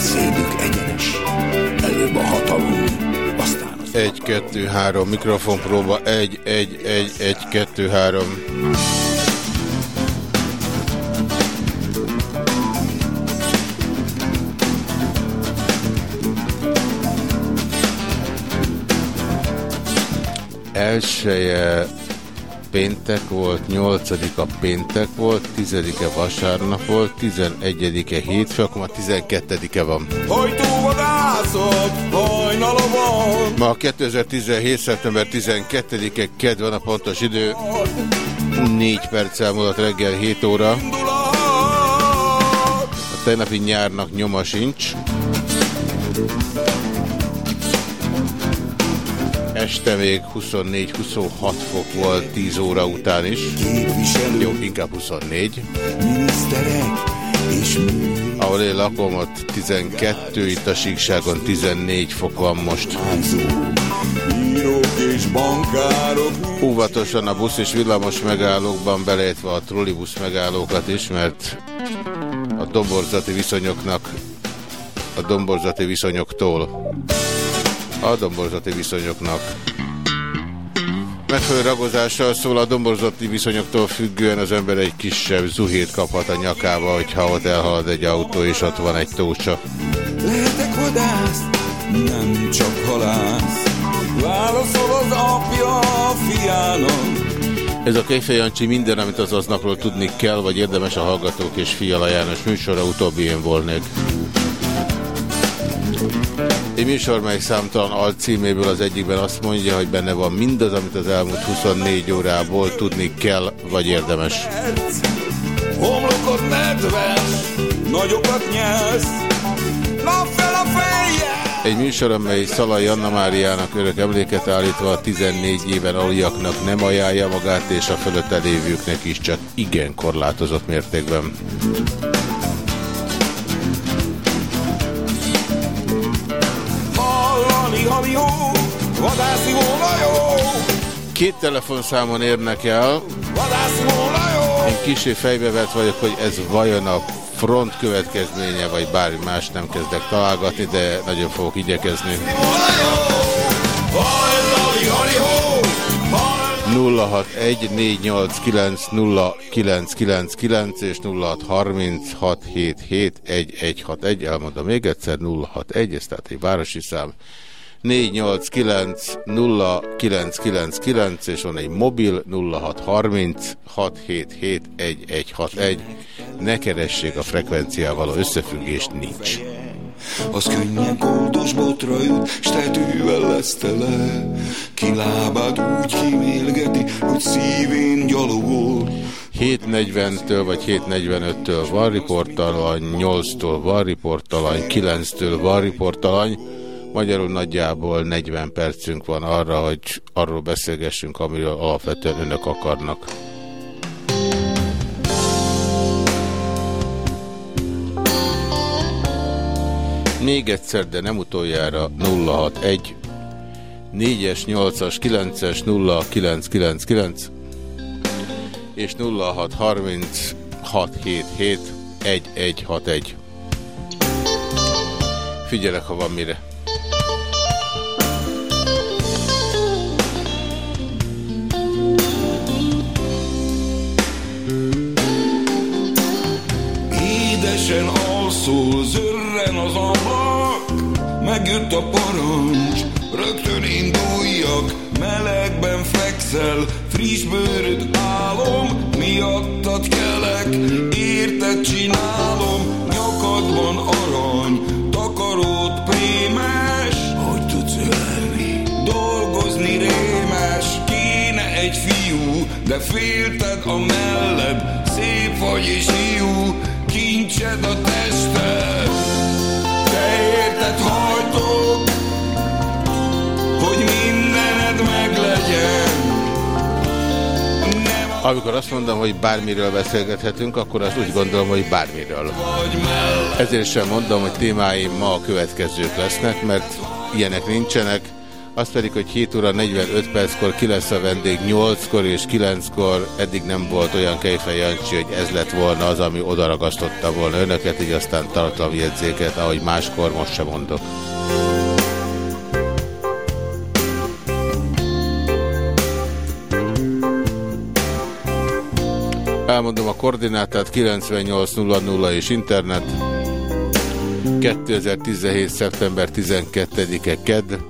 Beszédük egyenes. Előbb a hatalom, aztán az... Egy, kettő, három, mikrofonpróba, egy, egy, egy, egy, kettő, három. Elsője péntek volt, nyolcadika péntek volt, tizedike vasárnap volt, tizenegyedike hétfő, akkor már tizenkettedike van. Ma 2017. szeptember 12-e kedv van a pontos idő. 4 perc elmúlott reggel 7 óra. A tegnapi nyárnak nyoma sincs. Este még 24-26 fok volt 10 óra után is. Jó, inkább 24. miniszterek és művészányzó. Ahol én lakom, ott 12, itt a síkságon 14 fok van most. Óvatosan a busz és villamos megállókban, beleértve a trollibusz megállókat is, mert a domborzati viszonyoknak, a domborzati viszonyoktól, a domborzati viszonyoknak megfelelő ragozással szól a domborzati viszonyoktól függően az ember egy kisebb zuhét kaphat a nyakába, hogyha ott elhalad egy autó és ott van egy tócsa. lehetek vadász, nem csak halász. Válaszol az apja a fiának, Ez a Kejfej Jancsi minden, amit az aznapról tudni kell, vagy érdemes a Hallgatók és Fiala János műsora, utóbbi én volnék. Egy műsor, mely számtalan alcíméből az egyikben azt mondja, hogy benne van mindaz, amit az elmúlt 24 órából tudni kell, vagy érdemes. homlokod nedves, nagyokat nyelsz. Egy műsor, amely Szalai Anna Máriának örök emléket állítva a 14 éven aluljaknak nem ajánlja magát, és a fölötte lévőknek is csak igen korlátozott mértékben. Hallani, hali, hó, vadászi volna jó, Két telefonszámon érnek el, vadászi volna jó. Én kisé fejbevet vagyok, hogy ez vajon a front következménye, vagy bármi más nem kezdek találgatni, de nagyon fogok igyekezni. Hallani, hali, hó, 0614890999 és 0636771161. Elmondom még egyszer, 061, ez tehát egy városi szám. 489 és van egy mobil 0630677161. Ne keressék a frekvenciával való összefüggést, nincs. Az könnyen koldos botra jut, s tetővel lesz tele. Ki lábát úgy kimélgeti, hogy szívén gyalogol. 7.40-től vagy 7.45-től van riportalany, 8-tól van riportalany, 9-től van riportalany. Magyarul nagyjából 40 percünk van arra, hogy arról beszélgessünk, amiről alapvetően önök akarnak. Még egyszer, de nem utoljára 061 4-es, 8-as, 9-es, 0999 és 0630 677 1161. Figyelek, ha van mire. Zörren az ablak, meg megjött a parancs, rögtön induljak, melegben fekszel, friss bőröd álom, miattad kelek, érted csinálom, nyakadban arany, takarót prémes, hogy tudsz ölni, dolgozni rémes, kéne egy fiú, de félted a melled, szép vagy és jó, kincsed a tested, te érted hajtok, hogy mindened meglegyen. Amikor azt mondom, hogy bármiről beszélgethetünk, akkor azt úgy gondolom, hogy bármiről. Ezért sem mondom, hogy témáim ma a következők lesznek, mert ilyenek nincsenek. Az pedig, hogy 7 óra 45 perckor ki lesz a vendég, 8-kor és 9-kor eddig nem volt olyan Kejfej Jancsi, hogy ez lett volna az, ami odaragasztotta volna önöket, így aztán tartalmi jegyzéket, ahogy máskor most sem mondok. Elmondom a koordinátát 9800 és internet. 2017. szeptember 12-e KED.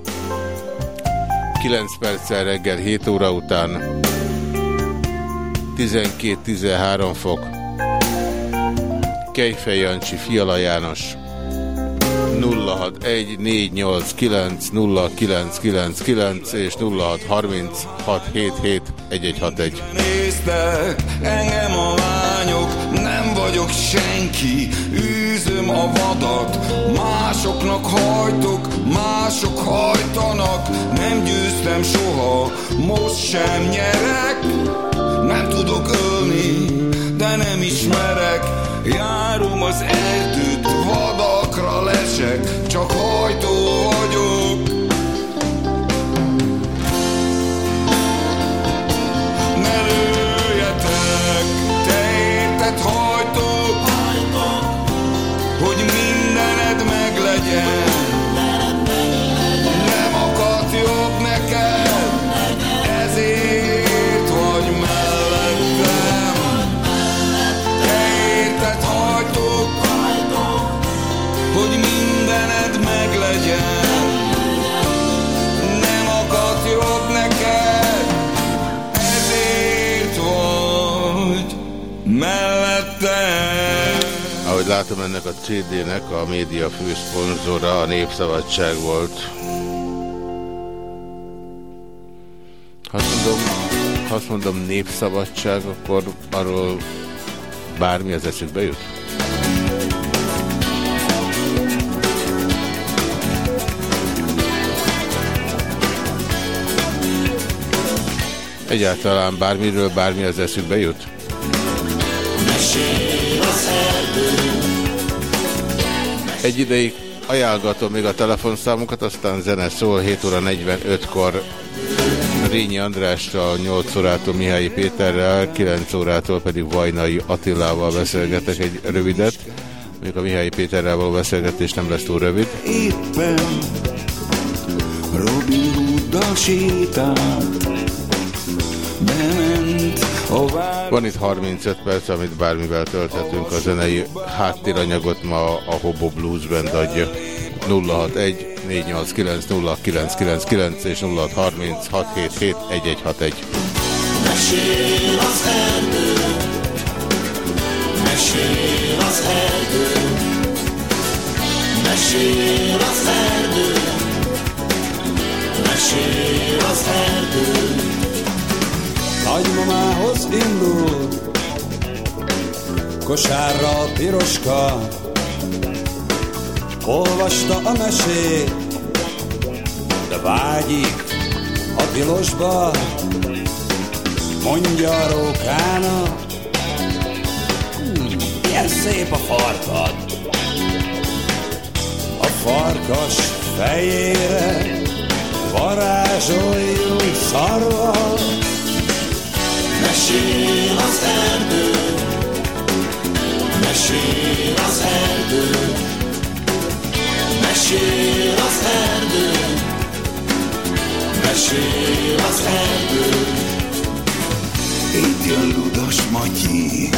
9 perccel reggel 7 óra után. 12-13 fok. Kejfej Jancsi, Fiala János. 0614890999 és 0636771161. Néztek engem a vagyok senki, űzöm a vadat, másoknak hajtok, mások hajtanak, nem győztem soha, most sem nyerek, nem tudok ölni, de nem ismerek, járom az erdőt, vadakra lesek, csak hajtó vagyok. Meglegyen. Látom ennek a CD-nek a média főszponzora a Népszabadság volt. Ha azt mondom, ha azt mondom Népszabadság, akkor arról bármi az eszükbe jut? Egyáltalán bármiről bármi az eszükbe jut? Egy ideig ajánlgatom még a telefonszámokat, aztán zene szól 7 óra 45-kor Rényi Andrással, 8 órától Mihály Péterrel, 9 órától pedig Vajnai Attilával beszélgetek egy rövidet. Még a Mihály Péterrel való beszélgetés nem lesz túl rövid. Éppen Robin Hooddal sétált, vár... Van itt 35 perc, amit bármivel tölthetünk. A zenei háttéranyagot ma a Hobo Blues Band adja. 061 489 0999 és 0630 677 1161. Mesél az erdő, mesél az erdő, mesél az erdő, mesél az erdő. Nagymamához indul, kosárra a piroska, olvasta a mesét, de vágyik a tilosba, mondja a rókának, "Hmm, milyen szép a farkad. A farkas fejére varázsoljunk szarval, Mesél az erdő, mesél az erdő, mesél az erdő, mesél az erdő. Itt jön Ludas Matyi,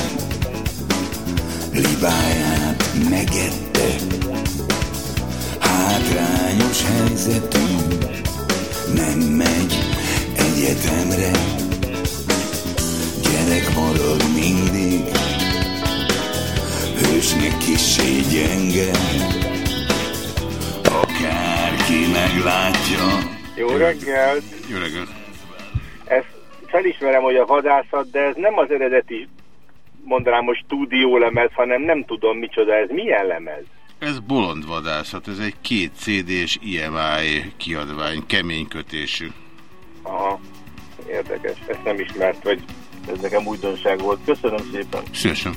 libáját megette, hátrány Hátrányos helyzetű, nem megy egyetemre. Gyerek marad mindig, hősnek kisé gyenge. Akárki meglátja. Jó reggelt! Jó reggelt! Ezt felismerem, hogy a vadászat, de ez nem az eredeti, mondanám most stúdiólemez, hanem nem tudom micsoda, ez milyen lemez? Ez bolond vadászat, ez egy két CD-s IMI kiadvány, kemény kötésű. Aha, érdekes, ezt nem ismert, vagy ez nekem újdonság volt. Köszönöm szépen! Szívesen!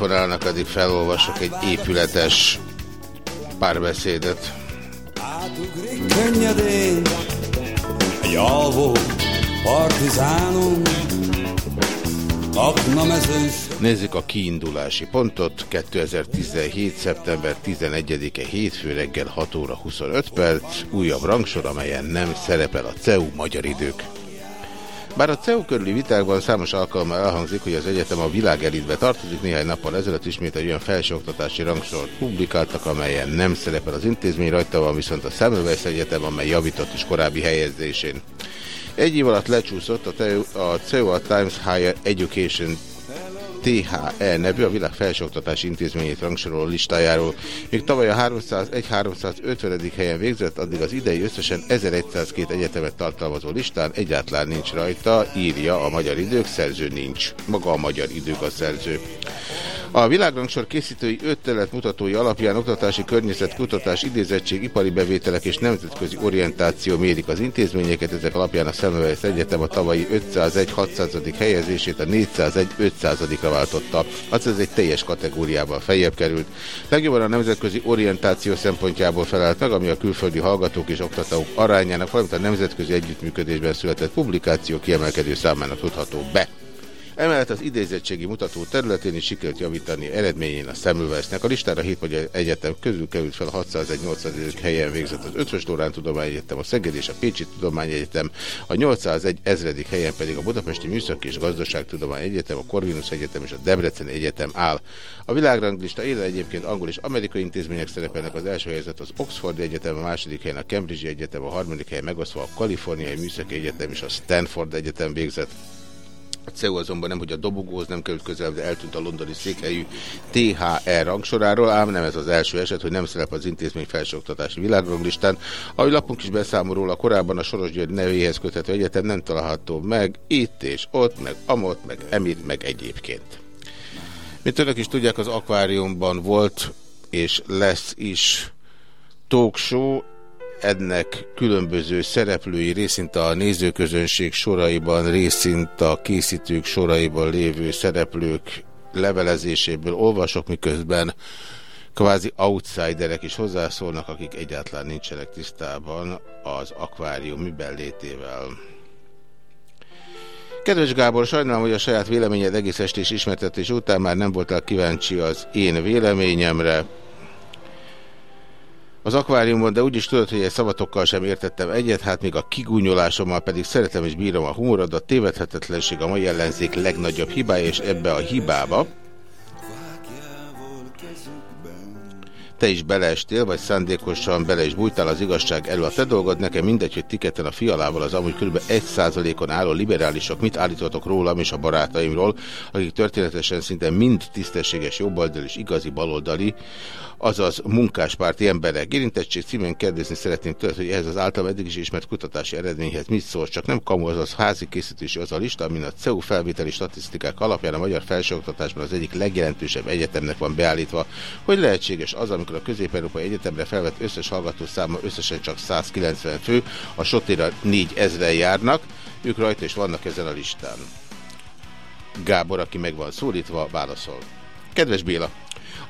Telefonálnak, addig felolvasok egy épületes párbeszédet. Átugrik könnyedén egy alvó partizánon, aknamezős Nézzük a kiindulási pontot. 2017. szeptember 11-e hétfő reggel 6 óra 25 perc. Újabb rangsor, amelyen nem szerepel a CEU magyar idők. Bár a CEU körüli vitákban számos alkalommal elhangzik, hogy az egyetem a világelitbe tartozik, néhány nappal ezelőtt ismét egy olyan felsőoktatási rangsort publikáltak, amelyen nem szerepel az intézmény, rajta van viszont a Semmelweis Egyetem, amely javított is korábbi helyezésén. Egy év alatt lecsúszott a, CEU a Times Higher Education THE nevű a világ felsőoktatási intézményét rangsoroló listájáról. Míg tavaly a 301-350. helyen végzett, addig az idei összesen 1102 egyetemet tartalmazó listán egyáltalán nincs rajta, írja a magyar idők, szerző nincs. Maga a magyar idők a szerző. A világrangsor készítői öt terület mutatói alapján oktatási környezet, kutatás, idézettség, ipari bevételek és nemzetközi orientáció mérik az intézményeket. Ezek alapján a Semmelweis Egyetem a tavalyi 501 600. helyezését a 401 500-ra váltotta. Az ez egy teljes kategóriával feljebb került. Legjobban a nemzetközi orientáció szempontjából felelt meg, ami a külföldi hallgatók és oktatók arányának, valamint a nemzetközi együttműködésben született publikáció kiemelkedő számának tudható be. Emellett az idézettségi mutató területén is sikerült javítani eredményén a Semmelweisnek. A listára 7 magyar egyetem közül került fel 601 800 helyen végzett az Ötvös Lorán Tudományegyetem, a Szeged és a Pécsi Tudományegyetem, a 801 ezredik helyen pedig a Budapesti Műszaki és Gazdaságtudományegyetem, a Corvinus Egyetem és a Debreceni Egyetem áll. A világranglista éle egyébként angol és amerikai intézmények szerepelnek az első helyzet az Oxford Egyetem, a második helyen a Cambridge Egyetem, a harmadik helyen megosztva a Kaliforniai Műszaki Egyetem és a Stanford Egyetem végzett. A CEU azonban nem, hogy a dobogóhoz nem került közel, de eltűnt a londoni székhelyű THR rangsoráról, ám nem ez az első eset, hogy nem szerep az intézmény felsőoktatási világranglistán. Ahogy lapunk is beszámol róla, korábban a Soros György nevéhez köthető egyetem nem található meg itt és ott, meg amott, meg emit, meg egyébként. Mint önök is tudják, az akváriumban volt és lesz is talk show, ennek különböző szereplői részint a nézőközönség soraiban, részint a készítők soraiban lévő szereplők levelezéséből olvasok, miközben kvázi outsiderek is hozzászólnak, akik egyáltalán nincsenek tisztában az akvárium miben. Kedves Gábor, sajnálom, hogy a saját véleményed egész estés ismertetés után már nem voltál kíváncsi az én véleményemre. Az akváriumban, de úgyis tudod, hogy egy szavatokkal sem értettem egyet, hát még a kigúnyolásommal pedig szeretem és bírom a humorod, a tévedhetetlenség a mai ellenzék legnagyobb hibája, és ebbe a hibába te is beleestél, vagy szándékosan bele is bújtál az igazság elő a te dolgod, nekem mindegy, hogy tiketen a fialával az amúgy kb. 1%-on álló liberálisok mit állítotok rólam és a barátaimról, akik történetesen szinte mind tisztességes jobboldali és igazi baloldali, azaz munkáspárti emberek. Érintettség címén kérdezni szeretném tőled, hogy ehhez az általam eddig is ismert kutatási eredményhez mit szól, csak nem kamu, azaz házi készítési az a lista, amin a CEU felvételi statisztikák alapján a magyar felsőoktatásban az egyik legjelentősebb egyetemnek van beállítva, hogy lehetséges az, amikor a Közép-Európai Egyetemre felvett összes hallgató száma összesen csak 190 fő, a sotéra 4000 járnak, ők rajta is vannak ezen a listán. Gábor, aki meg van szólítva, válaszol. Kedves Béla!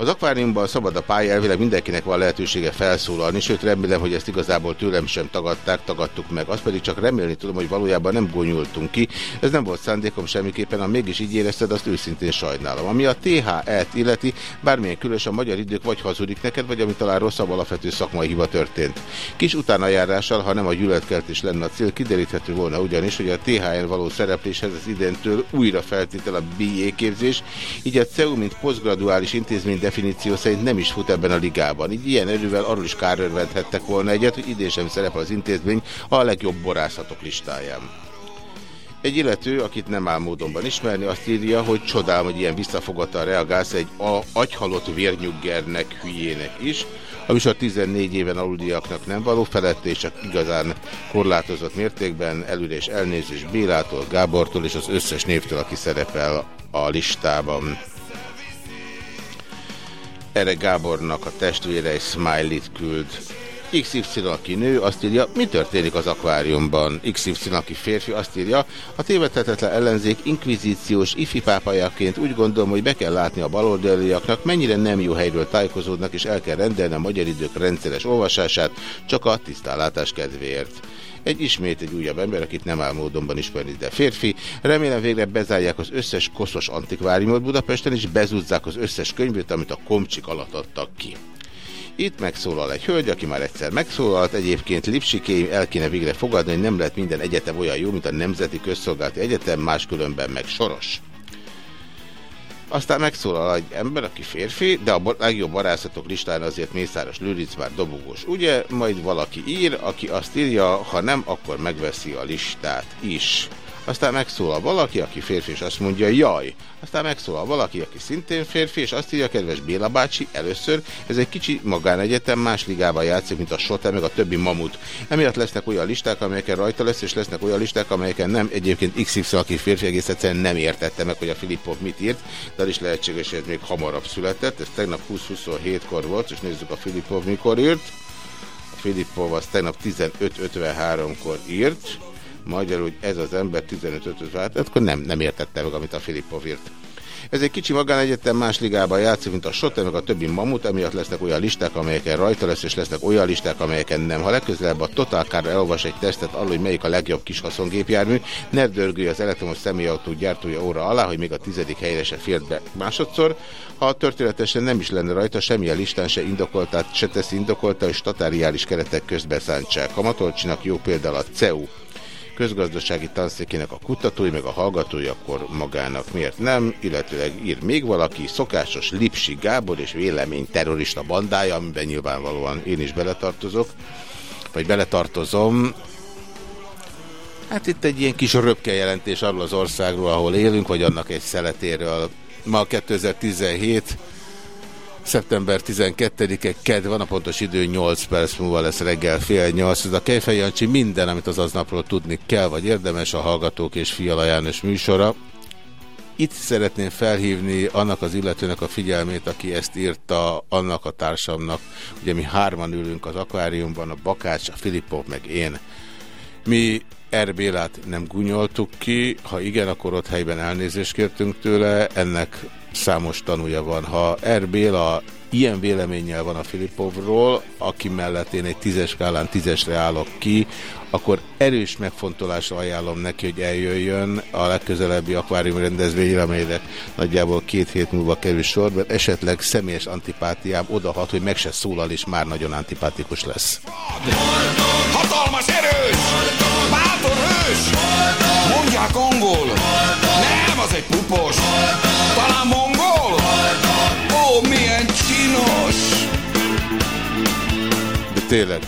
Az akváriumban szabad a pálya, elvileg mindenkinek van lehetősége felszólalni, sőt remélem, hogy ezt igazából tőlem sem tagadták, tagadtuk meg. Azt pedig csak remélni tudom, hogy valójában nem gonyultunk ki. Ez nem volt szándékom semmiképpen, ha mégis így érezted, azt őszintén sajnálom. Ami a THE-t illeti, bármilyen különös a magyar idők vagy hazudik neked, vagy ami talán rosszabb alapvető szakmai hiba történt. Kis utánajárással, ha nem a gyűlöletkeltés lenne a cél, kideríthető volna ugyanis, hogy a THN való szerepléshez az idéntől újra feltétel a BA képzés, így a CEU, mint posztgraduális intézmény definíció szerint nem is fut ebben a ligában. Így ilyen erővel arról is kárörvendhettek volna egyet, hogy idén szerepel az intézmény a legjobb borászatok listáján. Egy illető, akit nem áll módonban ismerni, azt írja, hogy csodálom, hogy ilyen visszafogattal reagálsz egy a agyhalott vérnyuggernek, hülyének is. A műsor 14 éven aludiaknak nem való felett, és csak igazán korlátozott mértékben előre és elnézés Bélától, Gábortól és az összes névtől, aki szerepel a listában. Erre Gábornak a testvére egy smiley-t küld. XY, aki nő, azt írja, mi történik az akváriumban? XY, aki férfi, azt írja, a tévedhetetlen ellenzék inkvizíciós ifi pápájaként úgy gondolom, hogy be kell látni a baloldaliaknak, mennyire nem jó helyről tájékozódnak, és el kell rendelni a magyar idők rendszeres olvasását, csak a tisztánlátás kedvéért. Egy ismét egy újabb ember, akit nem áll módonban ismerni, de férfi. Remélem végre bezárják az összes koszos antikváriumot Budapesten, és bezúzzák az összes könyvét, amit a komcsik alatt adtak ki. Itt megszólal egy hölgy, aki már egyszer megszólalt, egyébként Lipsikéim el kéne végre fogadni, hogy nem lehet minden egyetem olyan jó, mint a Nemzeti Közszolgálati Egyetem, máskülönben meg soros. Aztán megszólal egy ember, aki férfi, de a legjobb barászatok listán azért Mészáros Lőric már dobogós. Ugye, majd valaki ír, aki azt írja, ha nem, akkor megveszi a listát is. Aztán megszólal valaki, aki férfi, és azt mondja, jaj. Aztán megszólal valaki, aki szintén férfi, és azt írja, kedves Béla bácsi, először ez egy kicsi magánegyetem, más ligában játszik, mint a Sote, meg a többi mamut. Emiatt lesznek olyan listák, amelyeken rajta lesz, és lesznek olyan listák, amelyeken nem. Egyébként XY, aki férfi, egész egyszerűen nem értette meg, hogy a Filippov mit írt, de is lehetséges, hogy ez még hamarabb született. Ez tegnap 20-27-kor volt, és nézzük a Filippov mikor írt. A Filippov az tegnap 15-53-kor írt magyarul, hogy ez az ember 15-öt vált, akkor nem, nem értette meg, amit a Filippov írt. Ez egy kicsi magánegyetem más ligában játszik, mint a Sotte, meg a többi mamut, emiatt lesznek olyan listák, amelyeken rajta lesz, és lesznek olyan listák, amelyeken nem. Ha legközelebb a Total elolvas egy tesztet arról, hogy melyik a legjobb kis haszongépjármű, ne dörgülj az elektromos személyautó gyártója óra alá, hogy még a tizedik helyre se fért be másodszor. Ha történetesen nem is lenne rajta, semmilyen listán se indokoltát, se teszi indokolta, hogy statáriális keretek közbeszántság. Kamatolcsinak jó például a CEU közgazdasági tanszékének a kutatói, meg a hallgatói, akkor magának miért nem, illetőleg ír még valaki, szokásos Lipsi Gábor és vélemény terrorista bandája, amiben nyilvánvalóan én is beletartozok, vagy beletartozom. Hát itt egy ilyen kis röpke jelentés arról az országról, ahol élünk, vagy annak egy szeletéről. Ma 2017 Szeptember 12-e ked van, a pontos idő 8 perc múlva lesz reggel fél 8. Ez a Kejfej Jancsi minden, amit az aznapról tudni kell, vagy érdemes a Hallgatók és Fiala János műsora. Itt szeretném felhívni annak az illetőnek a figyelmét, aki ezt írta, annak a társamnak. Ugye mi hárman ülünk az akváriumban, a Bakács, a Filippov, meg én. Mi Erbélát nem gunyoltuk ki, ha igen, akkor ott helyben elnézést kértünk tőle, ennek számos tanúja van. Ha Erbéla ilyen véleménnyel van a Filipovról, aki mellett én egy tízes skálán tízesre állok ki, akkor erős megfontolásra ajánlom neki, hogy eljöjjön a legközelebbi akvárium rendezvényre, amelynek nagyjából két hét múlva kerül sor, mert esetleg személyes antipátiám odahat, hogy meg se szólal, és már nagyon antipátikus lesz. Hatalmas erős! Bátor hős! Mondják angol! Nem, az egy pupos! Talán mongol? Ó, milyen csinos! tényleg.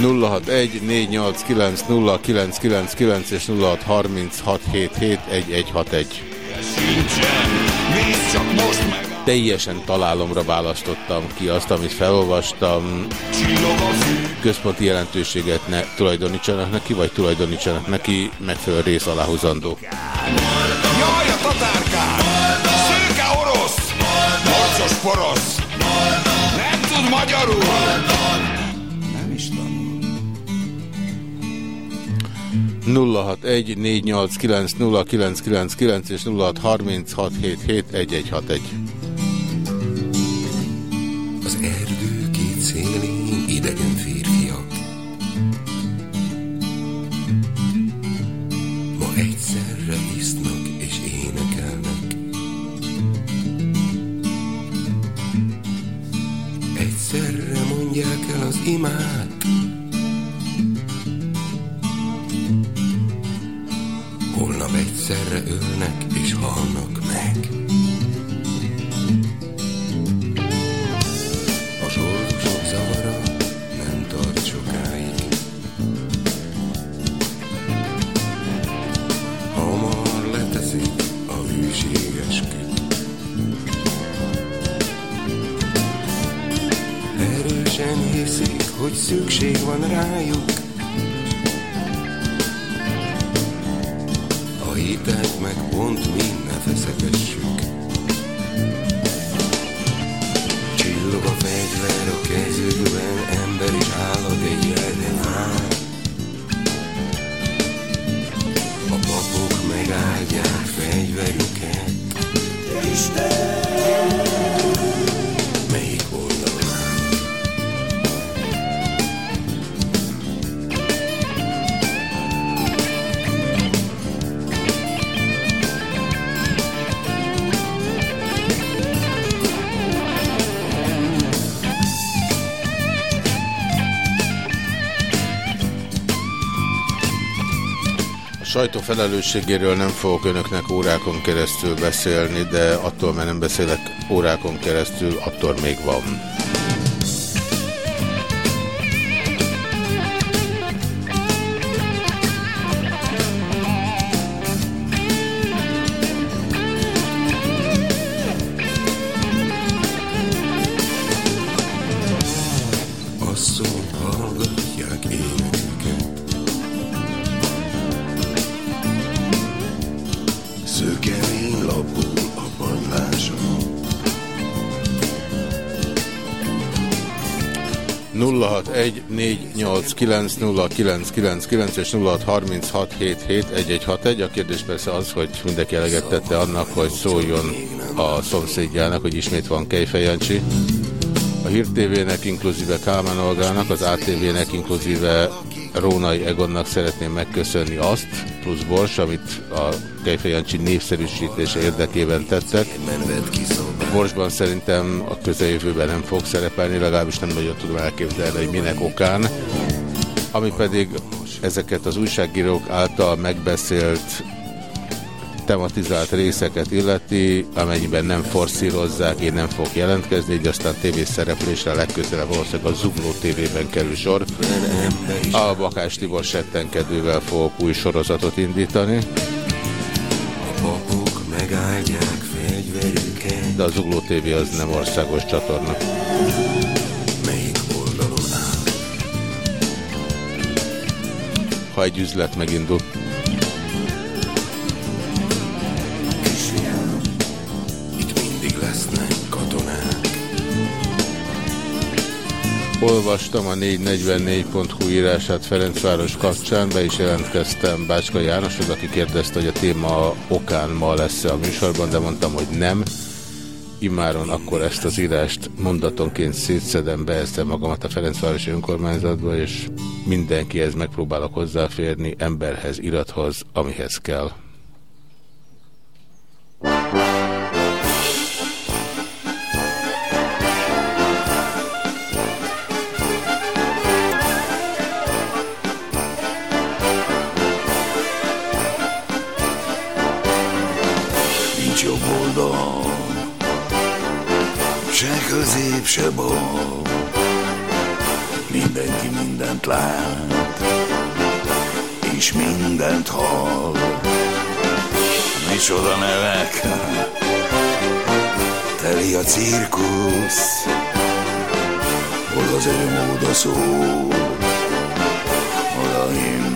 061 489 0999 és 0636771161. Teljesen találomra választottam ki azt, amit felolvastam. Központi jelentőséget ne tulajdonítsanak neki, vagy tulajdonítsanak neki megfelelő rész aláhúzandó. Jaj, Porosz! Nem tud magyarul! Nem is tanul. 061 489 0999 és 0636771161. Az erdő két szélén az imát. Holnap egyszerre ölnek és halnak meg. A sorsok zavara nem tart sokáig. Hamar leteszik a hűséges küt. Erősen hiszik, hogy szükség van rájuk. A hitet meg pont mi ne feszegessük. Csillog a fegyver a kezükben, ember is állat egy vár. A papok megáldják fegyverüket. Isten! Sajtó felelősségéről nem fogok önöknek órákon keresztül beszélni, de attól, mert nem beszélek órákon keresztül, attól még van. 0614890999 és 0636771161. A kérdés persze az, hogy mindenki eleget tette annak, hogy szóljon a szomszédjának, hogy ismét van Kejfejancsi. A Hír TV-nek, inkluzíve Kálmán Olgának, az ATV-nek, inkluzíve Rónai Egonnak szeretném megköszönni azt, plusz Bors, amit a Kejfejancsi népszerűsítése érdekében tettek. Borsban szerintem a közeljövőben nem fog szerepelni, legalábbis nem nagyon tudom elképzelni, hogy minek okán. Ami pedig ezeket az újságírók által megbeszélt tematizált részeket illeti, amennyiben nem forszírozzák, én nem fogok jelentkezni, így aztán tévés szereplésre legközelebb valószínűleg a Zugló TV-ben kerül sor. A Bakás Tibor settenkedővel fogok új sorozatot indítani. A papok megáldják fegyverüket. De a Zugló TV az nem országos csatorna. Ha egy üzlet megindul. Kisfiam, itt mindig lesznek katonák. Olvastam a 444.hu írását Ferencváros kapcsán, be is jelentkeztem Bácska Jánoshoz, aki kérdezte, hogy a téma okán ma lesz-e a műsorban, de mondtam, hogy nem. Imáron akkor ezt az írást mondatonként szétszedem, beeztem magamat a Ferencvárosi önkormányzatba, és mindenkihez megpróbálok hozzáférni, emberhez, irathoz, amihez kell. Közép se bal. Mindenki mindent lát, és mindent hall. Micsoda nevek, teli a cirkusz, hol az öröm oda szól, hol a himnusz.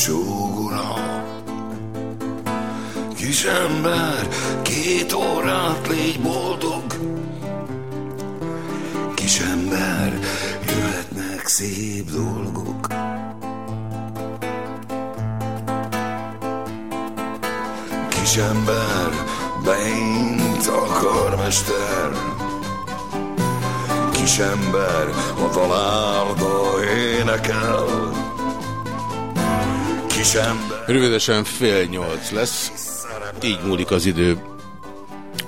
Sógora. Kisember két órát légy boldog. Kisember, jöhetnek szép dolgok. Kisember, beint a karmester. Kisember, a találda énekel. Kisember, Rövidesen fél nyolc lesz. Így múlik az idő.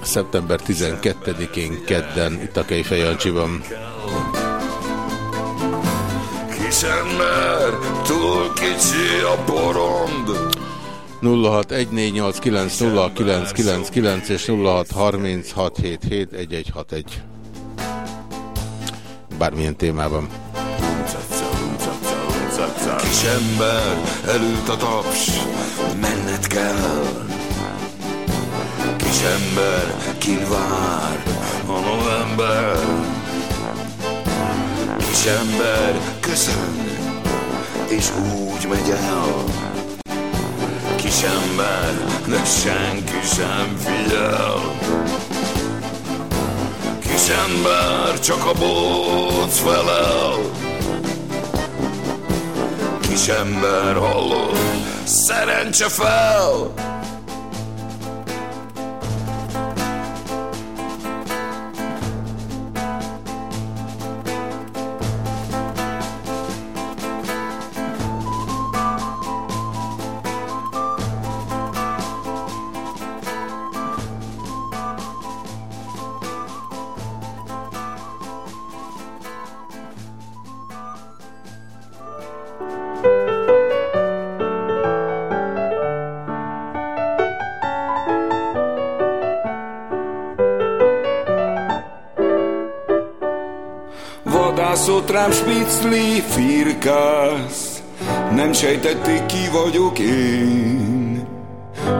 Szeptember 12-én kedden itt a Kejfej Jancsiban. kisember, túl kicsi a porond. 0614890999 és 0636771161. Bármilyen témában. Kisember, elült a taps, menned kell. Kisember, kin vár a november. Kisember, köszön, és úgy megy el. Kisember, de senki sem figyel. Kisember, csak a bóc felel. Kisember, hallod, szerencse fel! Rám spicli firkász, nem sejtették ki vagyok én.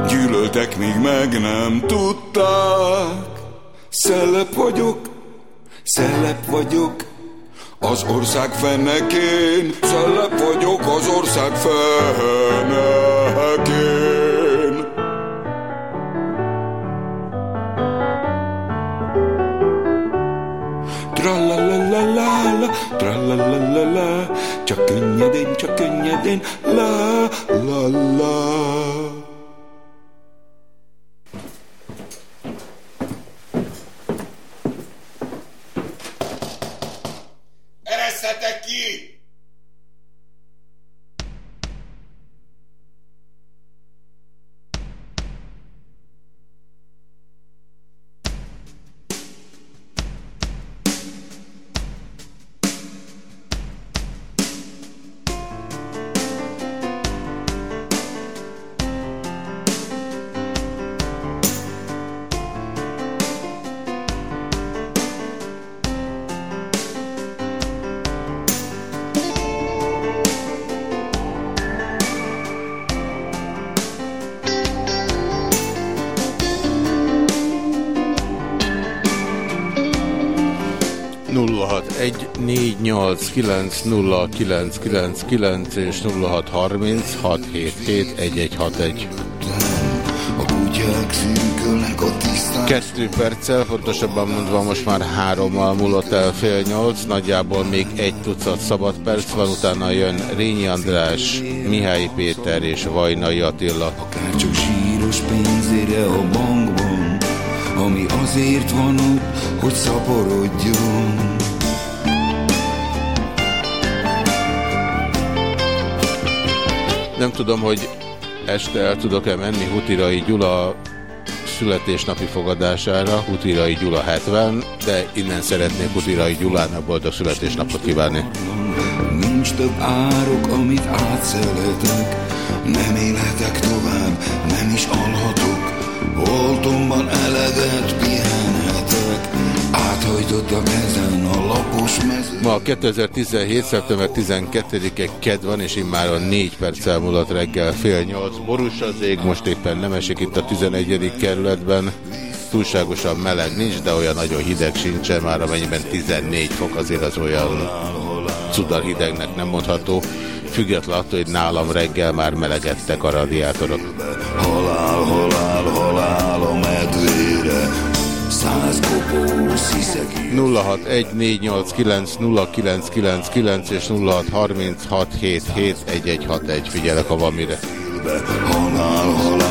Gyűlöltek, míg meg nem tudták. Szellep vagyok, szellep vagyok, az ország fennekén. Szellep vagyok az ország fennekén. Tralalalala, tralalalala, csak könnyedén, csak könnyedén, la la 0999 és 0636771161. Kettő perccel, pontosabban mondva most már hárommal múlott el fél nyolc, nagyjából még egy tucat szabad perc van, utána jön Rényi András, Mihály Péter és Vajnai Attila. Akárcsak síros pénzére a bankban, ami azért van ott, hogy szaporodjon. Nem tudom, hogy este el tudok-e menni Hutirai Gyula születésnapi fogadására, Hutirai Gyula 70, de innen szeretnék Hutirai Gyulának boldog születésnapot kívánni. Nincs több árok, amit átszeletek, nem élhetek tovább, nem is alhatok, Holtomban eleget pihenhetek, áthajtottak ezen a lapos mező. Ma 2017. szeptember 12-e ked van, és immáron 4 perccel múlott reggel fél nyolc. Borús az ég, most éppen nem esik itt a 11. kerületben. Túlságosan meleg nincs, de olyan nagyon hideg sincsen, már amennyiben 14 fok azért az olyan cudar hidegnek nem mondható. Független attól, hogy nálam reggel már melegedtek a radiátorok. Halál, halál, halál a medvére, 0614890999 és 0636771161 figyelek, ha van mire. Halál, halál,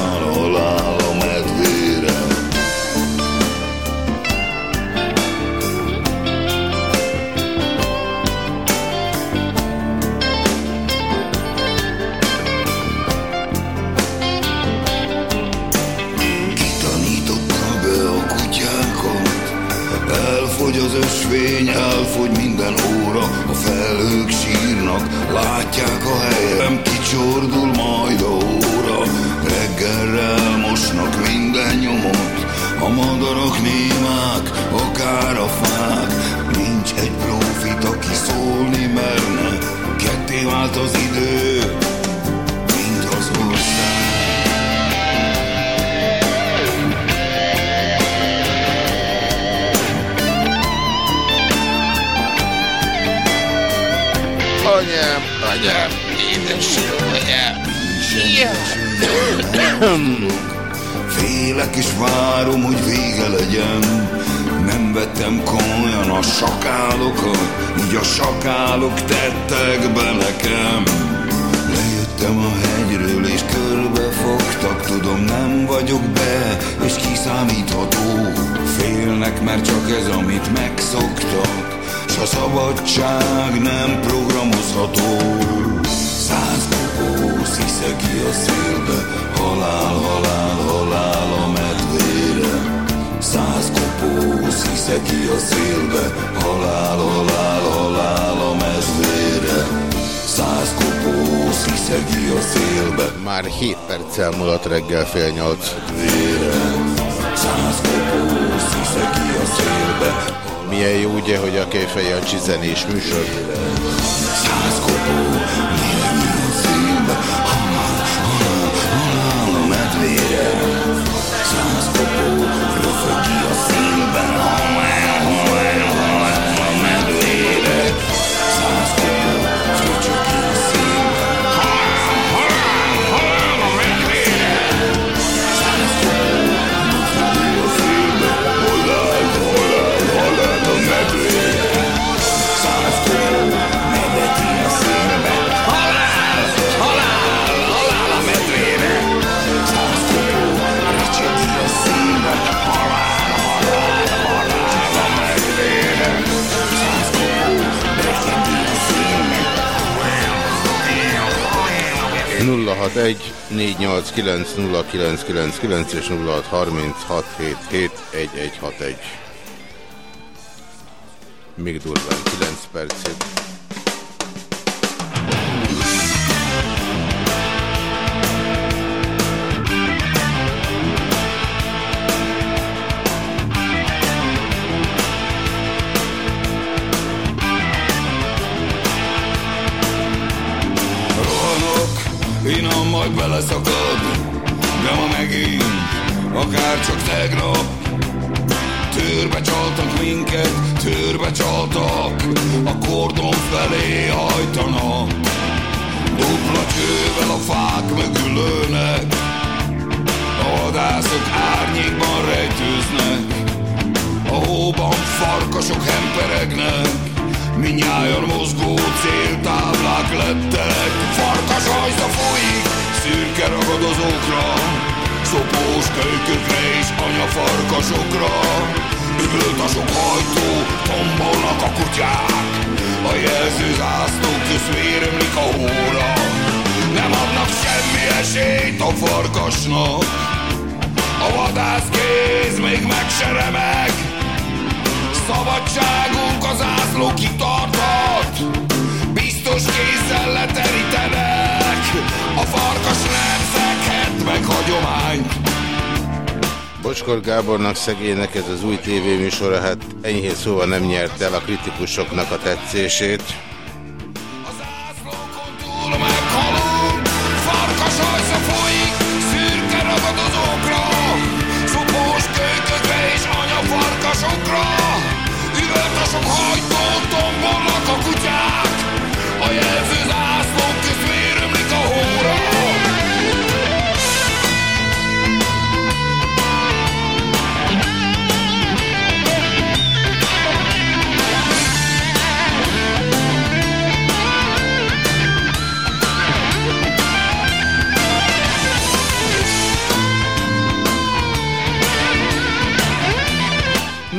7 perccel múlott reggel fél nyolc. Milyen jó ugye, hogy a Kejfej a csizenés műsor. 061 489 0999 és 0636771161. Még durván 9 percig. Gábornak szegénynek ez az új tévéműsora, hát enyhén szóval nem nyert el a kritikusoknak a tetszését.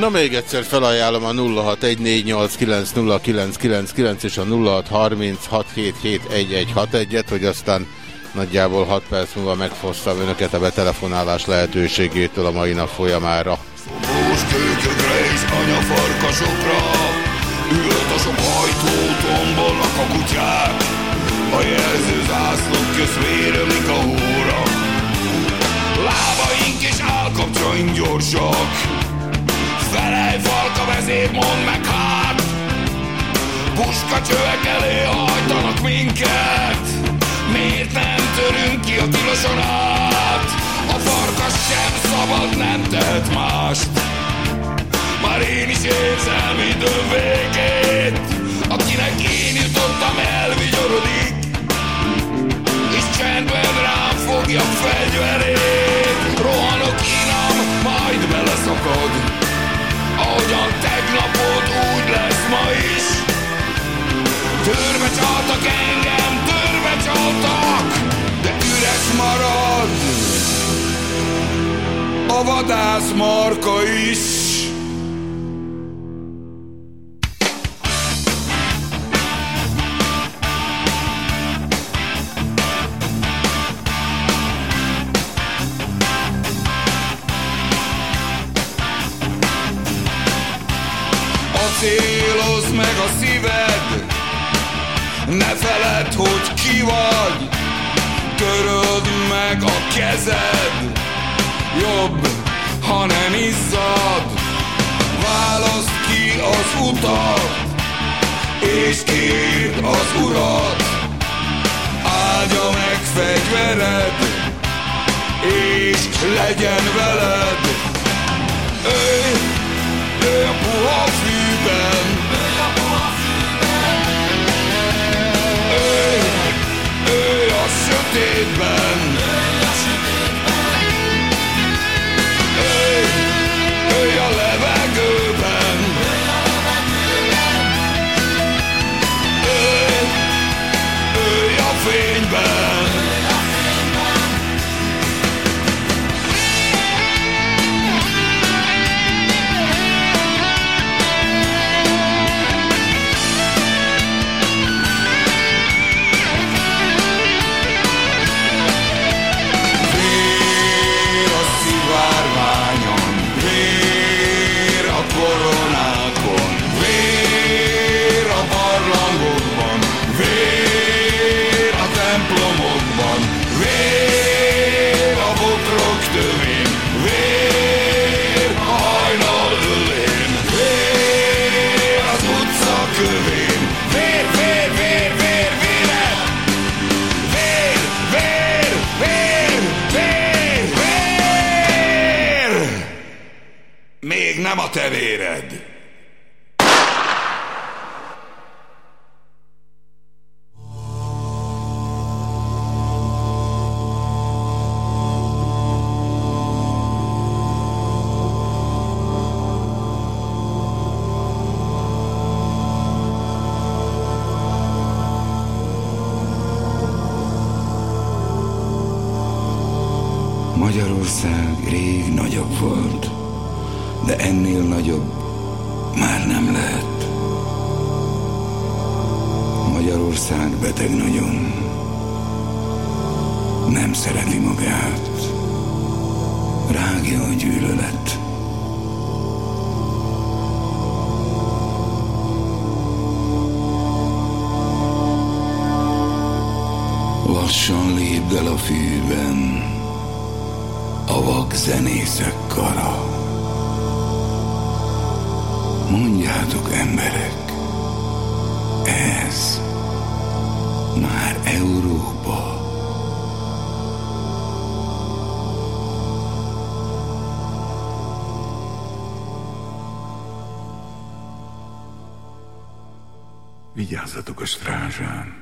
Na még egyszer felajánlom a 0614890999 és a 0636771161-et, hogy aztán nagyjából 6 perc múlva megfosztam önöket a betelefonálás lehetőségétől a mai nap folyamára. Szopós kölykökre és anyafarkasokra, üvöltosok hajtó, tombolnak a kutyák, a jelző zászlók köz vérömlik a hóra. Lábaink és állkapcsaink gyorsak, Felej falka vezér, mondd meg hát! Puska csövek elé hajtanak minket! Miért nem törünk ki a tiloson át? A farkas sem szabad, nem tehet mást. Már én is érzem idő végét Akinek én jutottam elvigyorodik És csendben rám fogja fegyverét. Rohanok inom, majd beleszakad Ahogyan tegnap volt, úgy lesz ma is. Törbe csaltak engem, törbe csaltak De üres marad A vadász marka is a szíved. Ne feledd, hogy ki vagy. Töröld meg a kezed. Jobb, ha nem izzad. Válaszd ki az utat És kérd az urat. Áldja meg fegyvered És legyen veled. Őj, őj a puha fűben sötétben nem a te véred! Lassan lépd el a fűben, a vak zenészek kara. Mondjátok emberek, ez már Európa. Vigyázzatok a strázsán!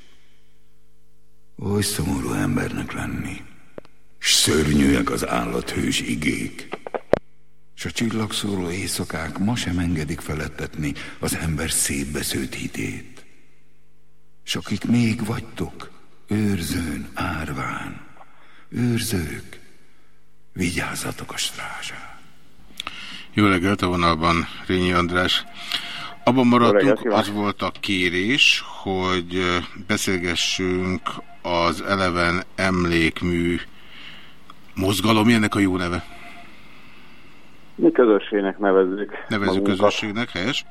Oly szomorú embernek lenni, s szörnyűek az állathős igék, s a csillagszóró éjszakák ma sem engedik felettetni az ember szépbesződt hitét. S akik még vagytok, őrzőn, árván, őrzők, vigyázzatok a strázsán. Jó reggelt a vonalban, Rényi András. Abban maradtunk, az volt a kérés, hogy beszélgessünk az Eleven emlékmű mozgalom, ennek a jó neve? Mi közösségnek nevezzük. Nevezzük közösségnek, helyes.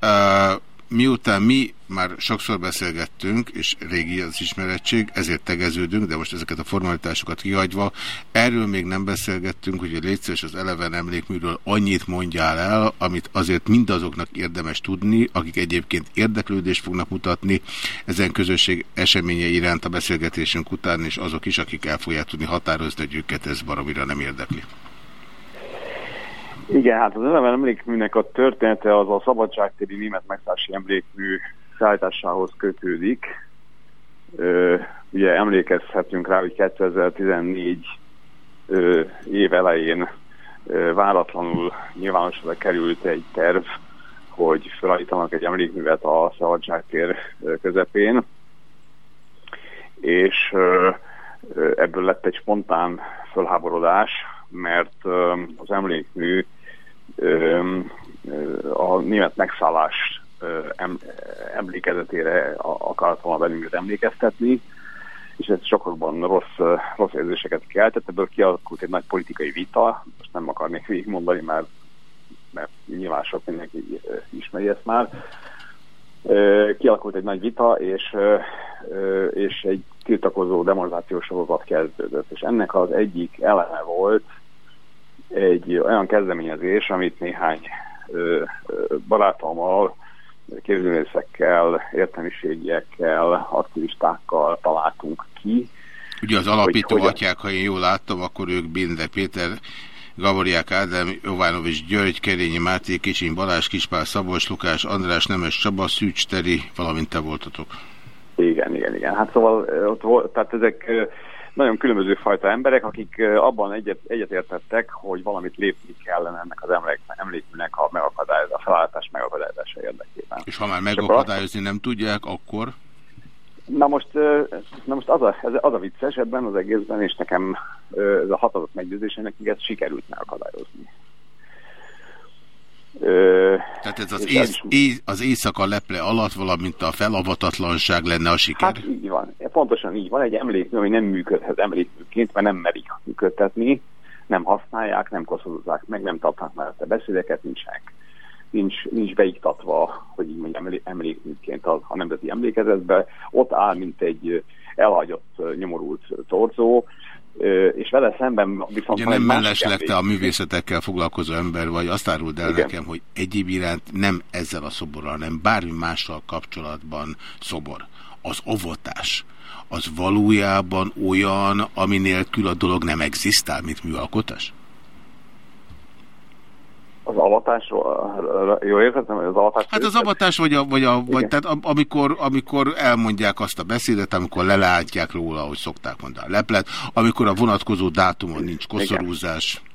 Uh, miután mi már sokszor beszélgettünk, és régi az ismerettség, ezért tegeződünk, de most ezeket a formalitásokat kihagyva, erről még nem beszélgettünk, hogy a létszeres az eleven emlékműről annyit mondjál el, amit azért mindazoknak érdemes tudni, akik egyébként érdeklődést fognak mutatni ezen közösség eseménye iránt a beszélgetésünk után, és azok is, akik el fogják tudni határozni, hogy őket ez baromira nem érdekli. Igen, hát az eleven emlékműnek a története az a szabadságtéri német megszállási emlékmű szállításához kötődik. Ö, ugye emlékezhetünk rá, hogy 2014 ö, év elején ö, váratlanul nyilvánosra került egy terv, hogy felállítanak egy emlékművet a szabadságtér közepén, és ö, ebből lett egy spontán fölháborodás, mert az emlékmű a német megszállás emlékezetére akart volna bennünket emlékeztetni, és ez sokakban rossz, rossz érzéseket keltett, ebből kialakult egy nagy politikai vita, most nem akarnék végigmondani, mert, mert nyilván sok mindenki ismeri ezt már. Kialakult egy nagy vita, és, és egy tiltakozó demonstrációs sorozat kezdődött, és ennek az egyik eleme volt egy olyan kezdeményezés, amit néhány barátommal, képzőművészekkel, értelmiségiekkel, aktivistákkal találtunk ki. Ugye az alapító hogy, atyák, ha én jól láttam, akkor ők Binder Péter, Gavoriák Ádám, Jovánovics György, Kerényi Máté, Kicsiny Balázs, Kispál Szabolcs, Lukás, András, Nemes Csaba, Szűcs Teri, valamint te voltatok. Igen, igen, igen. Hát szóval ott volt, tehát ezek nagyon különböző fajta emberek, akik abban egyet, egyetértettek, hogy valamit lépni kellene ennek az emlék, emlékműnek a, megakadályoz, a felállítás megakadályozása érdekében. És ha már megakadályozni nem tudják, akkor? Na most, na most az, a, ez az a vicces ebben az egészben, és nekem ez a határozott meggyőzés, nekik ezt sikerült megakadályozni. Tehát ez az, ész, ész, az éjszaka leple alatt, valamint a felavatatlanság lenne a siker? Hát így van, pontosan így van. Egy emlékmű, ami nem működhet emlékműként, mert nem merik működtetni, nem használják, nem koszodozzák meg, nem tartnak már a beszédeket, nincsenek nincs, nincs beiktatva, hogy így mondjam, emlékműként a, a nemzeti emlékezetbe. Ott áll, mint egy elhagyott, nyomorult torzó, és vele szemben viszont... Ugye nem melleslegte a művészetekkel foglalkozó ember vagy, azt áruld el Igen. nekem, hogy egyéb iránt nem ezzel a szoborral, hanem bármi mással kapcsolatban szobor. Az avatás, az valójában olyan, ami nélkül a dolog nem egzisztál, mint műalkotás? Az avatásról, jól értettem, hogy az avatás... Hát az avatás, vagy, a, vagy, a, vagy tehát amikor, amikor elmondják azt a beszédet, amikor leleálltják róla, hogy szokták mondani a leplet, amikor a vonatkozó dátumon nincs koszorúzás. Igen.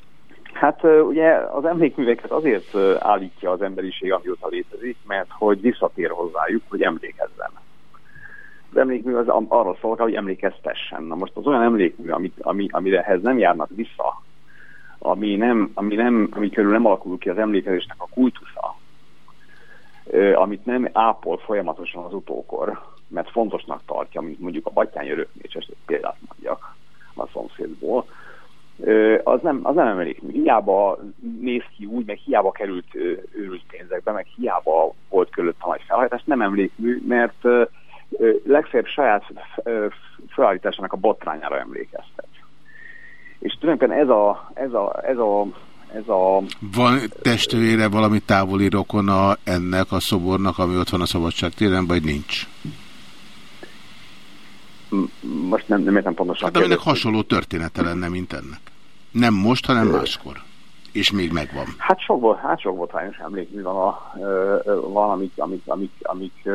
Hát ugye az emlékműveket azért állítja az emberiség, amióta létezik, mert hogy visszatér hozzájuk, hogy emlékezzen. Az emlékmű az arra szolgál, hogy emlékeztessen. Na most az olyan emlékmű, amit, ami, amire ehhez nem járnak vissza ami, nem, ami, nem, ami körül nem alakul ki az emlékezésnek a kultusza, amit nem ápol folyamatosan az utókor, mert fontosnak tartja, mint mondjuk a Batyány öröknécses, példát mondjak a szomszédból, az nem, az nem emlékmű. Hiába néz ki úgy, meg hiába került őrült pénzekbe, meg hiába volt körülött a nagy felhajtás, nem emlékmű, mert legfeljebb saját felállításának a botrányára emlékeztet. És tulajdonképpen ez a, ez a, ez a ez a... Van testvére valami távoli rokona ennek a szobornak, ami ott van a Szabadság téren, vagy nincs? Most nem, nem értem pontosan. Hát aminek hasonló története lenne, mint ennek. Nem most, hanem máskor. És még megvan. Hát sok volt, hát sok volt hányos emlékmű van, a, van amik, amik, amik, amik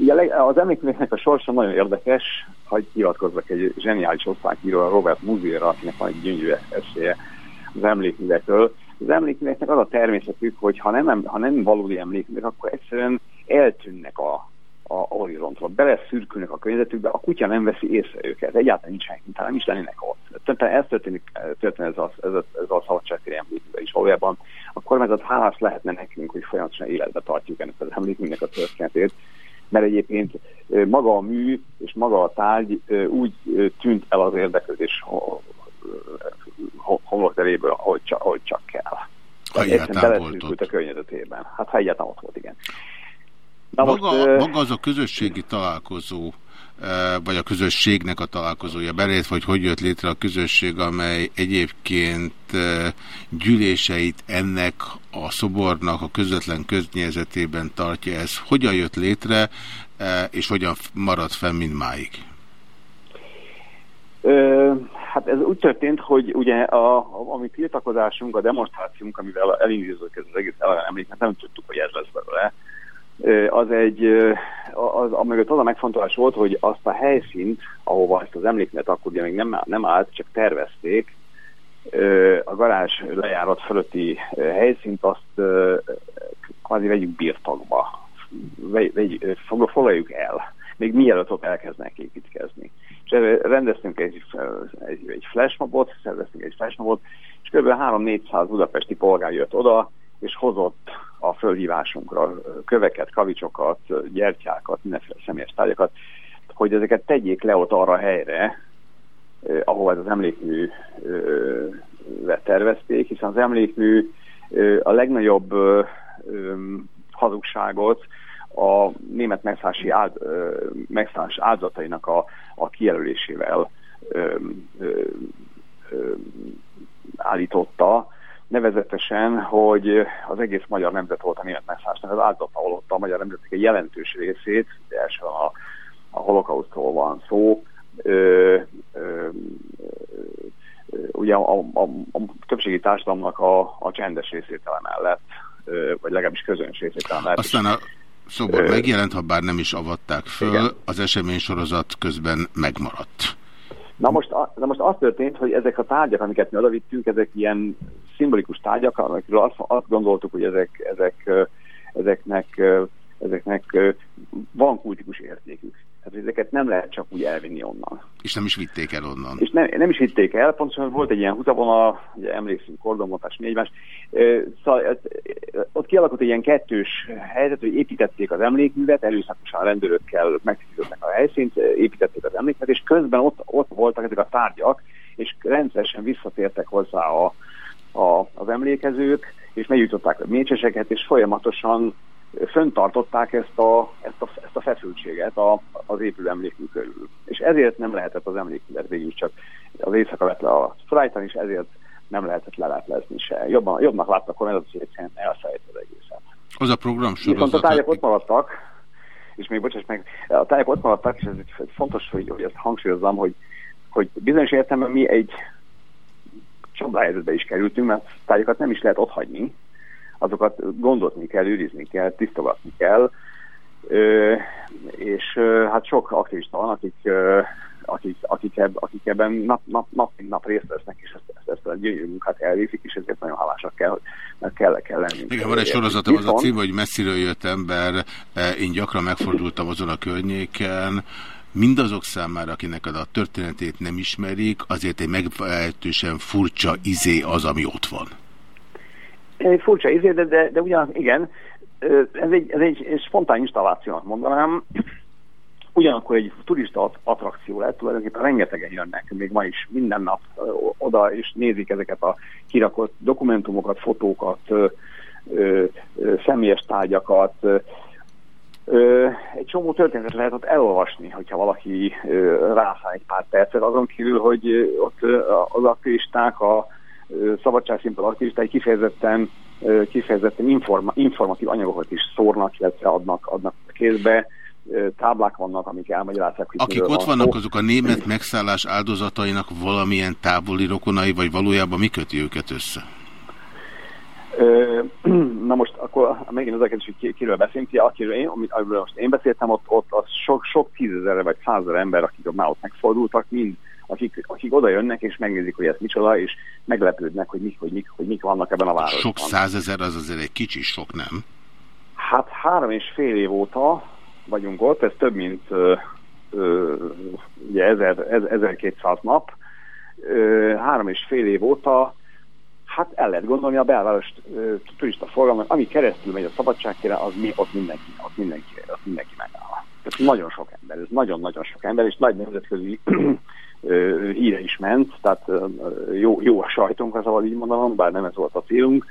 Ugye az emlékműveknek a sorsa nagyon érdekes, hogy hivatkozzak egy zseniális osztályíró, Robert Muziera, akinek van egy gyönyörű esélye az emlékművekről. Az emlékműveknek az a természetük, hogy ha nem, ha nem valódi emlékművek, akkor egyszerűen eltűnnek a, a horizontról, beleszürkülnek a környezetükbe, a kutya nem veszi észre őket, egyáltalán nincsenek, mint nem is lennének ott. Tehát ez történik, történik ez a, ez a, ez a szabadságtéri emlékműve is. Valójában a kormányzat hálás lehetne nekünk, hogy folyamatosan életbe tartjuk ennek az emlékműnek a történetét, mert egyébként maga a mű és maga a tárgy úgy tűnt el az érdeklődés homlokteréből, ahogy csak, ahogy csak kell. Ha egyáltalán volt ott. a környezetében. Hát ha egyáltalán ott volt, igen. Na maga, most, maga az a közösségi találkozó, vagy a közösségnek a találkozója belét, vagy hogy jött létre a közösség, amely egyébként gyűléseit ennek a szobornak a közvetlen köznyezetében tartja. Ez hogyan jött létre, és hogyan maradt fenn mindmáig? Ö, hát ez úgy történt, hogy ugye a, a, a mi tiltakozásunk, a demonstrációnk, amivel elindított ez az egész emléket, nem tudtuk, hogy ez lesz belőle az egy, az, amögött az a megfontolás volt, hogy azt a helyszínt, ahova ezt az emlékmet akkor ugye még nem, nem állt, csak tervezték, a garázs lejárat fölötti helyszínt azt kvázi vegyük birtokba, vegy, foglaljuk el, még mielőtt ott elkezdenek építkezni. És rendeztünk egy, egy, egy flashmobot, szerveztünk egy flashmobot, és kb. 3-400 budapesti polgár jött oda, és hozott a fölhívásunkra köveket, kavicsokat, gyertyákat, mindenféle személyes tárgyakat, hogy ezeket tegyék le ott arra a helyre, ahol ez az emlékmű eh, tervezték, hiszen az emlékmű a legnagyobb hazugságot a német megszállási áld, megszállás áldozatainak a, a kijelölésével állította, nevezetesen, hogy az egész magyar nemzet volt a német megszállásnak az áldozata, ahol ott a magyar nemzetnek egy jelentős részét, de elsősorban a, a holokausztról van szó, ö, ö, ugye a, a, a, a többségi társadalomnak a, a csendes részétele mellett, ö, vagy legalábbis közöns részétele mellett. Aztán a szobor megjelent, ha bár nem is avatták föl, igen. az esemény sorozat közben megmaradt. Na most, na most az történt, hogy ezek a tárgyak, amiket mi odavittünk, ezek ilyen szimbolikus tárgyak, amikről azt, azt gondoltuk, hogy ezek, ezek, ezeknek, ezeknek van kultikus értékük. Tehát ezeket nem lehet csak úgy elvinni onnan. És nem is vitték el onnan. És nem, nem is vitték el, pontosan volt egy ilyen húzavonal, ugye emlékszünk, kordonbontás, négy más. Szóval ott kialakult egy ilyen kettős helyzet, hogy építették az emlékművet, előszakosan a rendőrökkel megfizettek a helyszínt, építették az emlékművet, és közben ott, ott voltak ezek a tárgyak, és rendszeresen visszatértek hozzá a, a, az emlékezők, és megjutott a mécseseket, és folyamatosan föntartották ezt a, ezt a, ezt a feszültséget a, az épülő emlékmű körül. És ezért nem lehetett az emlékművet végül csak az éjszaka vett le a Frájtan, és ezért nem lehetett leletlezni se. Jobban, jobbnak láttak volna, ez az egyszerűen elfelejt az egészet. Az a program sorozat... Viszont a tárgyak ott maradtak, és még bocsáss meg, a tárgyak ott maradtak, és ez egy fontos, hogy, hogy ezt hangsúlyozzam, hogy, hogy bizonyos értelemben mi egy csapdáhelyzetbe is kerültünk, mert tárgyakat nem is lehet ott hagyni, azokat gondozni kell, őrizni kell, tisztogatni kell, ö, és ö, hát sok aktivista van, akik, ö, akik, akik, eb, akik ebben nap, nap, nap, nap részt vesznek, és ezt, ezt, ezt a gyönyörű munkát elvészik, és ezért nagyon hálásak kell, mert kell, kell lenni. Igen, van egy sorozatom, az a cím, hogy messziről jött ember, én gyakran megfordultam azon a környéken, mindazok számára, akinek a történetét nem ismerik, azért egy meglehetősen furcsa izé az, ami ott van. Furcsa izé, de, de, de ugyan, igen, ez egy, ez egy spontán installációnak mondanám, ugyanakkor egy turista attrakció lett, tulajdonképpen rengetegen jönnek, még ma is minden nap oda, és nézik ezeket a kirakott dokumentumokat, fotókat, ö, személyes tárgyakat, egy csomó történetet lehet ott elolvasni, hogyha valaki rászáll egy pár percet, azon kívül, hogy ott az aktivisták, a szabadságszínpad aktivistái kifejezetten, kifejezetten informa, informatív anyagokat is szórnak, illetve adnak, adnak a kézbe, táblák vannak, amik elmagyarázzák, hogy Akik ott van vannak, azok a német megszállás áldozatainak valamilyen távoli rokonai, vagy valójában mi köti őket össze? Na most akkor megint az hogy ki, kiről beszélünk, akiről én, amiről most én beszéltem, ott, ott az sok, sok tízezerre vagy százezer ember, akik már ott megfordultak, mind akik, akik oda jönnek és megnézik, hogy ez micsoda, és meglepődnek, hogy mik, hogy mik, hogy mik vannak ebben a városban. Sok százezer az azért egy kicsi sok, nem? Hát három és fél év óta vagyunk ott, ez több mint ö, ö, ugye 1000, 1200 nap, ö, három és fél év óta hát el lehet gondolni a belváros turista forgalmat, ami keresztül megy a szabadságkére, az mi, ott mindenki, ott mindenki, ott mindenki megáll. Tehát nagyon sok ember, ez nagyon-nagyon sok ember, és nagy nemzetközi híre is ment, tehát jó, jó a sajtunk, az ahogy így mondanom, bár nem ez volt a célunk.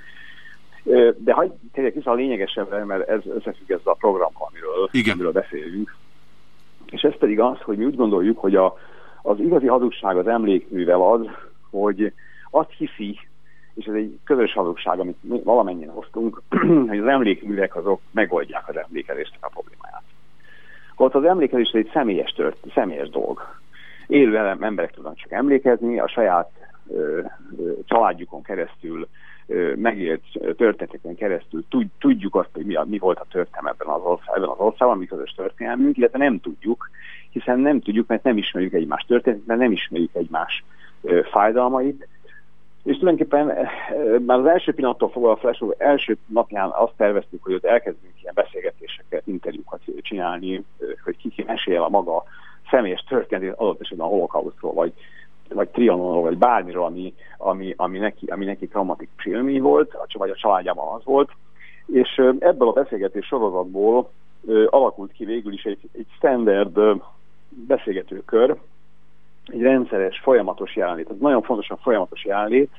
De hagyd tegyek vissza a lényegesebbre, mert ez összefügg ezzel a programmal, amiről, Igen. amiről beszélünk. És ez pedig az, hogy mi úgy gondoljuk, hogy a, az igazi hazugság az emlékművel az, hogy azt hiszi, és ez egy közös hazugság, amit valamennyien hoztunk, hogy az emlékművek azok megoldják az emlékezésnek a problémáját. Ott az emlékezés egy személyes, tört, személyes dolg. Élő emberek tudnak csak emlékezni, a saját ö, ö, családjukon keresztül, megélt történeteken keresztül tudjuk azt, hogy mi, a, mi volt a történelem ebben az, ország, ebben az országban, mi közös történelmünk, illetve nem tudjuk, hiszen nem tudjuk, mert nem ismerjük egymás történetét, mert nem ismerjük egymás ö, fájdalmait, és tulajdonképpen már az első pillanattól fogva a Flash első napján azt terveztük, hogy ott elkezdünk ilyen beszélgetéseket, interjúkat csinálni, hogy ki ki mesél a maga személyes történetét adott esetben a holokausztról, vagy, vagy trianonról, vagy bármiről, ami, ami, ami, neki, ami neki traumatikus élmény volt, vagy a családjában az volt. És ebből a beszélgetés sorozatból alakult ki végül is egy, egy standard beszélgetőkör, egy rendszeres, folyamatos jelenlét. Ez nagyon fontos a folyamatos jelenlét.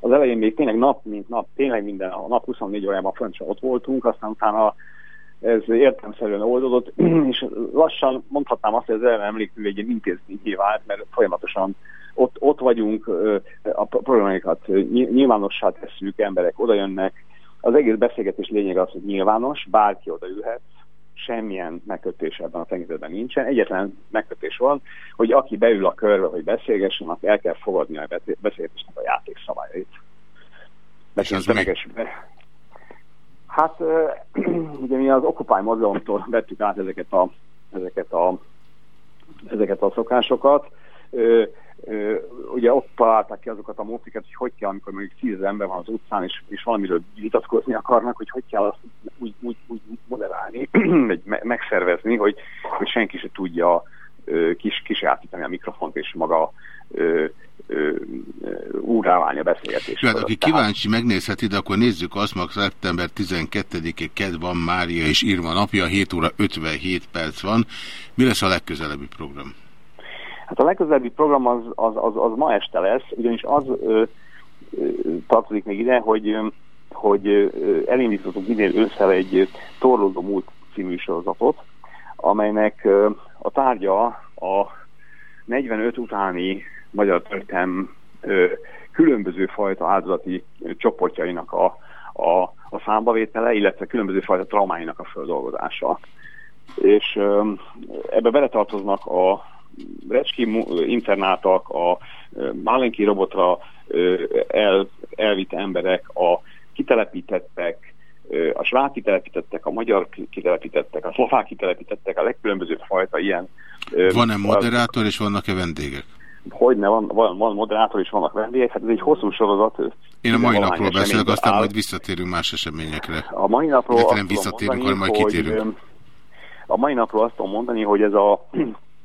Az elején még tényleg nap, mint nap, tényleg minden, a nap 24 órában fontosan ott voltunk, aztán utána ez értelmszerűen oldódott, és lassan mondhatnám azt, hogy az elem emlékmű egy ilyen intézményé vált, mert folyamatosan ott, ott vagyunk, a problémákat nyilvánossá tesszük, emberek odajönnek. Az egész beszélgetés lényeg az, hogy nyilvános, bárki oda ülhet, semmilyen megkötés ebben a tekintetben nincsen. Egyetlen megkötés van, hogy aki beül a körbe, hogy beszélgessen, el kell fogadni a beszélgetésnek a játékszabályait. És az Hát ugye mi az Occupy mozgalomtól vettük át ezeket a, ezeket a, ezeket a szokásokat. Ugye ott találták ki azokat a módszereket, hogy hogy kell, amikor mondjuk tíz ember van az utcán, és, és valamiről vitatkozni akarnak, hogy hogy kell azt úgy, úgy, úgy moderálni, vagy me megszervezni, hogy, hogy senki se tudja kis, kisátítani a mikrofont, és maga úrrá válni a beszélgetés. Hát, aki kíváncsi, megnézheti, de akkor nézzük azt, hogy szeptember 12-é ked van Mária és Irma napja, 7 óra 57 perc van. Mi lesz a legközelebbi program? Hát a legközelebbi program az, az, az, az ma este lesz, ugyanis az ö, tartozik még ide, hogy, hogy elindítottunk idén ősszel egy Torlódó múlt című sorozatot, amelynek a tárgya a 45 utáni magyar történelm különböző fajta áldozati csoportjainak a, a, a számbavétele, illetve különböző fajta traumáinak a földolgozása. És ebbe beletartoznak a Recski internátak, a Málenki robotra el, elvitt emberek, a kitelepítettek, a sváb kitelepítettek, a magyar kitelepítettek, a szlovák kitelepítettek, a legkülönbözőbb fajta ilyen. Van-e moderátor és vannak-e vendégek? Hogyne, van, van, van moderátor és vannak vendégek, hát ez egy hosszú sorozat. Én a mai napról beszélek, aztán áll. majd visszatérünk más eseményekre. A mai napról nem visszatérünk, hanem majd kitérünk. A mai napról azt tudom mondani, hogy ez a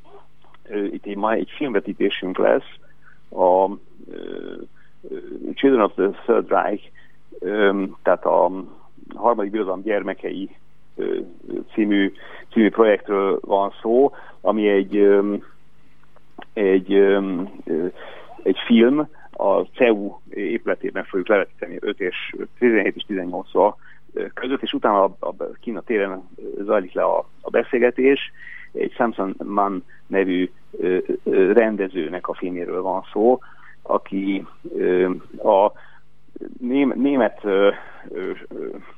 itt egy, ma egy filmvetítésünk lesz, a Children of the Third Reich, tehát a harmadik birodalom gyermekei című, című projektről van szó, ami egy, egy, egy film, a CEU épületében fogjuk levetíteni 5 és 17 és 18 között, és utána a, a Kína téren zajlik le a, a beszélgetés. Egy Samson Mann nevű rendezőnek a filméről van szó, aki ö, a német,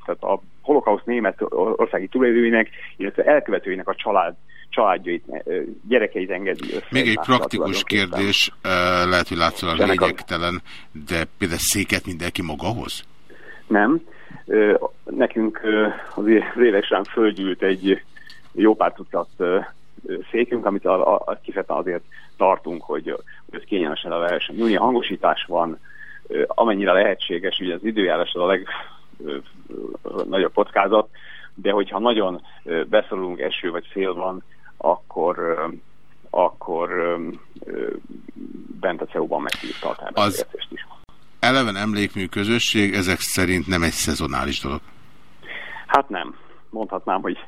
tehát a holokauszt német országi túlélőinek, illetve elkövetőinek a család, családjait, gyerekeit engedi össze. Még egy praktikus kérdés, lehet, hogy látszólag lényegtelen, de például széket mindenki magahoz? Nem. Nekünk az évek során földgyűlt egy jó pár tucat székünk, amit a, a, kifejezetten azért tartunk, hogy, hogy ez kényelmesen a lehessen nyúlni. Hangosítás van, amennyire lehetséges, ugye az időjárás a legnagyobb kockázat, de hogyha nagyon beszorulunk, eső vagy szél van, akkor akkor bent a CEU-ban meg tudjuk az is. Eleven emlékmű közösség ezek szerint nem egy szezonális dolog? Hát nem. Mondhatnám, hogy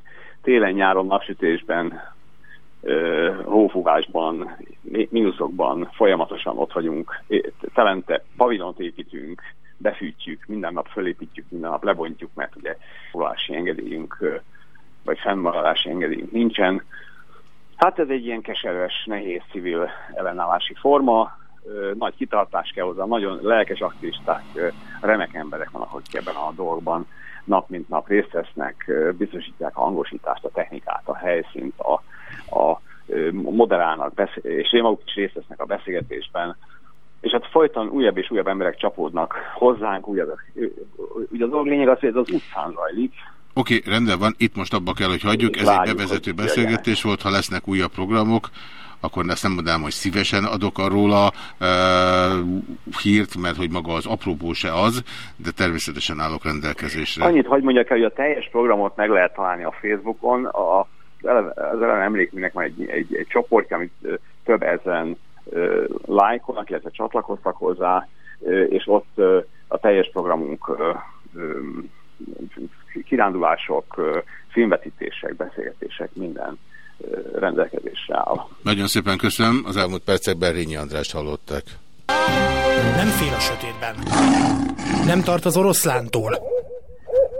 télen-nyáron napsütésben hófugásban, mínuszokban folyamatosan ott vagyunk, telente pavilont építünk, befűtjük, minden nap fölépítjük, minden nap lebontjuk, mert ugye foglalási engedélyünk, vagy fennmaradási engedélyünk nincsen. Hát ez egy ilyen keserves, nehéz civil ellenállási forma, nagy kitartás kell hozzá, nagyon lelkes aktivisták, remek emberek vannak, akik ebben a dolgban nap mint nap részt vesznek, biztosítják a hangosítást, a technikát, a helyszínt, a, a moderálnak, és én maguk is részt vesznek a beszélgetésben, és hát folyton újabb és újabb emberek csapódnak hozzánk, újabb, ugye a dolog lényeg az, hogy ez az utcán zajlik. Oké, okay, rendben van, itt most abba kell, hogy hagyjuk, ez Lágyuk, egy bevezető beszélgetés volt, ha lesznek újabb programok, akkor ezt nem mondanám, hogy szívesen adok arról a uh, hírt, mert hogy maga az apróból se az, de természetesen állok rendelkezésre. Annyit hagyd mondjak el, hogy a teljes programot meg lehet találni a Facebookon, a, az eleve emlékműnek van egy, egy, egy csoportja, amit több ezen lájkolnak, illetve csatlakoztak hozzá, és ott a teljes programunk kirándulások, filmvetítések, beszélgetések, minden rendelkezésre áll. Nagyon szépen köszönöm. Az elmúlt percekben Rényi Andrást hallották. Nem fél a sötétben. Nem tart az oroszlántól.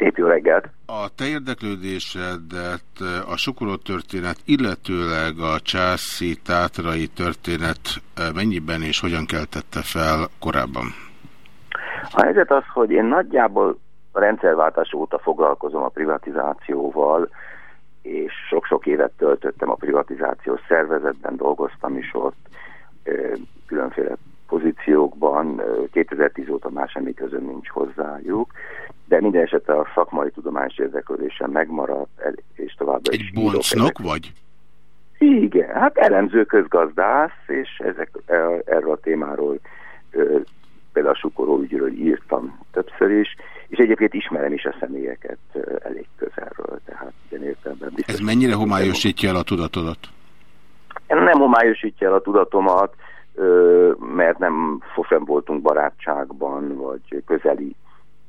Szép jó reggelt! A te érdeklődésedet a Sokoló történet, illetőleg a Császi Tátrai történet mennyiben és hogyan keltette fel korábban? A helyzet az, hogy én nagyjából a rendszerváltás óta foglalkozom a privatizációval, és sok-sok évet töltöttem a privatizációs szervezetben, dolgoztam is ott különféle pozíciókban, 2010 óta már semmi közön nincs hozzájuk, de minden esetre a szakmai tudományos érdeklődésem megmaradt, és továbbra is... Egy boncnok vagy? Igen, hát elemző közgazdász, és ezek, e, erről a témáról például a Sukoró ügyről írtam többször is, és egyébként ismerem is a személyeket elég közelről, tehát ilyen értelemben biztos. Ez mennyire homályosítja el a tudatodat? Nem homályosítja el a tudatomat, mert nem sosem voltunk barátságban, vagy közeli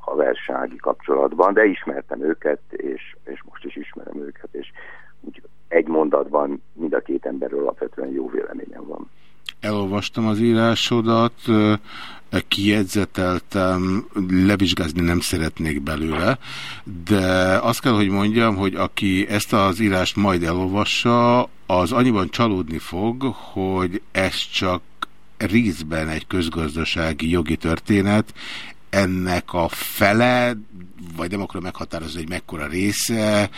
haversági kapcsolatban, de ismertem őket, és, és most is ismerem őket, és úgy egy mondatban mind a két emberről alapvetően jó véleményem van. Elolvastam az írásodat, kijegyzeteltem, levizsgázni nem szeretnék belőle, de azt kell, hogy mondjam, hogy aki ezt az írást majd elolvassa, az annyiban csalódni fog, hogy ez csak részben egy közgazdasági jogi történet, ennek a fele, vagy nem akarom meghatározni, hogy mekkora része,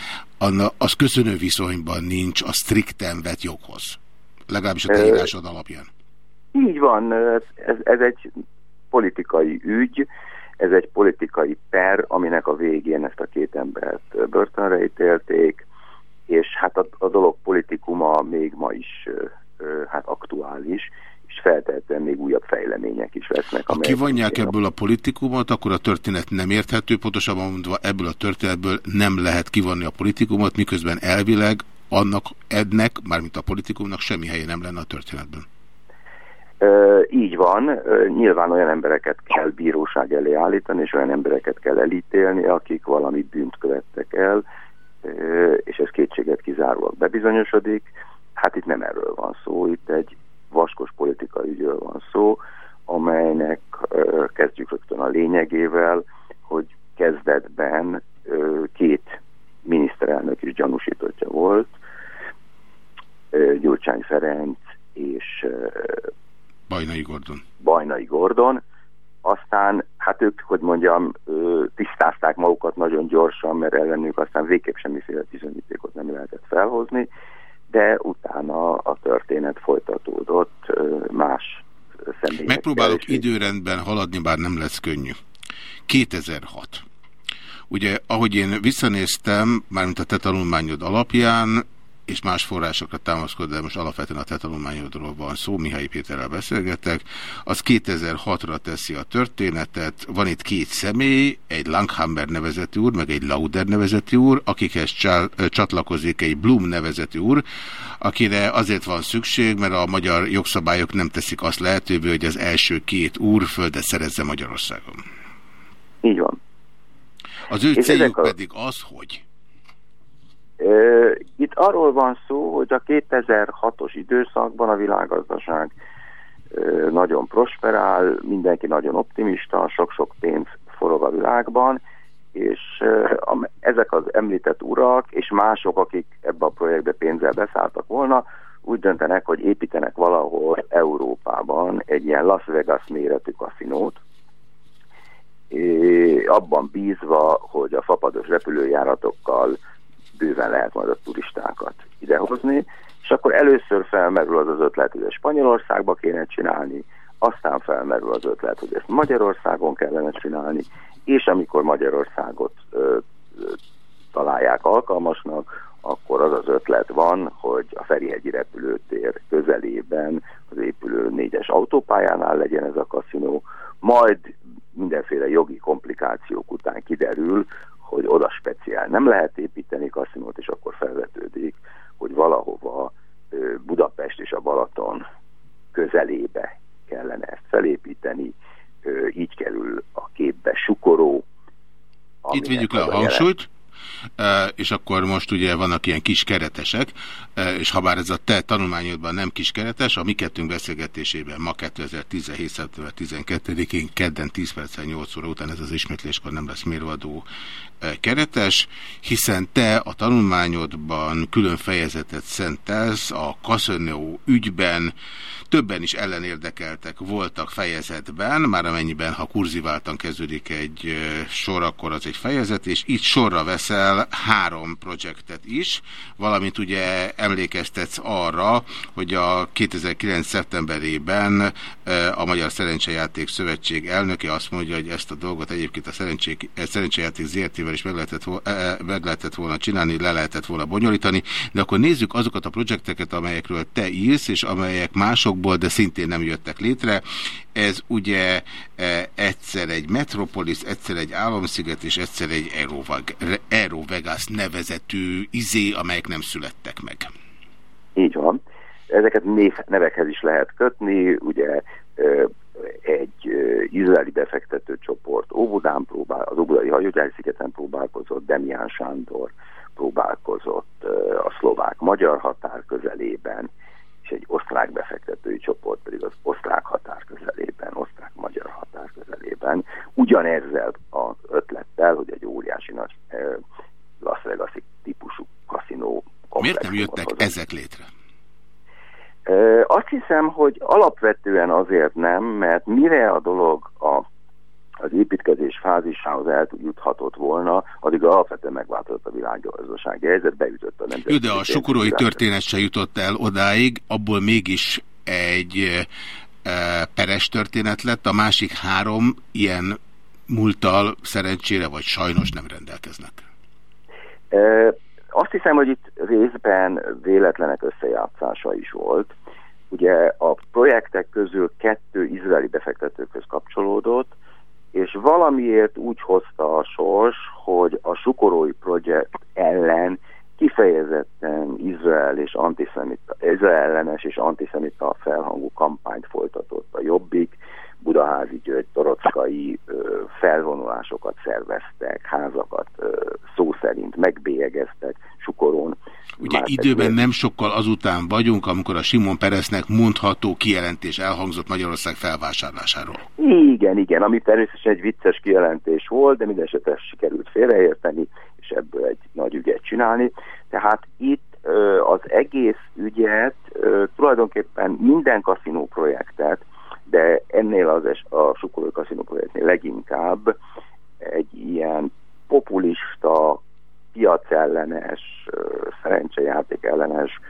az köszönő viszonyban nincs a strikten vett joghoz. Legalábbis a te írásod alapján. Így van, ez, ez egy politikai ügy, ez egy politikai per, aminek a végén ezt a két embert börtönre ítélték, és hát a, a dolog politikuma még ma is hát aktuális, és feltehetően még újabb fejlemények is lesznek. Ha kivonják ebből a politikumot, akkor a történet nem érthető, pontosabban mondva ebből a történetből nem lehet kivonni a politikumot, miközben elvileg annak ednek, mármint a politikumnak semmi helye nem lenne a történetben. Így van, nyilván olyan embereket kell bíróság elé állítani, és olyan embereket kell elítélni, akik valami bűnt követtek el, és ez kétséget kizárólag bebizonyosodik. Hát itt nem erről van szó, itt egy vaskos politikai ügyről van szó, amelynek kezdjük rögtön a lényegével, hogy kezdetben két miniszterelnök is gyanúsítottja volt, Gyurcsány Ferenc és Bajnai Gordon. Bajnai Gordon. Aztán, hát ők, hogy mondjam, tisztázták magukat nagyon gyorsan, mert ellenük aztán végképp semmiféle bizonyítékot nem lehetett felhozni, de utána a történet folytatódott más személyekkel. Megpróbálok időrendben haladni, bár nem lesz könnyű. 2006. Ugye, ahogy én visszanéztem, mármint a te tanulmányod alapján, és más forrásokra támaszkod, de most alapvetően a te tanulmányodról van szó, Mihály Péterrel beszélgetek, az 2006-ra teszi a történetet, van itt két személy, egy Langhammer nevezetű úr, meg egy Lauder nevezetű úr, akikhez csatlakozik egy Blum nevezetű úr, akire azért van szükség, mert a magyar jogszabályok nem teszik azt lehetővé, hogy az első két úr földet szerezze Magyarországon. Így van. Az ő céljuk pedig az, hogy itt arról van szó, hogy a 2006-os időszakban a világgazdaság nagyon prosperál, mindenki nagyon optimista, sok-sok pénz forog a világban, és ezek az említett urak és mások, akik ebbe a projektbe pénzzel beszálltak volna, úgy döntenek, hogy építenek valahol Európában egy ilyen Las Vegas méretű kaszinót, abban bízva, hogy a fapados repülőjáratokkal bőven lehet majd a turistákat idehozni, és akkor először felmerül az az ötlet, hogy ezt Spanyolországba kéne csinálni, aztán felmerül az ötlet, hogy ezt Magyarországon kellene csinálni, és amikor Magyarországot ö, ö, találják alkalmasnak, akkor az az ötlet van, hogy a Ferihegyi repülőtér közelében az épülő négyes autópályánál legyen ez a kaszinó, majd mindenféle jogi komplikációk után kiderül, hogy oda speciál. Nem lehet építeni kaszinót, és akkor felvetődik, hogy valahova Budapest és a Balaton közelébe kellene ezt felépíteni, így kerül a képbe Sukoró. Itt vigyük le a hangsúlyt, és akkor most ugye vannak ilyen kis keretesek, és ha bár ez a te tanulmányodban nem kis keretes, a mi kettőnk beszélgetésében ma 2017. szeptember 12-én kedden 10 perccel 8 óra után ez az ismétléskor nem lesz mérvadó keretes, hiszen te a tanulmányodban külön fejezetet szentelsz a Kaszönő ügyben, többen is ellenérdekeltek voltak fejezetben, már amennyiben, ha kurziváltan kezdődik egy sor, akkor az egy fejezet, és itt sorra veszel három projektet is, valamint ugye emlékeztetsz arra, hogy a 2009. szeptemberében a Magyar Szerencsejáték Szövetség elnöke azt mondja, hogy ezt a dolgot egyébként a Szerencsejáték ZRT-vel is meg lehetett, meg lehetett volna csinálni, le lehetett volna bonyolítani, de akkor nézzük azokat a projekteket, amelyekről te írsz, és amelyek másokból, de szintén nem jöttek létre. Ez ugye egyszer egy Metropolis, egyszer egy Álomsziget, és egyszer egy Aerovegas nevezetű izé, amelyek nem születtek meg. Így van. Ezeket név, nevekhez is lehet kötni, ugye egy izraeli befektető csoport Óbudán próbál, az Óbudai Hajógyári szigeten próbálkozott, Demián Sándor próbálkozott a szlovák-magyar határ közelében, egy osztrák befektetői csoport pedig az osztrák határ közelében, osztrák-magyar határ közelében, ugyanezzel az ötlettel, hogy egy óriási nagy Las vegas típusú kaszinó Miért nem jöttek hozott. ezek létre? Azt hiszem, hogy alapvetően azért nem, mert mire a dolog a, az építkezés fázisához juthatott volna, addig alapvetően megváltozott a világgazdasági helyzet, beütött a nemzeti. Jó, de a sokorói történet se jutott el odáig, abból mégis egy e, peres történet lett, a másik három ilyen múltal szerencsére vagy sajnos nem rendelkeznek. E azt hiszem, hogy itt részben véletlenek összejátszása is volt. Ugye a projektek közül kettő izraeli befektetőkhöz kapcsolódott, és valamiért úgy hozta a sors, hogy a sukorói projekt ellen kifejezetten Izrael és antiszemita, Izrael ellenes és antiszemita felhangú kampányt folytatott a Jobbik, Budaházi György, Torockai felvonulásokat szerveztek, házakat szó szerint megbélyegeztek Sukoron. Ugye Már időben nem sokkal azután vagyunk, amikor a Simon Peresznek mondható kijelentés elhangzott Magyarország felvásárlásáról. Igen, igen, ami természetesen egy vicces kijelentés volt, de minden esetre sikerült félreérteni, és ebből egy nagy ügyet csinálni. Tehát itt az egész ügyet tulajdonképpen minden kaszinó projektet de ennél az es, a Sukolói Kaszinó projektnél leginkább egy ilyen populista, piacellenes, szerencsejáték ellenes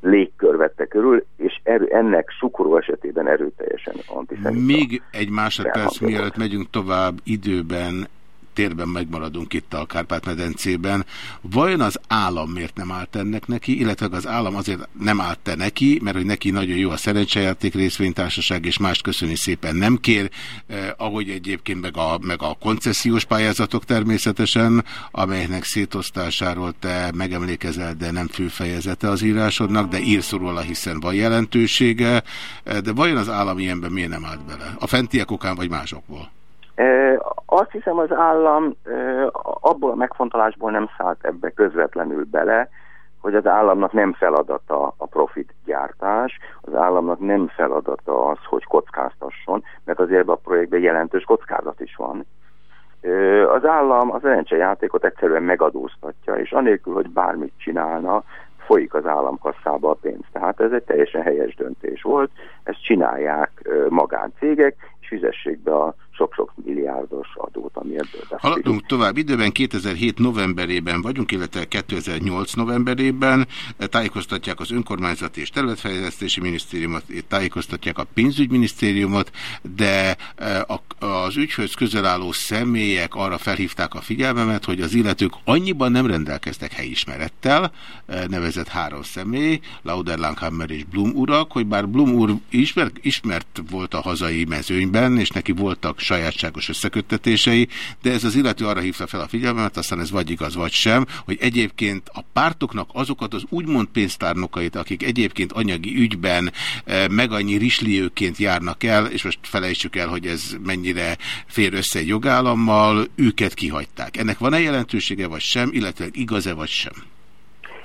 légkör vette körül, és erő, ennek sukoró esetében erőteljesen antiszemita. Még egy másodperc, mielőtt megyünk tovább időben, térben megmaradunk itt a Kárpát-medencében. Vajon az állam miért nem állt ennek neki, illetve az állam azért nem állt te neki, mert hogy neki nagyon jó a szerencsejáték részvénytársaság, és mást köszöni szépen nem kér, eh, ahogy egyébként meg a, meg a koncesziós pályázatok természetesen, amelynek szétosztásáról te megemlékezel, de nem főfejezete az írásodnak, de írsz róla, hiszen van jelentősége, eh, de vajon az állam ilyenben miért nem állt bele? A fentiek okán vagy másokból? Azt hiszem az állam abból a megfontolásból nem szállt ebbe közvetlenül bele, hogy az államnak nem feladata a profit gyártás, az államnak nem feladata az, hogy kockáztasson, mert azért a projektben jelentős kockázat is van. Az állam az játékot egyszerűen megadóztatja, és anélkül, hogy bármit csinálna, folyik az államkasszába a pénz. Tehát ez egy teljesen helyes döntés volt, ezt csinálják magáncégek, és fizessék be a sok-sok milliárdos adót, ami ebből beszél. Haladunk tovább. Időben 2007 novemberében vagyunk, illetve 2008 novemberében tájékoztatják az önkormányzati és területfejlesztési minisztériumot, tájékoztatják a pénzügyminisztériumot, de e, az ügyhöz közel álló személyek arra felhívták a figyelmemet, hogy az illetők annyiban nem rendelkeztek helyismerettel, e, nevezett három személy, Lauder Langhammer és Blum urak, hogy bár Blum úr ismert, ismert volt a hazai mezőnyben, és neki voltak sajátságos összeköttetései, de ez az illető arra hívta fel a figyelmet, aztán ez vagy igaz, vagy sem, hogy egyébként a pártoknak azokat az úgymond pénztárnokait, akik egyébként anyagi ügyben eh, meg annyi risliőként járnak el, és most felejtsük el, hogy ez mennyire fér össze egy jogállammal, őket kihagyták. Ennek van-e jelentősége, vagy sem, illetve igaz-e, vagy sem?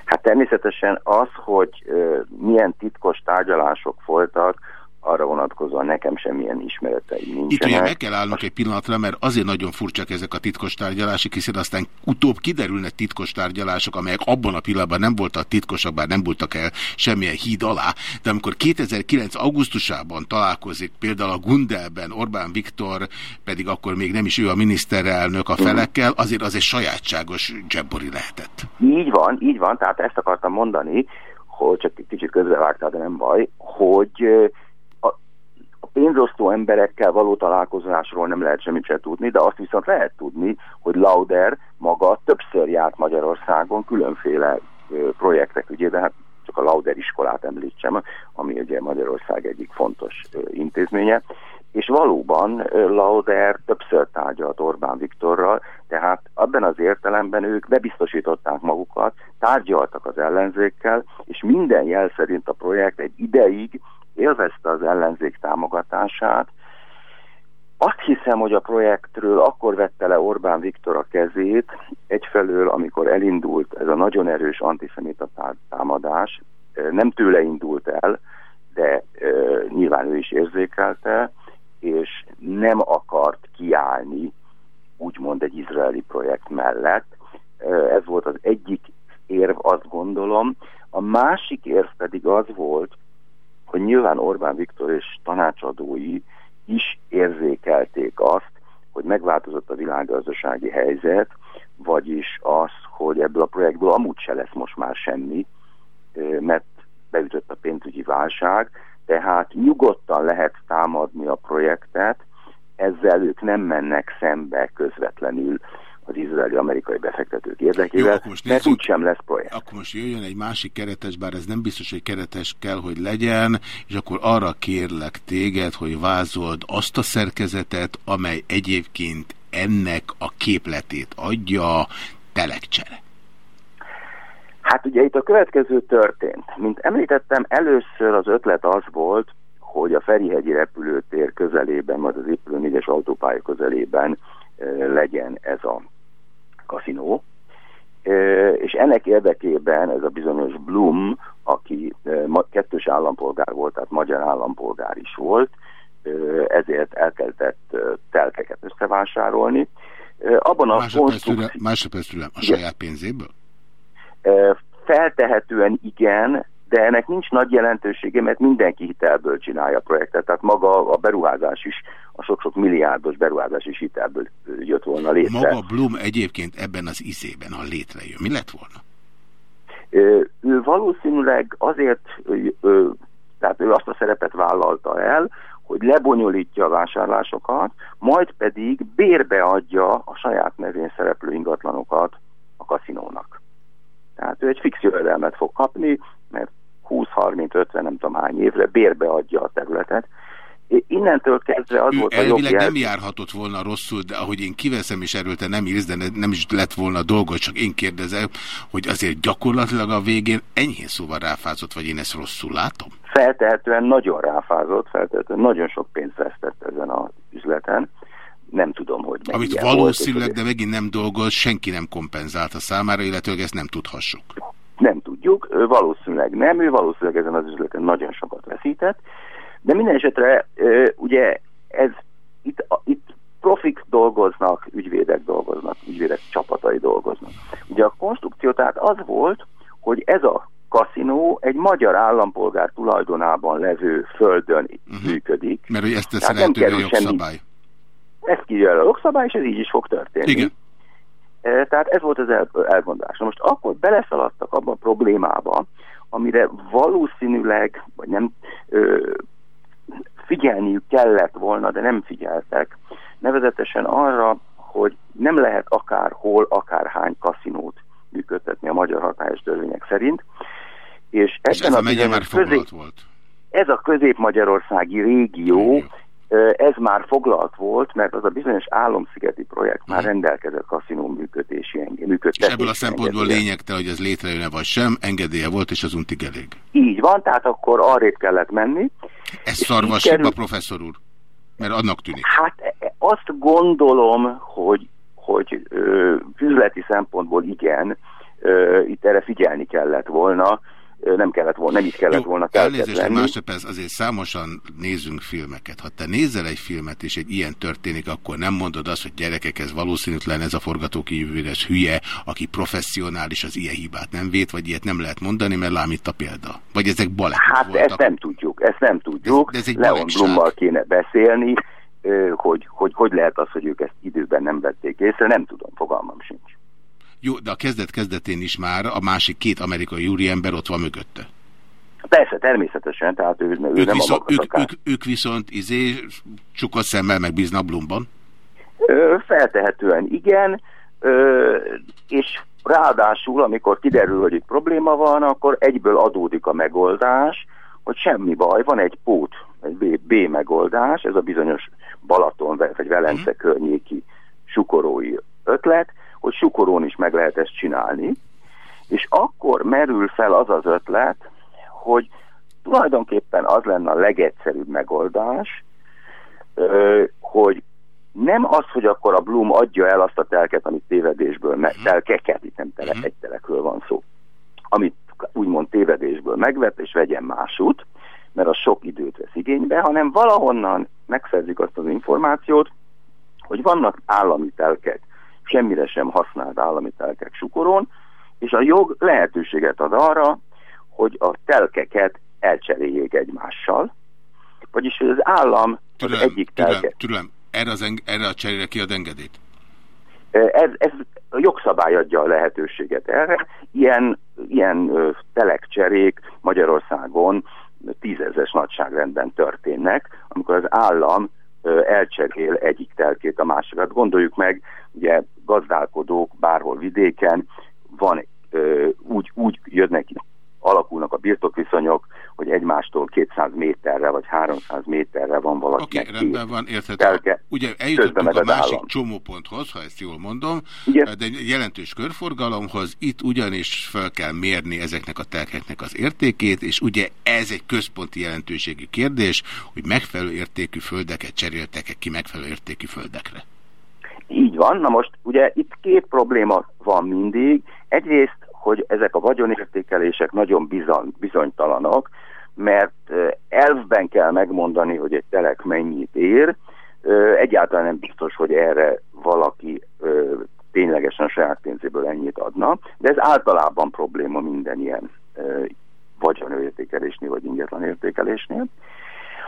Hát természetesen az, hogy uh, milyen titkos tárgyalások voltak, arra vonatkozóan nekem semmilyen ismeretei nincsenek. Itt ugye meg kell állnunk egy pillanatra, mert azért nagyon furcsak ezek a titkos tárgyalások, hiszen aztán utóbb kiderülnek titkos tárgyalások, amelyek abban a pillanatban nem voltak titkosak, bár nem voltak el semmilyen híd alá, de amikor 2009. augusztusában találkozik például a Gundelben Orbán Viktor, pedig akkor még nem is ő a miniszterelnök a felekkel, azért az egy sajátságos dzsebbori lehetett. Így van, így van, tehát ezt akartam mondani, hogy csak egy kicsit közbevágtál, de nem baj, hogy pénzosztó emberekkel való találkozásról nem lehet semmit se tudni, de azt viszont lehet tudni, hogy Lauder maga többször járt Magyarországon különféle projektek ügyében, hát csak a Lauder iskolát említsem, ami ugye Magyarország egyik fontos intézménye, és valóban Lauder többször tárgyalt Orbán Viktorral, tehát abban az értelemben ők bebiztosították magukat, tárgyaltak az ellenzékkel, és minden jel szerint a projekt egy ideig élvezte az ellenzék támogatását. Azt hiszem, hogy a projektről akkor vette le Orbán Viktor a kezét, egyfelől, amikor elindult ez a nagyon erős antiszemita támadás, nem tőle indult el, de e, nyilván ő is érzékelte, és nem akart kiállni úgymond egy izraeli projekt mellett. Ez volt az egyik érv, azt gondolom. A másik érv pedig az volt, hogy nyilván Orbán Viktor és tanácsadói is érzékelték azt, hogy megváltozott a világgazdasági helyzet, vagyis az, hogy ebből a projektből amúgy se lesz most már semmi, mert beütött a pénzügyi válság, tehát nyugodtan lehet támadni a projektet, ezzel ők nem mennek szembe közvetlenül az izraeli-amerikai befektetők érdekével, Jó, mert úgysem lesz projekt. Akkor most jöjjön egy másik keretes, bár ez nem biztos, hogy keretes kell, hogy legyen, és akkor arra kérlek téged, hogy vázold azt a szerkezetet, amely egyébként ennek a képletét adja, telekcsere. Hát ugye itt a következő történt. Mint említettem, először az ötlet az volt, hogy a Ferihegyi repülőtér közelében, majd az épülő négyes autópálya közelében legyen ez a kaszinó. És ennek érdekében ez a bizonyos Blum, aki kettős állampolgár volt, tehát magyar állampolgár is volt, ezért elkezdett telkeket összevásárolni. Abban a Másodperc türelem, a saját pénzéből? Feltehetően igen, de ennek nincs nagy jelentősége, mert mindenki hitelből csinálja a projektet, tehát maga a beruházás is, a sok-sok milliárdos beruházás is hitelből jött volna létre. Maga Blum egyébként ebben az izében, ha létrejön, mi lett volna? Ő valószínűleg azért, tehát ő azt a szerepet vállalta el, hogy lebonyolítja a vásárlásokat, majd pedig bérbe adja a saját nevén szereplő ingatlanokat a kaszinónak. Tehát ő egy fix jövedelmet fog kapni, mert 20-30-50 nem tudom hány évre bérbe adja a területet. Innentől kezdve az ő volt a jel... nem járhatott volna rosszul, de ahogy én kiveszem, és erről te nem írsz, de nem is lett volna dolgot, csak én kérdezem, hogy azért gyakorlatilag a végén enyhén szóval ráfázott, vagy én ezt rosszul látom? Feltehetően nagyon ráfázott, feltehetően nagyon sok pénzt vesztett ezen az üzleten nem tudom, hogy Amit valószínűleg, volt, de megint nem dolgoz, senki nem kompenzálta számára, illetve ezt nem tudhassuk. Nem tudjuk, valószínűleg nem, ő valószínűleg ezen az üzleten nagyon sokat veszített, de minden esetre ugye ez itt, itt profik dolgoznak, ügyvédek dolgoznak, ügyvédek csapatai dolgoznak. Ugye a konstrukció tehát az volt, hogy ez a kaszinó egy magyar állampolgár tulajdonában levő földön uh mhm. -huh. működik. Mert hogy ezt teszi lehetővé a jogszabály. Semmi, ez kijön a jogszabály, és ez így is fog történni. Igen. E, tehát ez volt az el, elgondolás. Most akkor beleszaladtak abban a problémába, amire valószínűleg, vagy nem ö, figyelniük kellett volna, de nem figyeltek, nevezetesen arra, hogy nem lehet akárhol, akárhány kaszinót működtetni a magyar hatályos törvények szerint. És, és ez a, a már közé... volt? Ez a közép-magyarországi régió, régió ez már foglalt volt, mert az a bizonyos álomszigeti projekt már mhm. rendelkezett kaszinó működési engedély. És ebből a szempontból lényegte, hogy ez létrejön-e vagy sem, engedélye volt, és az untig elég. Így van, tehát akkor arrébb kellett menni. Ez szarvas kerül... a professzor úr? Mert annak tűnik. Hát e, e, azt gondolom, hogy, hogy ö, üzleti szempontból igen, ö, itt erre figyelni kellett volna, nem kellett volna, nem így kellett Jó, volna elnézést egy másodperc, azért számosan nézünk filmeket. Ha te nézel egy filmet, és egy ilyen történik, akkor nem mondod azt, hogy gyerekek, ez valószínűtlen, ez a forgatókönyvűr, ez hülye, aki professzionális, az ilyen hibát nem vét, vagy ilyet nem lehet mondani, mert lám itt a példa. Vagy ezek balesetek Hát voltak. ezt nem tudjuk, ezt nem tudjuk. Ez, ez egy Leon balegság. Blummal kéne beszélni, hogy, hogy hogy lehet az, hogy ők ezt időben nem vették észre, nem tudom, fogalmam sincs. Jó, de a kezdet-kezdetén is már a másik két amerikai úriember ott van mögötte. Persze, természetesen, tehát ő, ő Ők, nem viszont, a ők, ők, ők viszont izé, csukott szemmel megbíznak Blumban. Ö, feltehetően igen, ö, és ráadásul, amikor kiderül, hogy itt probléma van, akkor egyből adódik a megoldás, hogy semmi baj, van egy pót, egy B, B megoldás, ez a bizonyos Balaton vagy Velence környéki sukorói ötlet, hogy sukorón is meg lehet ezt csinálni, és akkor merül fel az az ötlet, hogy tulajdonképpen az lenne a legegyszerűbb megoldás, hogy nem az, hogy akkor a Bloom adja el azt a telket, amit tévedésből, me- telkeket, itt nem tele, egy telekről van szó, amit úgymond tévedésből megvett, és vegyen másút, mert az sok időt vesz igénybe, hanem valahonnan megszerzik azt az információt, hogy vannak állami telkek, semmire sem használt állami telkek sukoron, és a jog lehetőséget ad arra, hogy a telkeket elcseréljék egymással, vagyis hogy az állam Türelem, az egyik türelem, telket. türelem. Erre, az eng erre a cserére ki ad engedélyt? Ez, ez a jogszabály adja a lehetőséget erre. Ilyen, ilyen telekcserék Magyarországon tízezes nagyságrendben történnek, amikor az állam elcserél egyik telkét a másikat. Gondoljuk meg, ugye gazdálkodók bárhol vidéken, van úgy, úgy jönnek alakulnak a birtokviszonyok, hogy egymástól 200 méterre vagy 300 méterre van valaki. Oké, okay, rendben van, érthető. telke, Ugye eljutottunk a másik állam. csomóponthoz, ha ezt jól mondom, Igen. de jelentős körforgalomhoz. Itt ugyanis fel kell mérni ezeknek a telkeknek az értékét, és ugye ez egy központi jelentőségű kérdés, hogy megfelelő értékű földeket cseréltek-e ki megfelelő értékű földekre. Így van, na most ugye itt két probléma van mindig. Egyrészt, hogy ezek a vagyonértékelések nagyon bizony, bizonytalanok, mert elvben kell megmondani, hogy egy telek mennyit ér, egyáltalán nem biztos, hogy erre valaki ténylegesen a saját pénzéből ennyit adna, de ez általában probléma minden ilyen vagyonértékelésnél vagy ingetlen értékelésnél.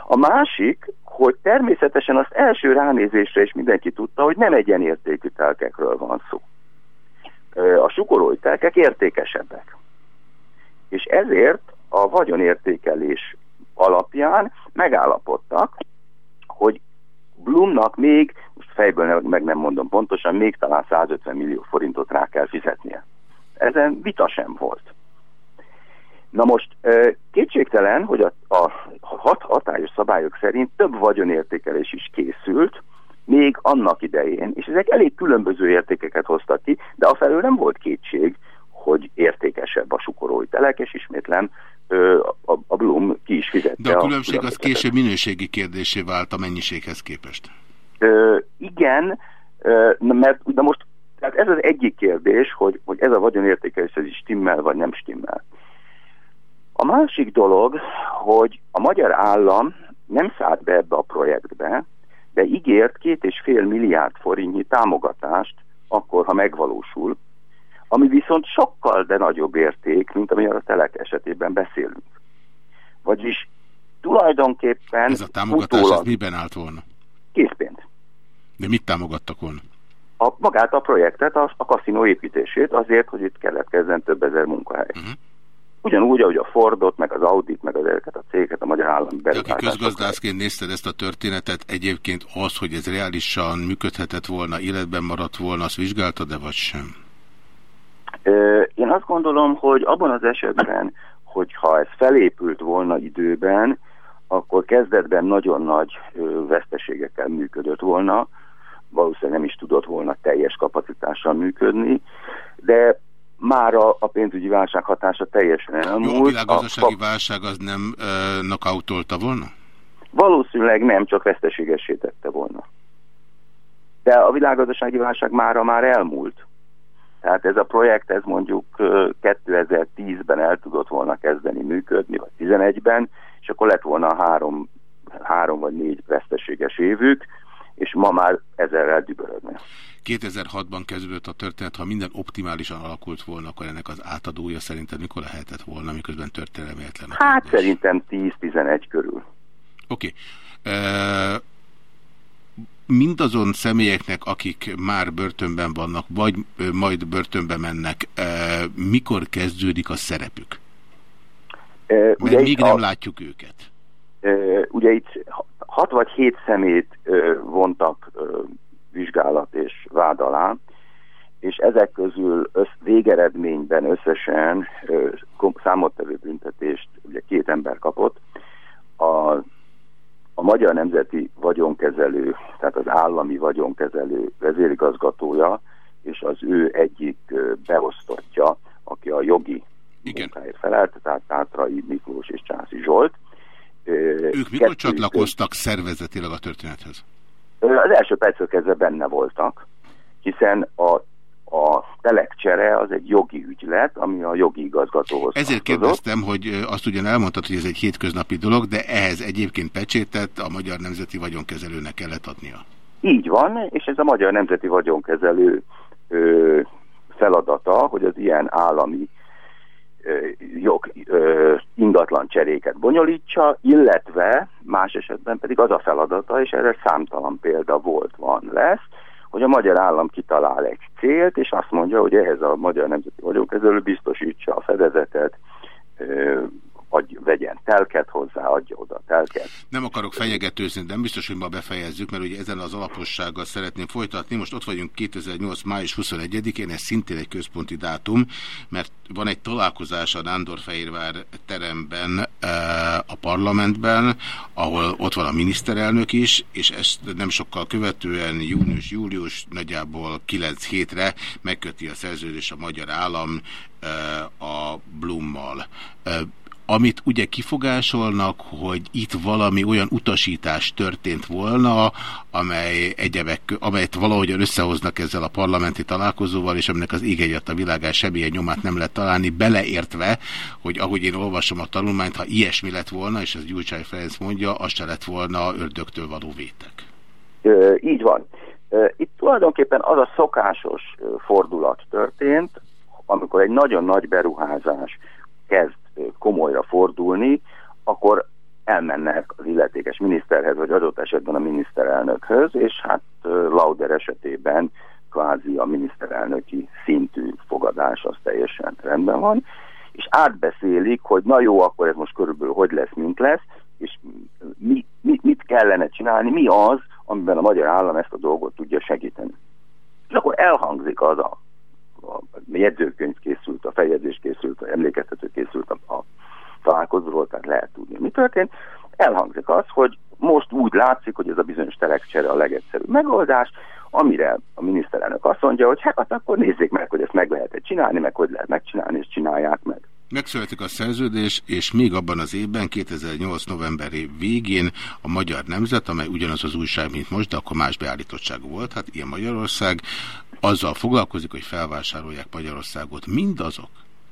A másik, hogy természetesen azt első ránézésre is mindenki tudta, hogy nem egyenértékű telkekről van szó. A sukorói telkek értékesebbek. És ezért a vagyonértékelés alapján megállapodtak, hogy Blumnak még, most fejből meg nem mondom pontosan, még talán 150 millió forintot rá kell fizetnie. Ezen vita sem volt. Na most kétségtelen, hogy a, a hat hatályos szabályok szerint több vagyonértékelés is készült, még annak idején, és ezek elég különböző értékeket hoztak ki, de afelől nem volt kétség, hogy értékesebb a sukorói telek, és ismétlem a, a Blum ki is fizette. De a különbség az különbözőket. később minőségi kérdésé vált a mennyiséghez képest. Ö, igen, ö, mert de most tehát ez az egyik kérdés, hogy, hogy ez a vagyonértékelés ez is stimmel, vagy nem stimmel. A másik dolog, hogy a magyar állam nem szállt be ebbe a projektbe, de ígért két és fél milliárd forintnyi támogatást akkor, ha megvalósul, ami viszont sokkal de nagyobb érték, mint amiről a telek esetében beszélünk. Vagyis tulajdonképpen Ez a támogatás, utólag ez miben állt volna? készpénz. De mit támogattak volna? a, magát a projektet, a, a kaszinó építését azért, hogy itt keletkezzen több ezer munkahely. Uh -huh. Ugyanúgy, ahogy a Fordot, meg az Audit, meg az ezeket a cégeket, a magyar állam De aki közgazdászként nézted ezt a történetet, egyébként az, hogy ez reálisan működhetett volna, életben maradt volna, azt vizsgáltad-e vagy sem? Én azt gondolom, hogy abban az esetben, hogyha ez felépült volna időben, akkor kezdetben nagyon nagy veszteségekkel működött volna, valószínűleg nem is tudott volna teljes kapacitással működni, de már a, a pénzügyi válság hatása teljesen elmúlt. Jó, a világgazdasági a, válság az nem uh, knockoutolta volna? Valószínűleg nem, csak veszteségessé tette volna. De a világgazdasági válság mára már elmúlt. Tehát ez a projekt, ez mondjuk 2010-ben el tudott volna kezdeni működni, vagy 11-ben, és akkor lett volna három, három vagy négy veszteséges évük, és ma már ezerrel dübörögnek. 2006-ban kezdődött a történet, ha minden optimálisan alakult volna, akkor ennek az átadója szerinted mikor lehetett volna, miközben történelméletlen? Hát szerintem 10-11 körül. Oké. Okay. Uh, mindazon személyeknek, akik már börtönben vannak, vagy majd börtönbe mennek, mikor kezdődik a szerepük? Mert ugye még nem a, látjuk őket. Ugye itt hat vagy hét szemét vontak vizsgálat és vád alá, és ezek közül össz, végeredményben összesen számottevő büntetést ugye két ember kapott. A a Magyar Nemzeti Vagyonkezelő, tehát az állami vagyonkezelő vezérigazgatója, és az ő egyik beosztottja, aki a jogi Igen. munkáért felelt, tehát Tátrai Miklós és Császi Zsolt. Ők mikor csatlakoztak szervezetileg a történethez? Az első percről kezdve benne voltak, hiszen a a telekcsere az egy jogi ügylet, ami a jogi igazgatóhoz Ezért tartozott. kérdeztem, hogy azt ugyan elmondtad, hogy ez egy hétköznapi dolog, de ehhez egyébként pecsétet a Magyar Nemzeti Vagyonkezelőnek kellett adnia. Így van, és ez a Magyar Nemzeti Vagyonkezelő ö, feladata, hogy az ilyen állami jog, ingatlan cseréket bonyolítsa, illetve más esetben pedig az a feladata, és erre számtalan példa volt, van, lesz, hogy a magyar állam kitalál egy célt, és azt mondja, hogy ehhez a magyar nemzeti vagyonkezelő biztosítsa a fedezetet, adj, vegyen telket hozzá, adja oda telket. Nem akarok fenyegetőzni, de biztos, hogy ma befejezzük, mert ugye ezen az alapossággal szeretném folytatni. Most ott vagyunk 2008. május 21-én, ez szintén egy központi dátum, mert van egy találkozás a Nándorfehérvár teremben eh, a parlamentben, ahol ott van a miniszterelnök is, és ezt nem sokkal követően június-július nagyjából 9 hétre megköti a szerződés a magyar állam eh, a Blummal. Amit ugye kifogásolnak, hogy itt valami olyan utasítás történt volna, amely egyebek, amelyet valahogyan összehoznak ezzel a parlamenti találkozóval, és aminek az ég a világás semmilyen nyomát nem lehet találni, beleértve, hogy ahogy én olvasom a tanulmányt, ha ilyesmi lett volna, és ez Gyurcsány Ferenc mondja, az se lett volna ördögtől való vétek. így van. Itt tulajdonképpen az a szokásos fordulat történt, amikor egy nagyon nagy beruházás kezd komolyra fordulni, akkor elmennek az illetékes miniszterhez, vagy adott esetben a miniszterelnökhöz, és hát Lauder esetében kvázi a miniszterelnöki szintű fogadás az teljesen rendben van, és átbeszélik, hogy na jó, akkor ez most körülbelül hogy lesz, mint lesz, és mi, mi, mit kellene csinálni, mi az, amiben a magyar állam ezt a dolgot tudja segíteni. És akkor elhangzik az a a jegyzőkönyv készült, a feljegyzés készült, a emlékeztető készült a, a találkozóról, tehát lehet tudni, mi történt. Elhangzik az, hogy most úgy látszik, hogy ez a bizonyos telekcsere a legegyszerűbb megoldás, amire a miniszterelnök azt mondja, hogy hát, hát akkor nézzék meg, hogy ezt meg lehet -e csinálni, meg hogy lehet megcsinálni, és csinálják meg. Megszületik a szerződés, és még abban az évben, 2008. novemberi végén a Magyar Nemzet, amely ugyanaz az újság, mint most, de akkor más beállítottságú volt, hát ilyen Magyarország, azzal foglalkozik, hogy felvásárolják Magyarországot mindazok,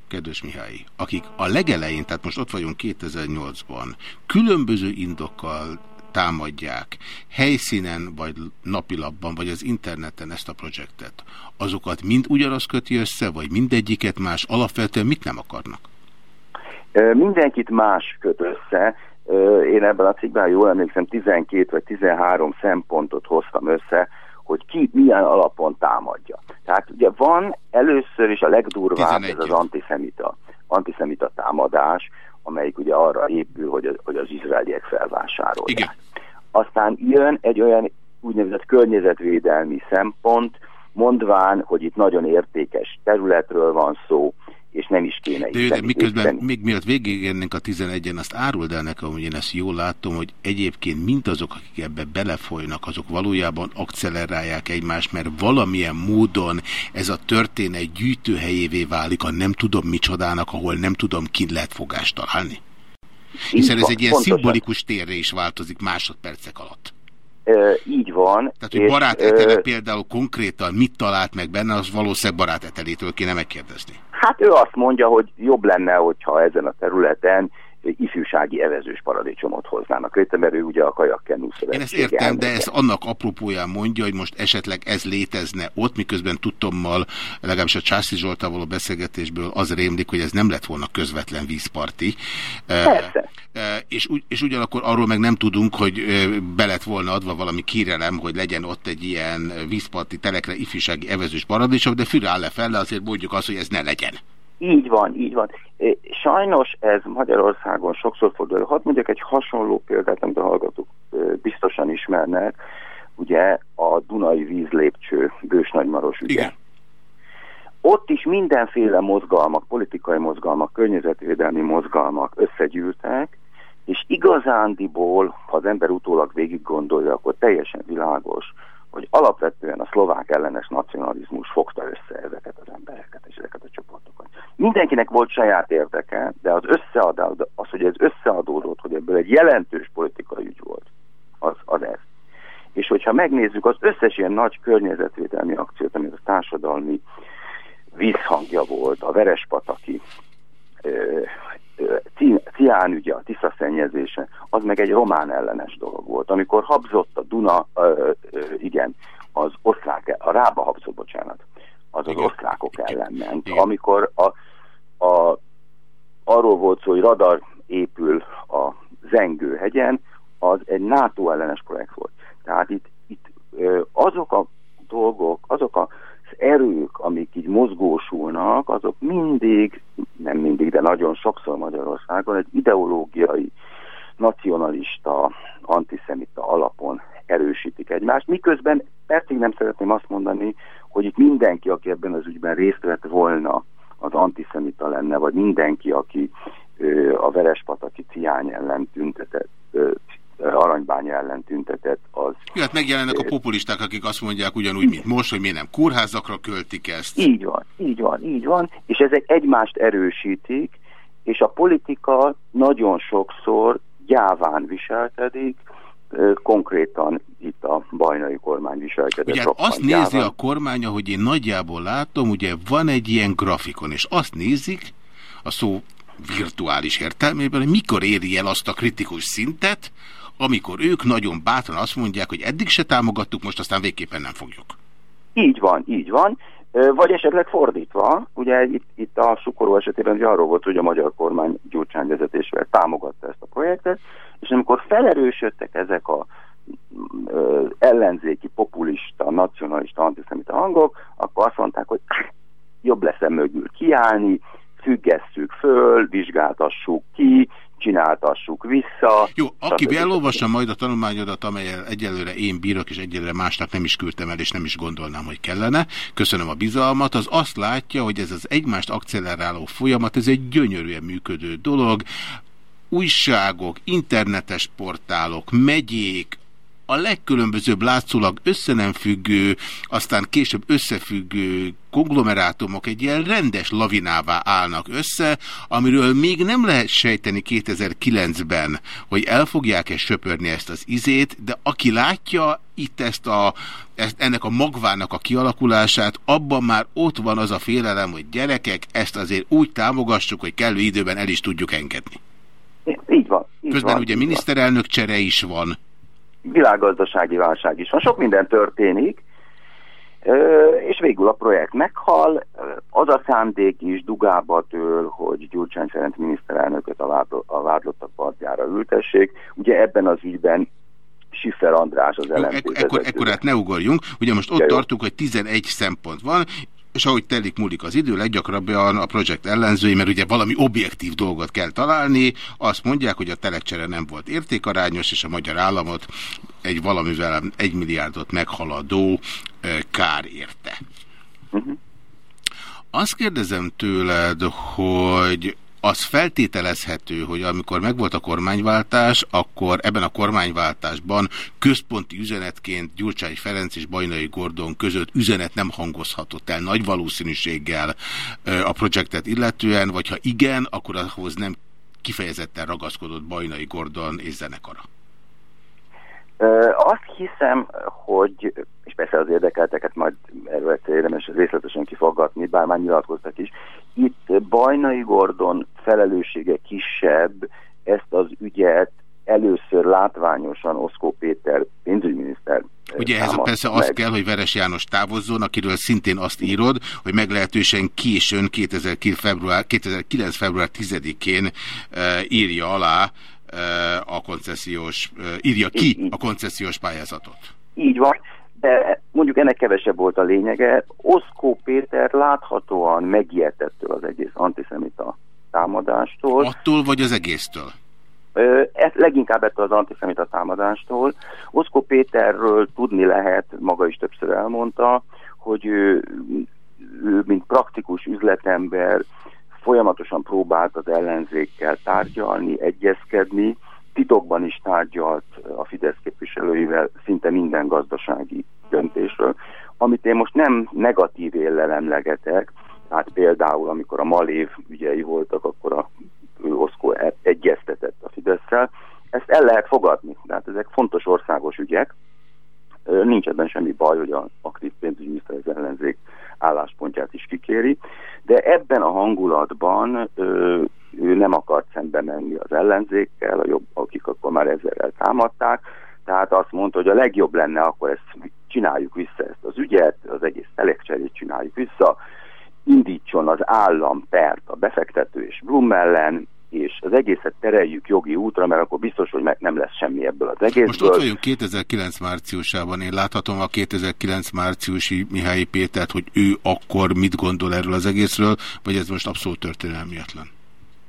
kedves Mihály, akik a legelején, tehát most ott vagyunk 2008-ban, különböző indokkal támadják helyszínen, vagy napilapban, vagy az interneten ezt a projektet, azokat mind ugyanaz köti össze, vagy mindegyiket más, alapvetően mit nem akarnak? Mindenkit más köt össze. Én ebben a cikkben, jól emlékszem, 12 vagy 13 szempontot hoztam össze, hogy ki milyen alapon támadja. Tehát ugye van először is a legdurvább ez az antiszemita, antiszemita támadás, amelyik ugye arra épül, hogy az, hogy az izraeliek felvásárolják. Igen. Aztán jön egy olyan úgynevezett környezetvédelmi szempont, mondván, hogy itt nagyon értékes területről van szó, és nem is kéne de, de miközben, észteni. még miatt végigérnénk a 11-en, azt áruld el nekem, hogy én ezt jól látom, hogy egyébként mindazok, akik ebbe belefolynak, azok valójában akcelerálják egymást, mert valamilyen módon ez a történet gyűjtőhelyévé válik a nem tudom micsodának, ahol nem tudom, kint lehet fogást találni. Hiszen ez egy ilyen pontosan. szimbolikus térre is változik másodpercek alatt. így van. Tehát, hogy barátetele például konkrétan mit talált meg benne, az valószínűleg barátetelétől kéne megkérdezni. Hát ő azt mondja, hogy jobb lenne, hogyha ezen a területen ifjúsági evezős paradicsomot hoznának létre, mert ő ugye a kajakkennú Én ezt értem, elnöke. de ezt annak apropóján mondja, hogy most esetleg ez létezne ott, miközben tudtommal, legalábbis a Császi Zsoltával való beszélgetésből az rémlik, hogy ez nem lett volna közvetlen vízparti. Persze. És, és ugyanakkor arról meg nem tudunk, hogy be lett volna adva valami kérelem, hogy legyen ott egy ilyen vízparti telekre ifjúsági evezős paradicsom, de fürre áll le fele, azért mondjuk azt, hogy ez ne legyen. Így van, így van. Sajnos ez Magyarországon sokszor fordul. Hadd mondjak egy hasonló példát, amit a hallgatók biztosan ismernek. Ugye a Dunai vízlépcső Nagymaros ügye. Igen. Ott is mindenféle mozgalmak, politikai mozgalmak, környezetvédelmi mozgalmak összegyűltek, és igazándiból, ha az ember utólag végig gondolja, akkor teljesen világos, hogy alapvetően a szlovák ellenes nacionalizmus fogta össze ezeket az embereket és ezeket a csoportokat. Mindenkinek volt saját érdeke, de az összeadás, az, hogy ez összeadódott, hogy ebből egy jelentős politikai ügy volt, az, az ez. És hogyha megnézzük az összes ilyen nagy környezetvédelmi akciót, ami a társadalmi vízhangja volt, a Verespataki cián ügye, a Tisza szennyezése, az meg egy román ellenes dolog volt. Amikor habzott a Duna, igen, az oszlák, a Rába habzott, bocsánat, az az oszlákok ellen ment. Amikor a, a, arról volt szó, hogy radar épül a Zengőhegyen, az egy NATO ellenes projekt volt. Tehát itt, itt azok a dolgok, azok a erők, amik így mozgósulnak, azok mindig, nem mindig, de nagyon sokszor Magyarországon egy ideológiai, nacionalista, antiszemita alapon erősítik egymást, miközben percig nem szeretném azt mondani, hogy itt mindenki, aki ebben az ügyben részt vett volna, az antiszemita lenne, vagy mindenki, aki ö, a Verespataki ciány ellen tüntetett, ö, aranybánya ellen tüntetett, az... Ja, hát megjelennek a populisták, akik azt mondják ugyanúgy, mint most, hogy miért nem kórházakra költik ezt. Így van, így van, így van, és ezek egymást erősítik, és a politika nagyon sokszor gyáván viselkedik, konkrétan itt a bajnai kormány viselkedett. Ugye azt nézi a kormány, hogy én nagyjából látom, ugye van egy ilyen grafikon, és azt nézik, a szó virtuális értelmében, hogy mikor éri el azt a kritikus szintet, amikor ők nagyon bátran azt mondják, hogy eddig se támogattuk, most aztán végképpen nem fogjuk. Így van, így van. Vagy esetleg fordítva, ugye itt, itt a Sukoró esetében ugye arról volt, hogy a magyar kormány Gyurcsány vezetésével támogatta ezt a projektet, és amikor felerősödtek ezek a ö, ellenzéki, populista, nacionalista, antiszemita hangok, akkor azt mondták, hogy jobb lesz mögül kiállni, függesszük föl, vizsgáltassuk ki, csináltassuk vissza. Jó, aki elolvassa majd a tanulmányodat, amelyel egyelőre én bírok, és egyelőre másnak nem is küldtem el, és nem is gondolnám, hogy kellene. Köszönöm a bizalmat. Az azt látja, hogy ez az egymást akceleráló folyamat, ez egy gyönyörűen működő dolog. Újságok, internetes portálok, megyék, a legkülönbözőbb látszólag össze nem függő, aztán később összefüggő konglomerátumok egy ilyen rendes lavinává állnak össze, amiről még nem lehet sejteni 2009-ben, hogy el fogják-e söpörni ezt az izét, de aki látja itt ezt a, ezt, ennek a magvának a kialakulását, abban már ott van az a félelem, hogy gyerekek, ezt azért úgy támogassuk, hogy kellő időben el is tudjuk engedni. Így van. Így Közben van, ugye miniszterelnök csere is van. Világgazdasági válság is van, sok minden történik, és végül a projekt meghal, az a szándék is dugába től, hogy Gyurcsány Ferenc miniszterelnököt a vádlottak partjára ültessék. Ugye ebben az ügyben Siffer András az LMP Ekkor, ekkor hát ne ugorjunk, ugye most ott ja, tartunk, hogy 11 szempont van, és ahogy telik múlik az idő, leggyakrabban a projekt ellenzői, mert ugye valami objektív dolgot kell találni, azt mondják, hogy a telekcsere nem volt értékarányos, és a magyar államot egy valamivel egy milliárdot meghaladó kár érte. Uh mhm. -huh. Azt kérdezem tőled, hogy az feltételezhető, hogy amikor megvolt a kormányváltás, akkor ebben a kormányváltásban központi üzenetként Gyurcsány Ferenc és Bajnai Gordon között üzenet nem hangozhatott el nagy valószínűséggel a projektet illetően, vagy ha igen, akkor ahhoz nem kifejezetten ragaszkodott Bajnai Gordon és zenekara. Azt hiszem, hogy, és persze az érdekelteket majd erről érdemes részletesen kifaggatni, bár már nyilatkoztak is, itt Bajnai Gordon felelőssége kisebb ezt az ügyet először látványosan Oszkó Péter pénzügyminiszter Ugye ez persze meg. az kell, hogy Veres János távozzon, akiről szintén azt írod, hogy meglehetősen későn 2009. február, 2009. február 10-én uh, írja alá a koncesziós, írja ki a koncesziós pályázatot. Így van, de mondjuk ennek kevesebb volt a lényege. Oszkó Péter láthatóan megijedtettől az egész antiszemita támadástól. Attól vagy az egésztől? Ez leginkább ettől az antiszemita támadástól. Oszkó Péterről tudni lehet, maga is többször elmondta, hogy ő, ő mint praktikus üzletember folyamatosan próbált az ellenzékkel tárgyalni, egyezkedni, titokban is tárgyalt a Fidesz képviselőivel szinte minden gazdasági döntésről, amit én most nem negatív éllel emlegetek, hát például amikor a Malév ügyei voltak, akkor a Oszkó egyeztetett a Fideszsel, ezt el lehet fogadni, tehát ezek fontos országos ügyek, nincs ebben semmi baj, hogy a aktív pénzügyminiszter az ellenzék álláspontját is kikéri, de ebben a hangulatban ö, ő nem akart szembe menni az ellenzékkel, a jobb, akik akkor már ezzel támadták, tehát azt mondta, hogy a legjobb lenne, akkor ezt csináljuk vissza ezt az ügyet, az egész elekcserét csináljuk vissza, indítson az állam pert a befektető és Blum ellen, és az egészet tereljük jogi útra, mert akkor biztos, hogy meg nem lesz semmi ebből az egészből. Most ott vagyunk 2009 márciusában, én láthatom a 2009 márciusi Mihály Pétert, hogy ő akkor mit gondol erről az egészről, vagy ez most abszolút történelmietlen?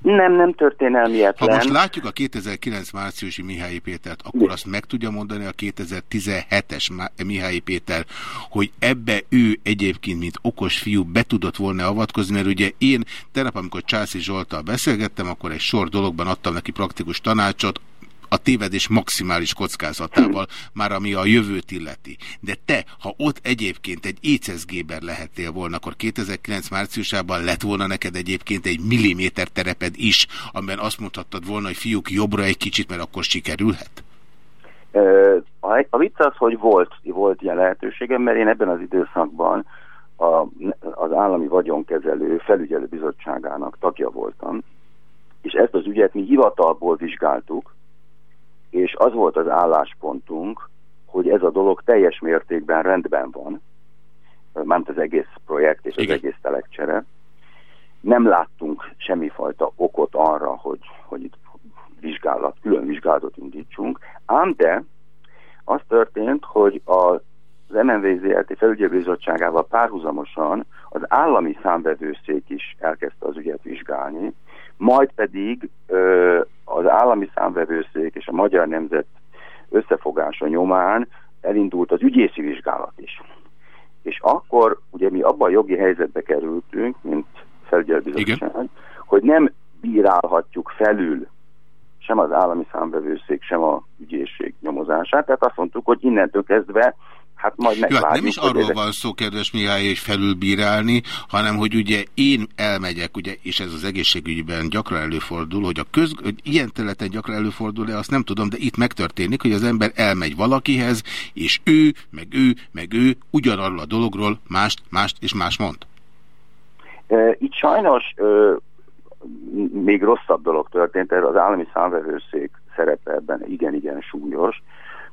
Nem, nem történelmietlen. Ha most látjuk a 2009 márciusi Mihály Pétert, akkor azt meg tudja mondani a 2017-es Mihály Péter, hogy ebbe ő egyébként, mint okos fiú be tudott volna avatkozni, mert ugye én tegnap, amikor Császi Zsoltal beszélgettem, akkor egy sor dologban adtam neki praktikus tanácsot, a tévedés maximális kockázatával, már ami a jövőt illeti. De te, ha ott egyébként egy écezgéber lehettél volna, akkor 2009 márciusában lett volna neked egyébként egy milliméter tereped is, amiben azt mondhattad volna, hogy fiúk jobbra egy kicsit, mert akkor sikerülhet? A vicc az, hogy volt, volt ilyen lehetőségem, mert én ebben az időszakban a, az állami vagyonkezelő felügyelő bizottságának tagja voltam, és ezt az ügyet mi hivatalból vizsgáltuk, és az volt az álláspontunk, hogy ez a dolog teljes mértékben rendben van, mármint az egész projekt és az Igen. egész telekcsere. Nem láttunk semmifajta okot arra, hogy, hogy itt vizsgálat, külön vizsgálatot indítsunk, ám de az történt, hogy az MNV ZLT felügyelőbizottságával párhuzamosan az állami számvevőszék is elkezdte az ügyet vizsgálni, majd pedig ö, az állami számvevőszék és a magyar nemzet összefogása nyomán elindult az ügyészi vizsgálat is. És akkor ugye mi abban a jogi helyzetbe kerültünk, mint felügyelőbizottság, hogy nem bírálhatjuk felül sem az állami számvevőszék, sem a ügyészség nyomozását. Tehát azt mondtuk, hogy innentől kezdve Hát majd meglátjuk. Jó, hát nem is arról van szó, kedves Mihály, hogy felülbírálni, hanem hogy ugye én elmegyek, ugye, és ez az egészségügyben gyakran előfordul, hogy a köz, hogy ilyen területen gyakran előfordul, de azt nem tudom, de itt megtörténik, hogy az ember elmegy valakihez, és ő, meg ő, meg ő ugyanarról a dologról mást, mást és más mond. Itt sajnos még rosszabb dolog történt, erre az állami számvevőszék szerepe ebben igen-igen súlyos,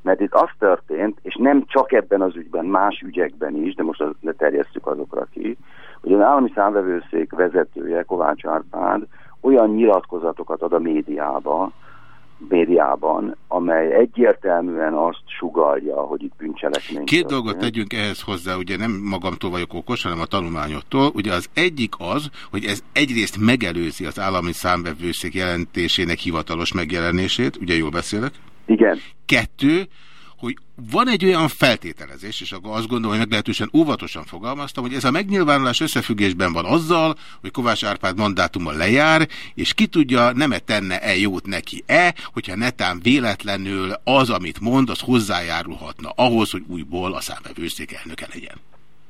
mert itt az történt, és nem csak ebben az ügyben, más ügyekben is, de most ne terjesztjük azokra ki, hogy az állami számvevőszék vezetője, Kovács Árpád olyan nyilatkozatokat ad a médiába, médiában, amely egyértelműen azt sugalja, hogy itt bűncselekmény. Két történt. dolgot tegyünk ehhez hozzá, ugye nem magamtól vagyok okos, hanem a tanulmányoktól. Ugye az egyik az, hogy ez egyrészt megelőzi az állami számvevőszék jelentésének hivatalos megjelenését, ugye jól beszélek? Igen. Kettő, hogy van egy olyan feltételezés, és akkor azt gondolom, hogy meglehetősen óvatosan fogalmaztam, hogy ez a megnyilvánulás összefüggésben van azzal, hogy Kovács Árpád mandátuma lejár, és ki tudja, nem -e tenne-e jót neki-e, hogyha netán véletlenül az, amit mond, az hozzájárulhatna ahhoz, hogy újból a számvevőszék elnöke legyen.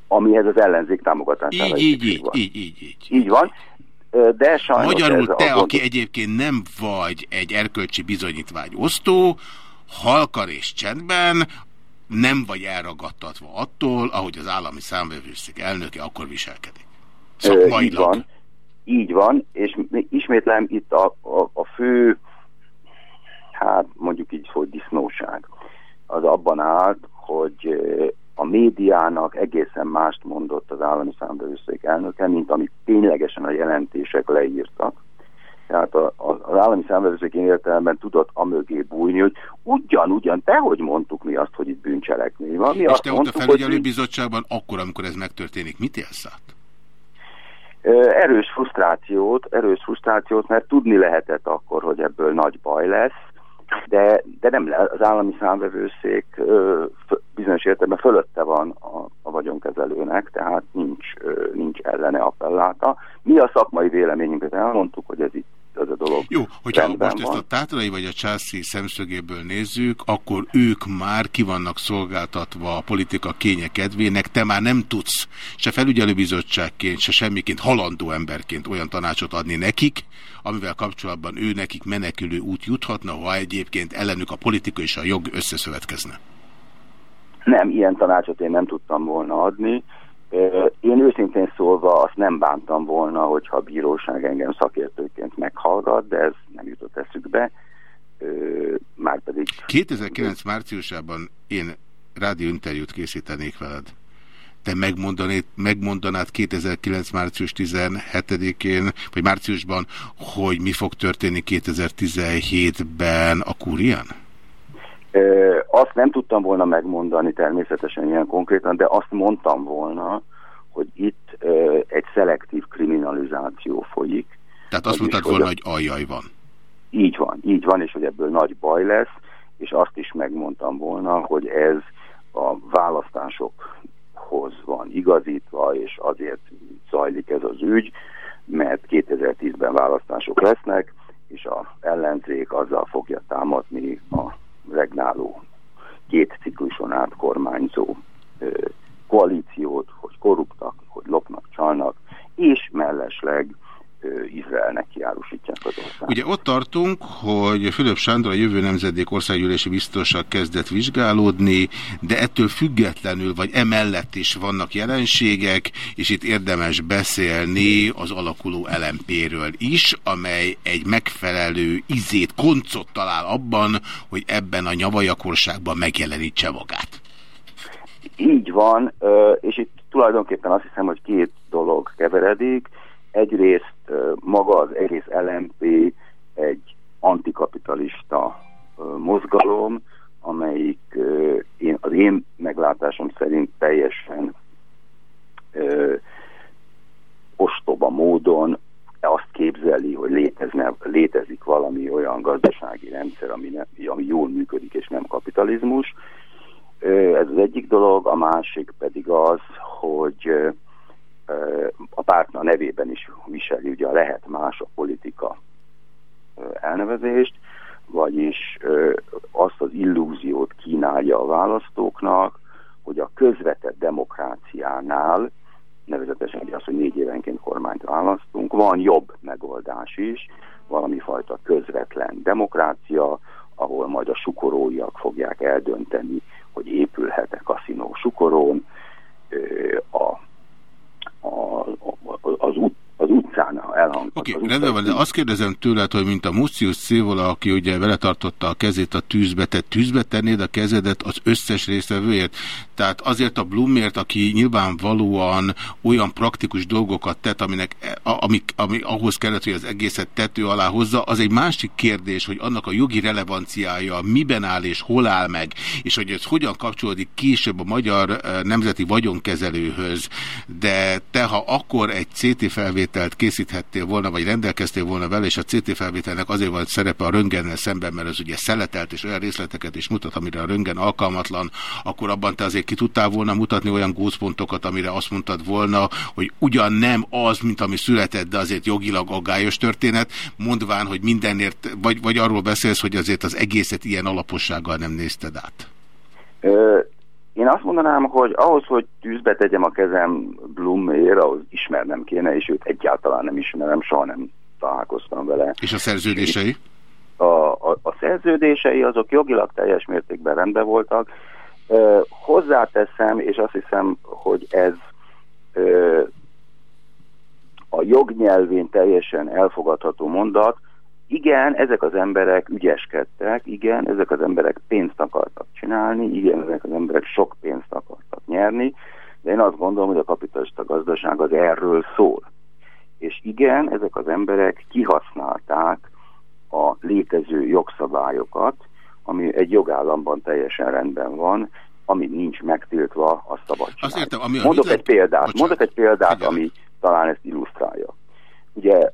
Amihez az ellenzék támogatására így, így, így, így, így, így, így van de sajnos Magyarul te, aki egyébként nem vagy egy erkölcsi bizonyítvány osztó, halkar és csendben, nem vagy elragadtatva attól, ahogy az állami számvevőszék elnöke akkor viselkedik. Szakmailag. Így van, így van, és ismétlem itt a, a, a fő, hát mondjuk így, hogy disznóság, az abban áll, hogy a médiának egészen mást mondott az állami számbevőszék elnöke, mint amit ténylegesen a jelentések leírtak. Tehát a, a, az állami számbevőszék értelemben tudott amögé bújni, hogy ugyan-ugyan, hogy mondtuk mi azt, hogy itt bűncselekmény van. Mi És azt te ott a felügyelőbizottságban akkor, amikor ez megtörténik, mit élsz át? Erős frusztrációt, erős frusztrációt, mert tudni lehetett akkor, hogy ebből nagy baj lesz, de, de nem az állami számvevőszék bizonyos értelemben fölötte van a, a vagyonkezelőnek, tehát nincs, nincs ellene appelláta. Mi a szakmai véleményünket elmondtuk, hogy ez itt ez a dolog. Jó, hogyha most van. ezt a tátrai vagy a császi szemszögéből nézzük, akkor ők már ki vannak szolgáltatva a politika kénye kedvének, te már nem tudsz se felügyelőbizottságként, se semmiként halandó emberként olyan tanácsot adni nekik, amivel kapcsolatban ő nekik menekülő út juthatna, ha egyébként ellenük a politika és a jog összeszövetkezne. Nem, ilyen tanácsot én nem tudtam volna adni. Én őszintén szólva azt nem bántam volna, hogyha a bíróság engem szakértőként meghallgat, de ez nem jutott eszükbe. Márpedig... 2009 márciusában én rádióinterjút készítenék veled. Te megmondanád 2009 március 17-én, vagy márciusban, hogy mi fog történni 2017-ben a Kúrián? Azt nem tudtam volna megmondani természetesen ilyen konkrétan, de azt mondtam volna, hogy itt egy szelektív kriminalizáció folyik. Tehát azt mondtad volna, hogy ajjaj van. Így van, így van, és hogy ebből nagy baj lesz, és azt is megmondtam volna, hogy ez a választásokhoz van igazítva, és azért zajlik ez az ügy, mert 2010-ben választások lesznek, és a ellenzék azzal fogja támadni a regnáló két cikluson át kormányzó ö, koalíciót, hogy korruptak, hogy lopnak, csalnak, és mellesleg Izraelnek kiárusítják az országot. Ugye ott tartunk, hogy Fülöp Sándor a jövő nemzedék országgyűlési biztosak kezdett vizsgálódni, de ettől függetlenül, vagy emellett is vannak jelenségek, és itt érdemes beszélni az alakuló LMP-ről is, amely egy megfelelő izét, koncot talál abban, hogy ebben a nyavajakorságban megjelenítse magát. Így van, és itt tulajdonképpen azt hiszem, hogy két dolog keveredik. Egyrészt maga az egész LMP egy antikapitalista mozgalom, amelyik az én meglátásom szerint teljesen ö, ostoba módon azt képzeli, hogy létezne, létezik valami olyan gazdasági rendszer, ami, ne, ami jól működik és nem kapitalizmus. Ez az egyik dolog, a másik pedig az, hogy a pártna nevében is viseli ugye a lehet más a politika elnevezést, vagyis azt az illúziót kínálja a választóknak, hogy a közvetett demokráciánál, nevezetesen ugye az, hogy négy évenként kormányt választunk, van jobb megoldás is, valami fajta közvetlen demokrácia, ahol majd a sukoróiak fogják eldönteni, hogy épülhet-e kaszinó sukorón, a az, út, az utcán elhangzott. Oké, okay, rendben van, de azt kérdezem tőled, hogy mint a Mucius Szévola, aki ugye beletartotta a kezét a tűzbe, te tűzbe tennéd a kezedet az összes résztvevőért? Tehát azért a Blumért, aki nyilvánvalóan olyan praktikus dolgokat tett, aminek, ami, ami ahhoz kellett, hogy az egészet tető alá hozza, az egy másik kérdés, hogy annak a jogi relevanciája miben áll és hol áll meg, és hogy ez hogyan kapcsolódik később a magyar eh, nemzeti vagyonkezelőhöz, de te, ha akkor egy CT felvételt készíthettél volna, vagy rendelkeztél volna vele, és a CT felvételnek azért volt szerepe a röngennel szemben, mert az ugye szeletelt és olyan részleteket is mutat, amire a röngen alkalmatlan, akkor abban te azért ki tudtál volna mutatni olyan gócpontokat, amire azt mondtad volna, hogy ugyan nem az, mint ami született, de azért jogilag aggályos történet, mondván, hogy mindenért, vagy, vagy arról beszélsz, hogy azért az egészet ilyen alapossággal nem nézted át. Én azt mondanám, hogy ahhoz, hogy tűzbe tegyem a kezem Blumért, ahhoz ismernem kéne, és őt egyáltalán nem ismerem, soha nem találkoztam vele. És a szerződései? A, a, a szerződései azok jogilag teljes mértékben rendben voltak. Hozzáteszem, és azt hiszem, hogy ez a jognyelvén teljesen elfogadható mondat, igen, ezek az emberek ügyeskedtek, igen, ezek az emberek pénzt akartak csinálni, igen, ezek az emberek sok pénzt akartak nyerni, de én azt gondolom, hogy a kapitalista gazdaság az erről szól. És igen, ezek az emberek kihasználták a létező jogszabályokat, ami egy jogállamban teljesen rendben van, ami nincs megtiltva, a szabad Azt értem, ami mondok, egy példát, mondok egy példát, ami talán ezt illusztrálja. Ugye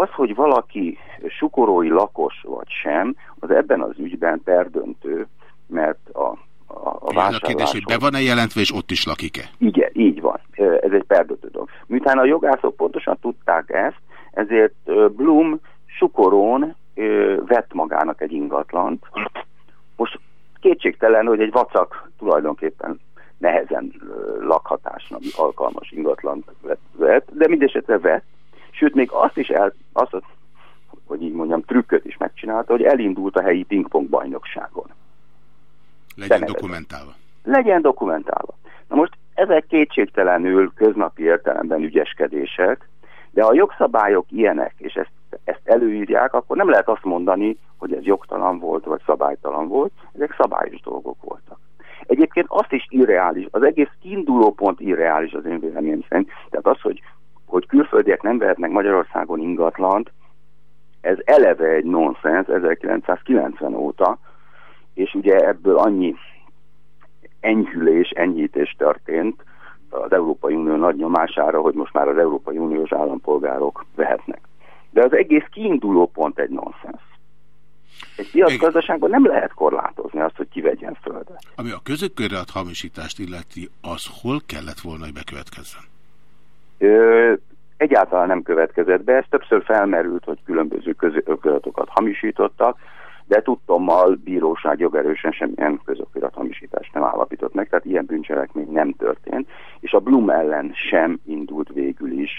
az, hogy valaki sukorói lakos vagy sem, az ebben az ügyben perdöntő, mert a, a, a vásárláson... a kérdés, hogy be van-e jelentve, és ott is lakik-e? Igen, így van. Ez egy perdöntő dolog. Miután a jogászok pontosan tudták ezt, ezért Bloom sukorón vett magának egy ingatlant. Most kétségtelen, hogy egy vacak tulajdonképpen nehezen lakhatásnak alkalmas ingatlant vett, de mindesetre vett, sőt még azt is el, azt, hogy így mondjam, trükköt is megcsinálta, hogy elindult a helyi pingpong bajnokságon. Legyen Szemevezve. dokumentálva. Legyen dokumentálva. Na most ezek kétségtelenül köznapi értelemben ügyeskedések, de ha a jogszabályok ilyenek, és ezt, ezt előírják, akkor nem lehet azt mondani, hogy ez jogtalan volt, vagy szabálytalan volt, ezek szabályos dolgok voltak. Egyébként azt is irreális, az egész kiinduló pont irreális az én véleményem szerint. Tehát az, hogy, hogy külföldiek nem vehetnek Magyarországon ingatlant, ez eleve egy nonsens 1990 óta, és ugye ebből annyi enyhülés, enyhítés történt az Európai Unió nagy nyomására, hogy most már az Európai Uniós állampolgárok vehetnek. De az egész kiinduló pont egy nonsens. Egy piacgazdaságban nem lehet korlátozni azt, hogy kivegyen földet. Ami a közökörreat hamisítást illeti, az hol kellett volna, hogy bekövetkezzen? Egyáltalán nem következett be. Ez többször felmerült, hogy különböző közököratokat hamisítottak, de tudtommal bíróság jogerősen semmilyen közokirat hamisítást nem állapított meg, tehát ilyen bűncselekmény nem történt, és a Blum ellen sem indult végül is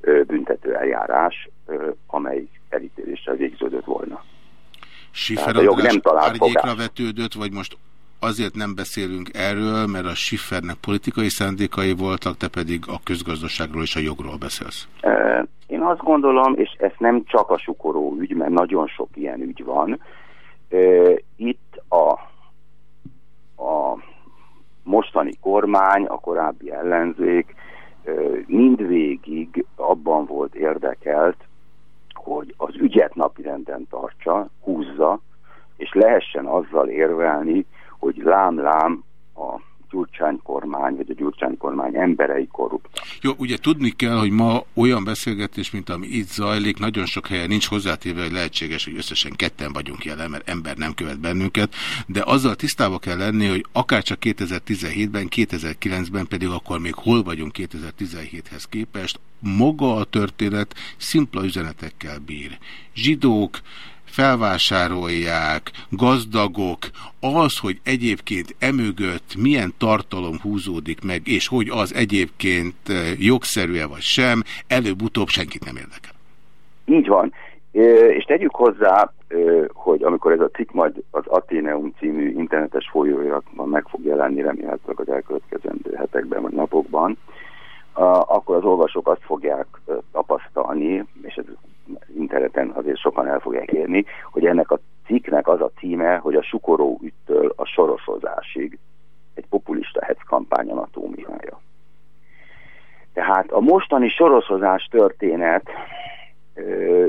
ö, büntető eljárás, ö, amely elítéléssel végződött volna. Schiffer a jog nem talált vetődött, vagy most azért nem beszélünk erről, mert a Schiffernek politikai szándékai voltak, te pedig a közgazdaságról és a jogról beszélsz. Én azt gondolom, és ez nem csak a sukoró ügy, mert nagyon sok ilyen ügy van. Itt a, a mostani kormány, a korábbi ellenzék mindvégig abban volt érdekelt, hogy az ügyet napirenden tartsa, húzza, és lehessen azzal érvelni, hogy lám-lám a Gyurcsány kormány, vagy a Gyurcsány kormány emberei korruptak. Jó, ugye tudni kell, hogy ma olyan beszélgetés, mint ami itt zajlik, nagyon sok helyen nincs hozzátéve, hogy lehetséges, hogy összesen ketten vagyunk jelen, mert ember nem követ bennünket, de azzal tisztába kell lenni, hogy akár csak 2017-ben, 2009-ben pedig akkor még hol vagyunk 2017-hez képest, maga a történet szimpla üzenetekkel bír. Zsidók, felvásárolják, gazdagok, az, hogy egyébként emögött milyen tartalom húzódik meg, és hogy az egyébként jogszerű-e vagy sem, előbb-utóbb senkit nem érdekel. Így van. És tegyük hozzá, hogy amikor ez a cikk majd az Ateneum című internetes folyóiratban meg fog jelenni, remélhetőleg az elkövetkezendő hetekben vagy napokban, akkor az olvasók azt fogják tapasztalni, és ez interneten azért sokan el fogják érni, hogy ennek a cikknek az a címe, hogy a sukoró üttől a sorosozásig egy populista hetz kampány anatómiája. Tehát a mostani sorosozás történet ö,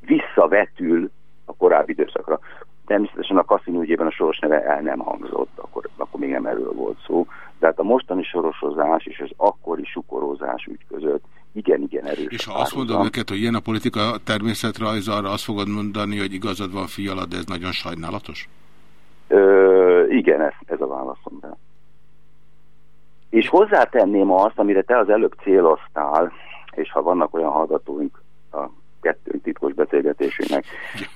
visszavetül a korábbi időszakra. Természetesen a Cassino ügyében a soros neve el nem hangzott, akkor, akkor még nem erről volt szó. Tehát a mostani sorosozás és az akkori sukorozás ügy között igen-igen erős. És ha azt mondom neked, hogy ilyen a politika természetrajz, arra azt fogod mondani, hogy igazad van fiala, de ez nagyon sajnálatos? Ö, igen, ez, ez a válaszom rá. És hozzátenném azt, amire te az előbb céloztál, és ha vannak olyan hallgatóink a kettőnk titkos beszélgetésének,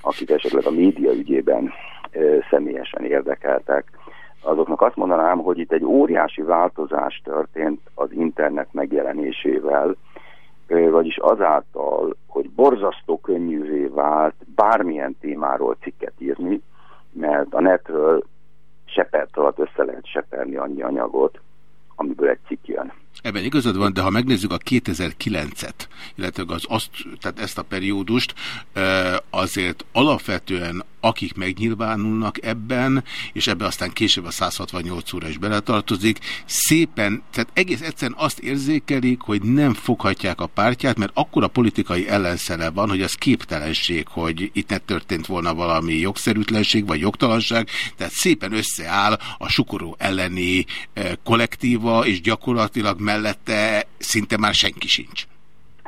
akik esetleg a média ügyében ö, személyesen érdekeltek, azoknak azt mondanám, hogy itt egy óriási változás történt az internet megjelenésével, vagyis azáltal, hogy borzasztó könnyűvé vált bármilyen témáról cikket írni, mert a netről sepert alatt össze lehet seperni annyi anyagot, amiből egy cikk jön. Ebben igazad van, de ha megnézzük a 2009-et, illetve az azt, tehát ezt a periódust, azért alapvetően akik megnyilvánulnak ebben, és ebbe aztán később a 168 óra is beletartozik, szépen, tehát egész egyszerűen azt érzékelik, hogy nem foghatják a pártját, mert akkor a politikai ellenszele van, hogy az képtelenség, hogy itt ne történt volna valami jogszerűtlenség, vagy jogtalanság, tehát szépen összeáll a sukoró elleni kollektíva, és gyakorlatilag mellette szinte már senki sincs.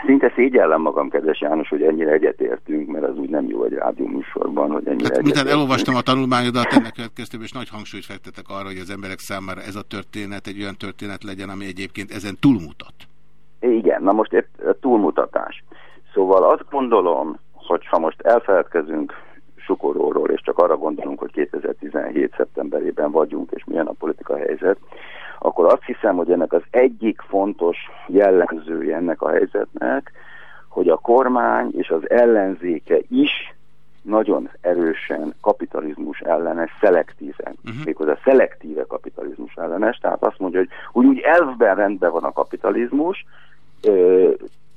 Szinte szégyellem magam, kedves János, hogy ennyire egyetértünk, mert az úgy nem jó egy rádióműsorban, hogy ennyire hát, egyetértünk. elolvastam a tanulmányodat, ennek következtében, és nagy hangsúlyt fektetek arra, hogy az emberek számára ez a történet egy olyan történet legyen, ami egyébként ezen túlmutat. Igen, na most egy túlmutatás. Szóval azt gondolom, hogy ha most elfeledkezünk Sukoróról, és csak arra gondolunk, hogy 2017. szeptemberében vagyunk, és milyen a politika helyzet, akkor azt hiszem, hogy ennek az egyik fontos jellemzője ennek a helyzetnek, hogy a kormány és az ellenzéke is nagyon erősen kapitalizmus ellenes, szelektíven, uh-huh. méghozzá szelektíve kapitalizmus ellenes, tehát azt mondja, hogy úgy, úgy elfben rendben van a kapitalizmus, ö,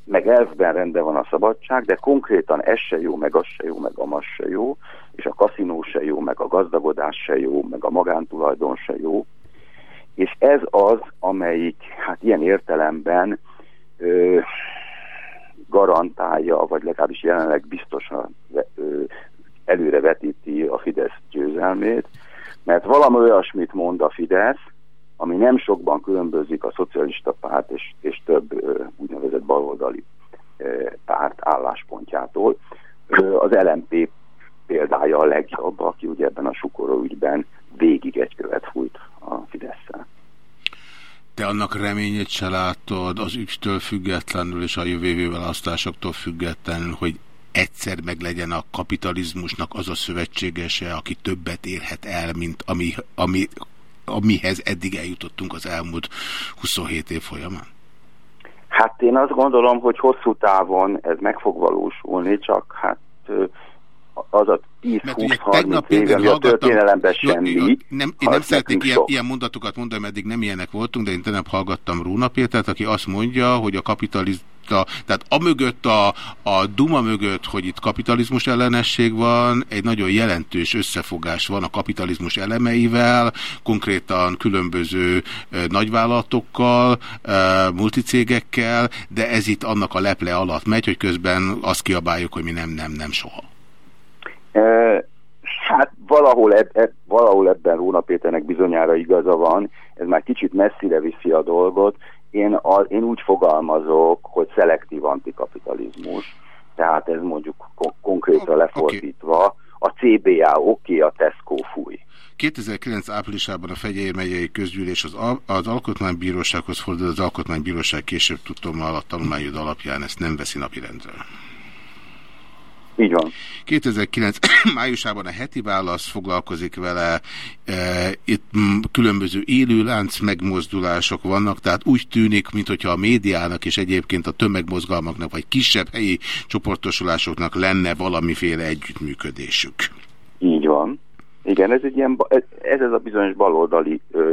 meg elfben rendben van a szabadság, de konkrétan ez se jó, meg az se jó, meg amaz se jó, és a kaszinó se jó, meg a gazdagodás se jó, meg a magántulajdon se jó, és ez az, amelyik hát ilyen értelemben ö, garantálja, vagy legalábbis jelenleg biztosan ö, előrevetíti a Fidesz győzelmét, mert valami olyasmit mond a Fidesz, ami nem sokban különbözik a szocialista párt és, és több ö, úgynevezett baloldali párt álláspontjától. Ö, az LMP példája a legjobb, aki ugye ebben a sukoró ügyben végig egy követ fújt a Fidesz-szel. Te annak reményét se látod az ügytől függetlenül és a jövő választásoktól függetlenül, hogy egyszer meg legyen a kapitalizmusnak az a szövetségese, aki többet érhet el, mint ami, ami, amihez eddig eljutottunk az elmúlt 27 év folyamán? Hát én azt gondolom, hogy hosszú távon ez meg fog valósulni, csak hát az a 10-20-30 év, ami a történelemben semmi. Jó, nem, én nem szeretnék ilyen, ilyen mondatokat mondani, eddig nem ilyenek voltunk, de én tegnap hallgattam Róna Pétert, aki azt mondja, hogy a kapitalizmus tehát a mögött, a, a Duma mögött, hogy itt kapitalizmus ellenesség van, egy nagyon jelentős összefogás van a kapitalizmus elemeivel, konkrétan különböző e, nagyvállalatokkal, e, multicégekkel, de ez itt annak a leple alatt megy, hogy közben azt kiabáljuk, hogy mi nem, nem, nem soha. Hát valahol, eb, eb, valahol ebben Róna Péternek bizonyára igaza van, ez már kicsit messzire viszi a dolgot. Én, a, én úgy fogalmazok, hogy szelektív antikapitalizmus, tehát ez mondjuk kon konkrétan lefordítva, a CBA oké, okay, a Tesco fúj. 2009 áprilisában a Fegyeir megyei közgyűlés az, al az Alkotmánybírósághoz fordult, az Alkotmánybíróság később tudtom a tanulmányod alapján ezt nem veszi napirendre. Így van. 2009 májusában a heti válasz foglalkozik vele, e, itt különböző élőlánc megmozdulások vannak, tehát úgy tűnik, mintha a médiának és egyébként a tömegmozgalmaknak, vagy kisebb helyi csoportosulásoknak lenne valamiféle együttműködésük. Így van. Igen, ez egy ilyen, ez, ez a bizonyos baloldali ö,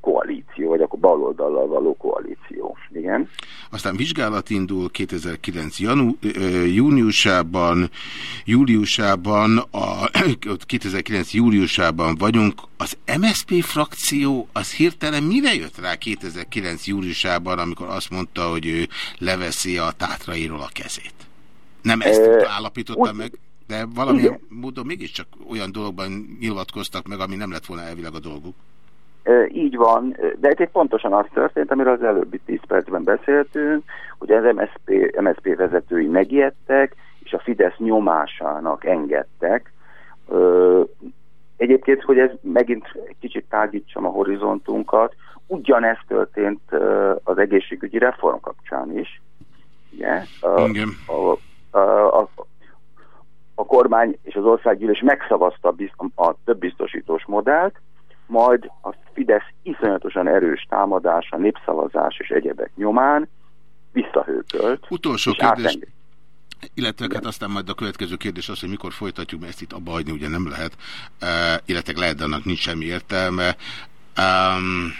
koalíció, vagy akkor baloldallal való koalíció. Igen. Aztán vizsgálat indul 2009 janu, júniusában, júliusában, a, 2009 júliusában vagyunk. Az MSP frakció az hirtelen mire jött rá 2009 júliusában, amikor azt mondta, hogy ő leveszi a tátrairól a kezét? Nem ezt e, állapította meg? De valamilyen igen. módon mégiscsak olyan dologban nyilatkoztak meg, ami nem lett volna elvileg a dolguk. Így van, de egy pontosan az történt, amiről az előbbi 10 percben beszéltünk, hogy az MSZP, MSZP vezetői megijedtek, és a Fidesz nyomásának engedtek. Egyébként, hogy ez megint kicsit tágítsam a horizontunkat, ugyanezt történt az egészségügyi reform kapcsán is. Ugye? A, a, a, a, a kormány és az országgyűlés megszavazta a, a több biztosítós modellt, majd a Fidesz iszonyatosan erős támadása, népszavazás és egyebek nyomán visszahőkölt. Utolsó kérdés. Illetve hát aztán majd a következő kérdés az, hogy mikor folytatjuk, mert ezt itt abba hagyni ugye nem lehet, uh, illetve lehet, de annak nincs semmi értelme. Um,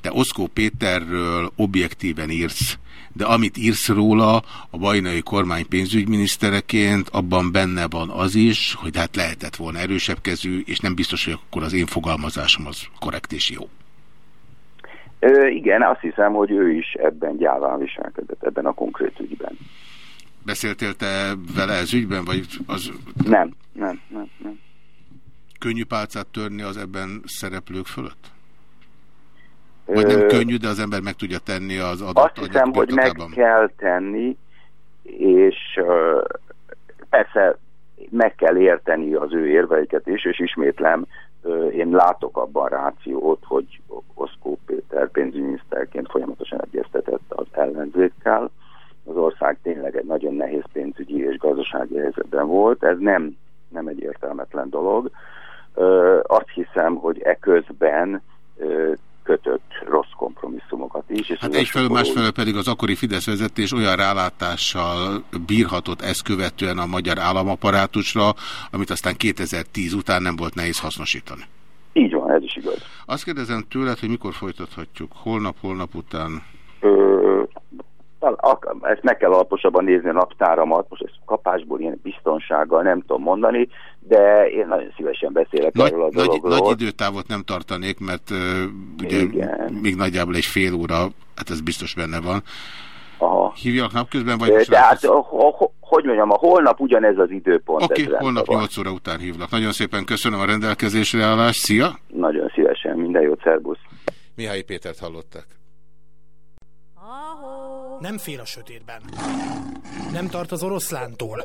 te Oszkó Péterről objektíven írsz, de amit írsz róla a bajnai kormány pénzügyminisztereként, abban benne van az is, hogy hát lehetett volna erősebb kezű, és nem biztos, hogy akkor az én fogalmazásom az korrekt és jó. Ö, igen, azt hiszem, hogy ő is ebben gyáván viselkedett, ebben a konkrét ügyben. Beszéltél te vele ez ügyben, vagy az... Nem, nem, nem, nem. Könnyű pálcát törni az ebben szereplők fölött? Vagy nem könnyű, de az ember meg tudja tenni az adott Azt hiszem, hogy meg kell tenni, és persze meg kell érteni az ő érveiket is, és ismétlem, én látok abban rációt, hogy Oszkó Péter pénzügyminiszterként folyamatosan egyeztetett az ellenzékkel. Az ország tényleg egy nagyon nehéz pénzügyi és gazdasági helyzetben volt. Ez nem, nem egy értelmetlen dolog. Azt hiszem, hogy eközben kötött rossz kompromisszumokat is. És hát egyfelől, másfelől pedig az akkori Fidesz vezetés olyan rálátással bírhatott ezt követően a magyar államaparátusra, amit aztán 2010 után nem volt nehéz hasznosítani. Így van, ez is igaz. Azt kérdezem tőled, hogy mikor folytathatjuk? Holnap, holnap után? Ö, ezt meg kell alaposabban nézni a naptáramat, most ezt kapásból ilyen biztonsággal nem tudom mondani, de én nagyon szívesen beszélek nagy, erről a dologról. Nagy, nagy időtávot nem tartanék, mert uh, ugye Igen. még nagyjából egy fél óra, hát ez biztos benne van. Aha. Hívjak napközben, vagy most Tehát, hogy mondjam, a holnap ugyanez az időpont. Oké, okay, holnap 8 óra után hívlak. Nagyon szépen köszönöm a rendelkezésre állást. Szia! Nagyon szívesen, minden jót, szervusz! Mihály Pétert hallották. Nem fél a sötétben. Nem tart az oroszlántól.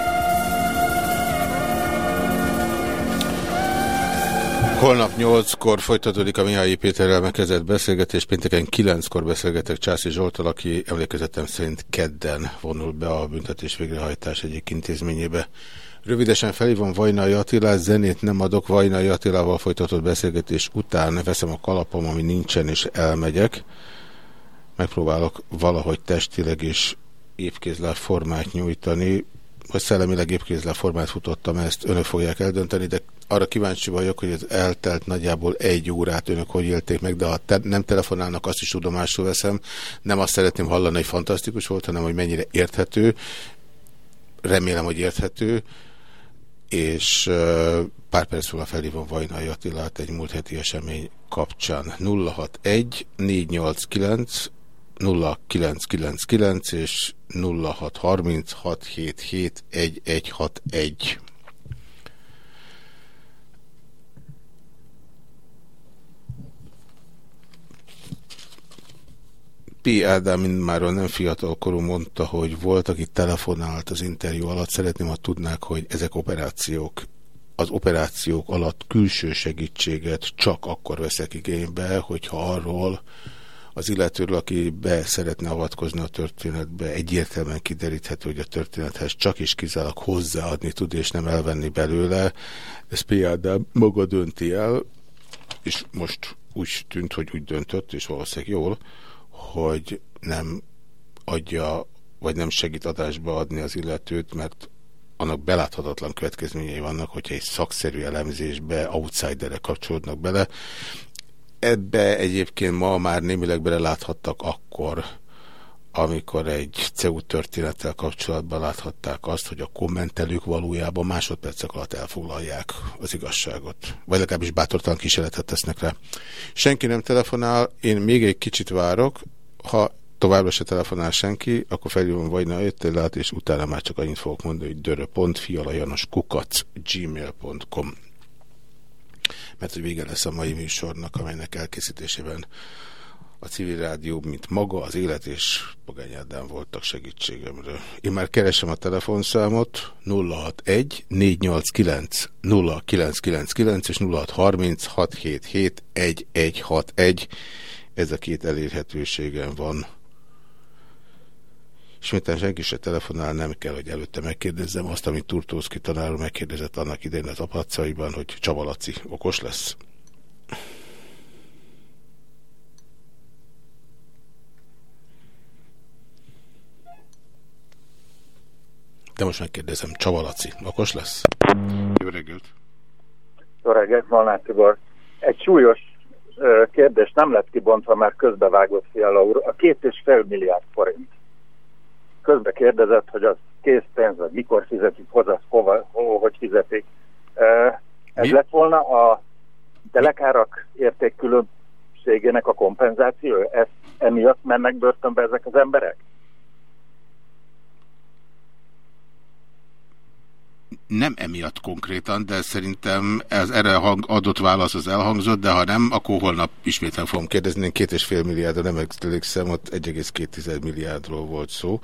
Holnap 8-kor folytatódik a Mihály Péterrel megkezdett beszélgetés, pénteken 9-kor beszélgetek Császi Zsoltal, aki emlékezetem szerint kedden vonul be a büntetés végrehajtás egyik intézményébe. Rövidesen felhívom Vajnai Attilát, zenét nem adok, Vajnai Attilával folytatott beszélgetés után veszem a kalapom, ami nincsen, és elmegyek. Megpróbálok valahogy testileg is épkézláb formát nyújtani, hogy szellemileg épkézláb formát futottam, ezt önök fogják eldönteni, de arra kíváncsi vagyok, hogy ez eltelt nagyjából egy órát önök hogy élték meg, de ha te nem telefonálnak, azt is tudomásul veszem. Nem azt szeretném hallani, hogy fantasztikus volt, hanem hogy mennyire érthető. Remélem, hogy érthető. És pár perc múlva felhívom Vajnai Attilát egy múlt heti esemény kapcsán. 061 489 0999 és 0636771161. P. Ádám mindmáról nem fiatalkorú mondta, hogy volt, aki telefonált az interjú alatt. Szeretném, ha tudnák, hogy ezek operációk. Az operációk alatt külső segítséget csak akkor veszek igénybe, hogyha arról az illetőről, aki be szeretne avatkozni a történetbe, egyértelműen kideríthető, hogy a történethez csak is kizárólag hozzáadni tud, és nem elvenni belőle. Ez P. Ádám maga dönti el, és most úgy tűnt, hogy úgy döntött, és valószínűleg jól, hogy nem adja, vagy nem segít adásba adni az illetőt, mert annak beláthatatlan következményei vannak, hogyha egy szakszerű elemzésbe outsiderek kapcsolódnak bele. Ebbe egyébként ma már némileg beleláthattak akkor, amikor egy CEU történettel kapcsolatban láthatták azt, hogy a kommentelők valójában másodpercek alatt elfoglalják az igazságot. Vagy legalábbis bátortalan kísérletet tesznek rá. Senki nem telefonál, én még egy kicsit várok, ha továbbra se telefonál senki, akkor felhívom Vajna Öttelát, és utána már csak annyit fogok mondani, hogy dörö.fialajanoskukac gmail.com mert hogy vége lesz a mai műsornak, amelynek elkészítésében a civil rádió, mint maga, az élet és Pogány Ádám voltak segítségemről. Én már keresem a telefonszámot 061 489 0999 és 0630 677 1161. Ez a két elérhetőségem van. És miután senki se telefonál, nem kell, hogy előtte megkérdezzem azt, amit Turtószki tanárul megkérdezett annak idején az apacaiban, hogy Csabalaci okos lesz. De most megkérdezem, Csavalaci, okos lesz? Jó reggelt! Jó reggelt, Malnár Tibor. Egy súlyos kérdés nem lett kibontva, már közbevágott Fiala úr. A két és fél milliárd forint. Közbe kérdezett, hogy az készpénz, vagy mikor fizetik hozzá, hova, hova, hogy fizetik. Ez Mi? lett volna a telekárak értékkülönbségének a kompenzáció? Ez emiatt mennek börtönbe ezek az emberek? Nem emiatt konkrétan, de szerintem ez erre adott válasz az elhangzott, de ha nem, akkor holnap ismétlen fogom kérdezni. Én két és fél milliárdra nem emlékszem, ott 1,2 milliárdról volt szó,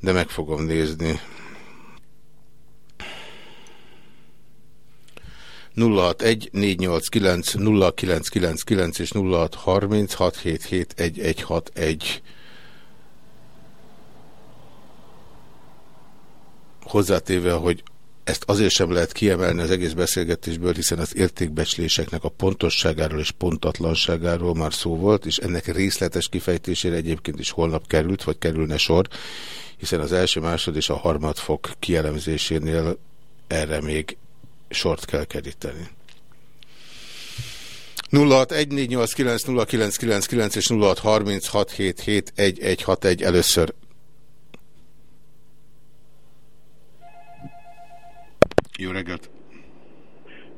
de meg fogom nézni. 061 489 0999 és 0630 677 1161 hozzátéve, hogy ezt azért sem lehet kiemelni az egész beszélgetésből, hiszen az értékbecsléseknek a pontosságáról és pontatlanságáról már szó volt, és ennek részletes kifejtésére egyébként is holnap került, vagy kerülne sor, hiszen az első, másod és a harmad fok kielemzésénél erre még sort kell keríteni. 0614890999 és 0636771161 először Jó reggelt!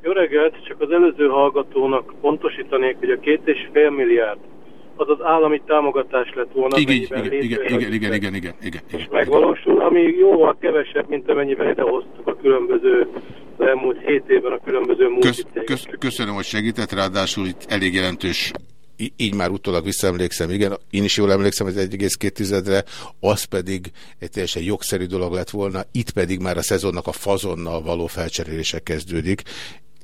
Jó reggelt! Csak az előző hallgatónak pontosítanék, hogy a két és fél milliárd az az állami támogatás lett volna. Igen, igen, igen, igen, igen, igen, igen, igen. És megvalósul, ami jóval kevesebb, mint amennyiben idehoztuk a különböző az elmúlt hét évben a különböző múltitégeket. Kösz, kösz, köszönöm, hogy segített, ráadásul itt elég jelentős így már utólag visszaemlékszem, igen, én is jól emlékszem az 1,2-re, az pedig egy teljesen jogszerű dolog lett volna, itt pedig már a szezonnak a fazonnal való felcserélése kezdődik.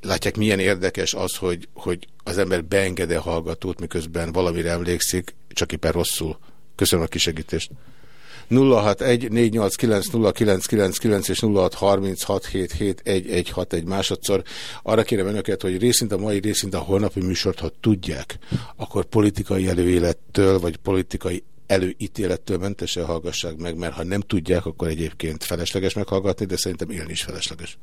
Látják, milyen érdekes az, hogy, hogy az ember beengede hallgatót, miközben valamire emlékszik, csak éppen rosszul. Köszönöm a kisegítést. 061 és 0636771161 másodszor. Arra kérem önöket, hogy részint a mai, részint a holnapi műsort, ha tudják, akkor politikai előélettől, vagy politikai előítélettől mentesen hallgassák meg, mert ha nem tudják, akkor egyébként felesleges meghallgatni, de szerintem élni is felesleges.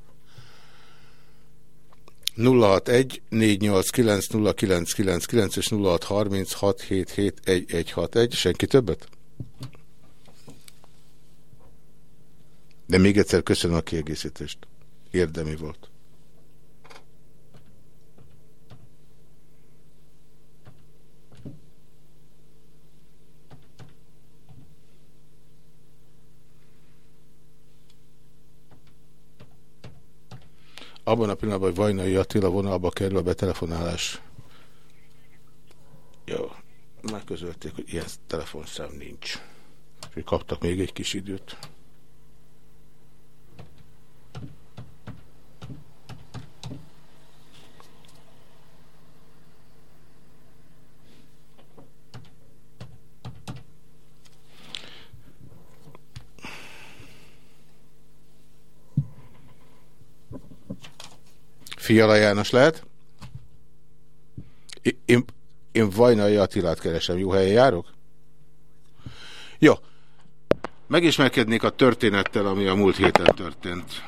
061 489 0999 és 0636771161. Senki többet? De még egyszer köszönöm a kiegészítést. Érdemi volt. Abban a pillanatban, hogy Vajnai Attila vonalba kerül a betelefonálás. Jó, megközölték, hogy ilyen telefonszám nincs. És hogy kaptak még egy kis időt. Fiala János lehet? Én, én Vajnai Attilát keresem. Jó helyen járok? Jó. Megismerkednék a történettel, ami a múlt héten történt.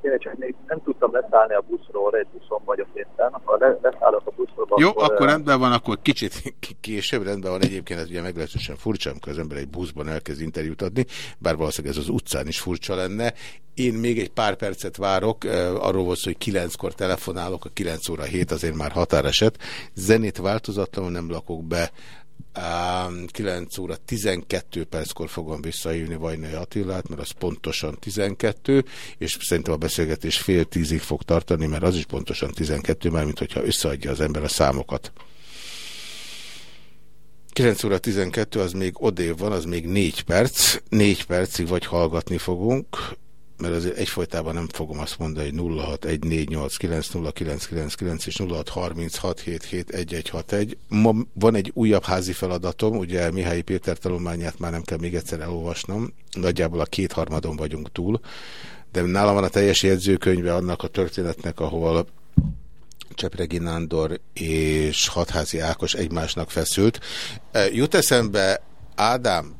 Tényleg csak még nem tudtam leszállni a buszról, egy buszon vagyok éppen. Le, leszállok a buszról, Jó, akkor, akkor rendben van, akkor kicsit később rendben van. Egyébként ez ugye meglehetősen furcsa, amikor az ember egy buszban elkezd interjút adni, bár valószínűleg ez az utcán is furcsa lenne. Én még egy pár percet várok, arról volt hogy kilenckor telefonálok, a 9 óra 7 azért már határeset. Zenét változatlanul nem lakok be, 9 óra 12 perckor fogom visszahívni Vajnai Attilát, mert az pontosan 12, és szerintem a beszélgetés fél tízig fog tartani, mert az is pontosan 12, már mint hogyha összeadja az ember a számokat. 9 óra 12, az még odév van, az még 4 perc. 4 percig vagy hallgatni fogunk, mert azért egyfolytában nem fogom azt mondani, hogy 0614890999 és 0636771161. Ma van egy újabb házi feladatom, ugye Mihály Péter tanulmányát már nem kell még egyszer elolvasnom, nagyjából a kétharmadon vagyunk túl, de nálam van a teljes jegyzőkönyve annak a történetnek, ahol Csepregi Nándor és Hatházi Ákos egymásnak feszült. Jut eszembe, Ádám,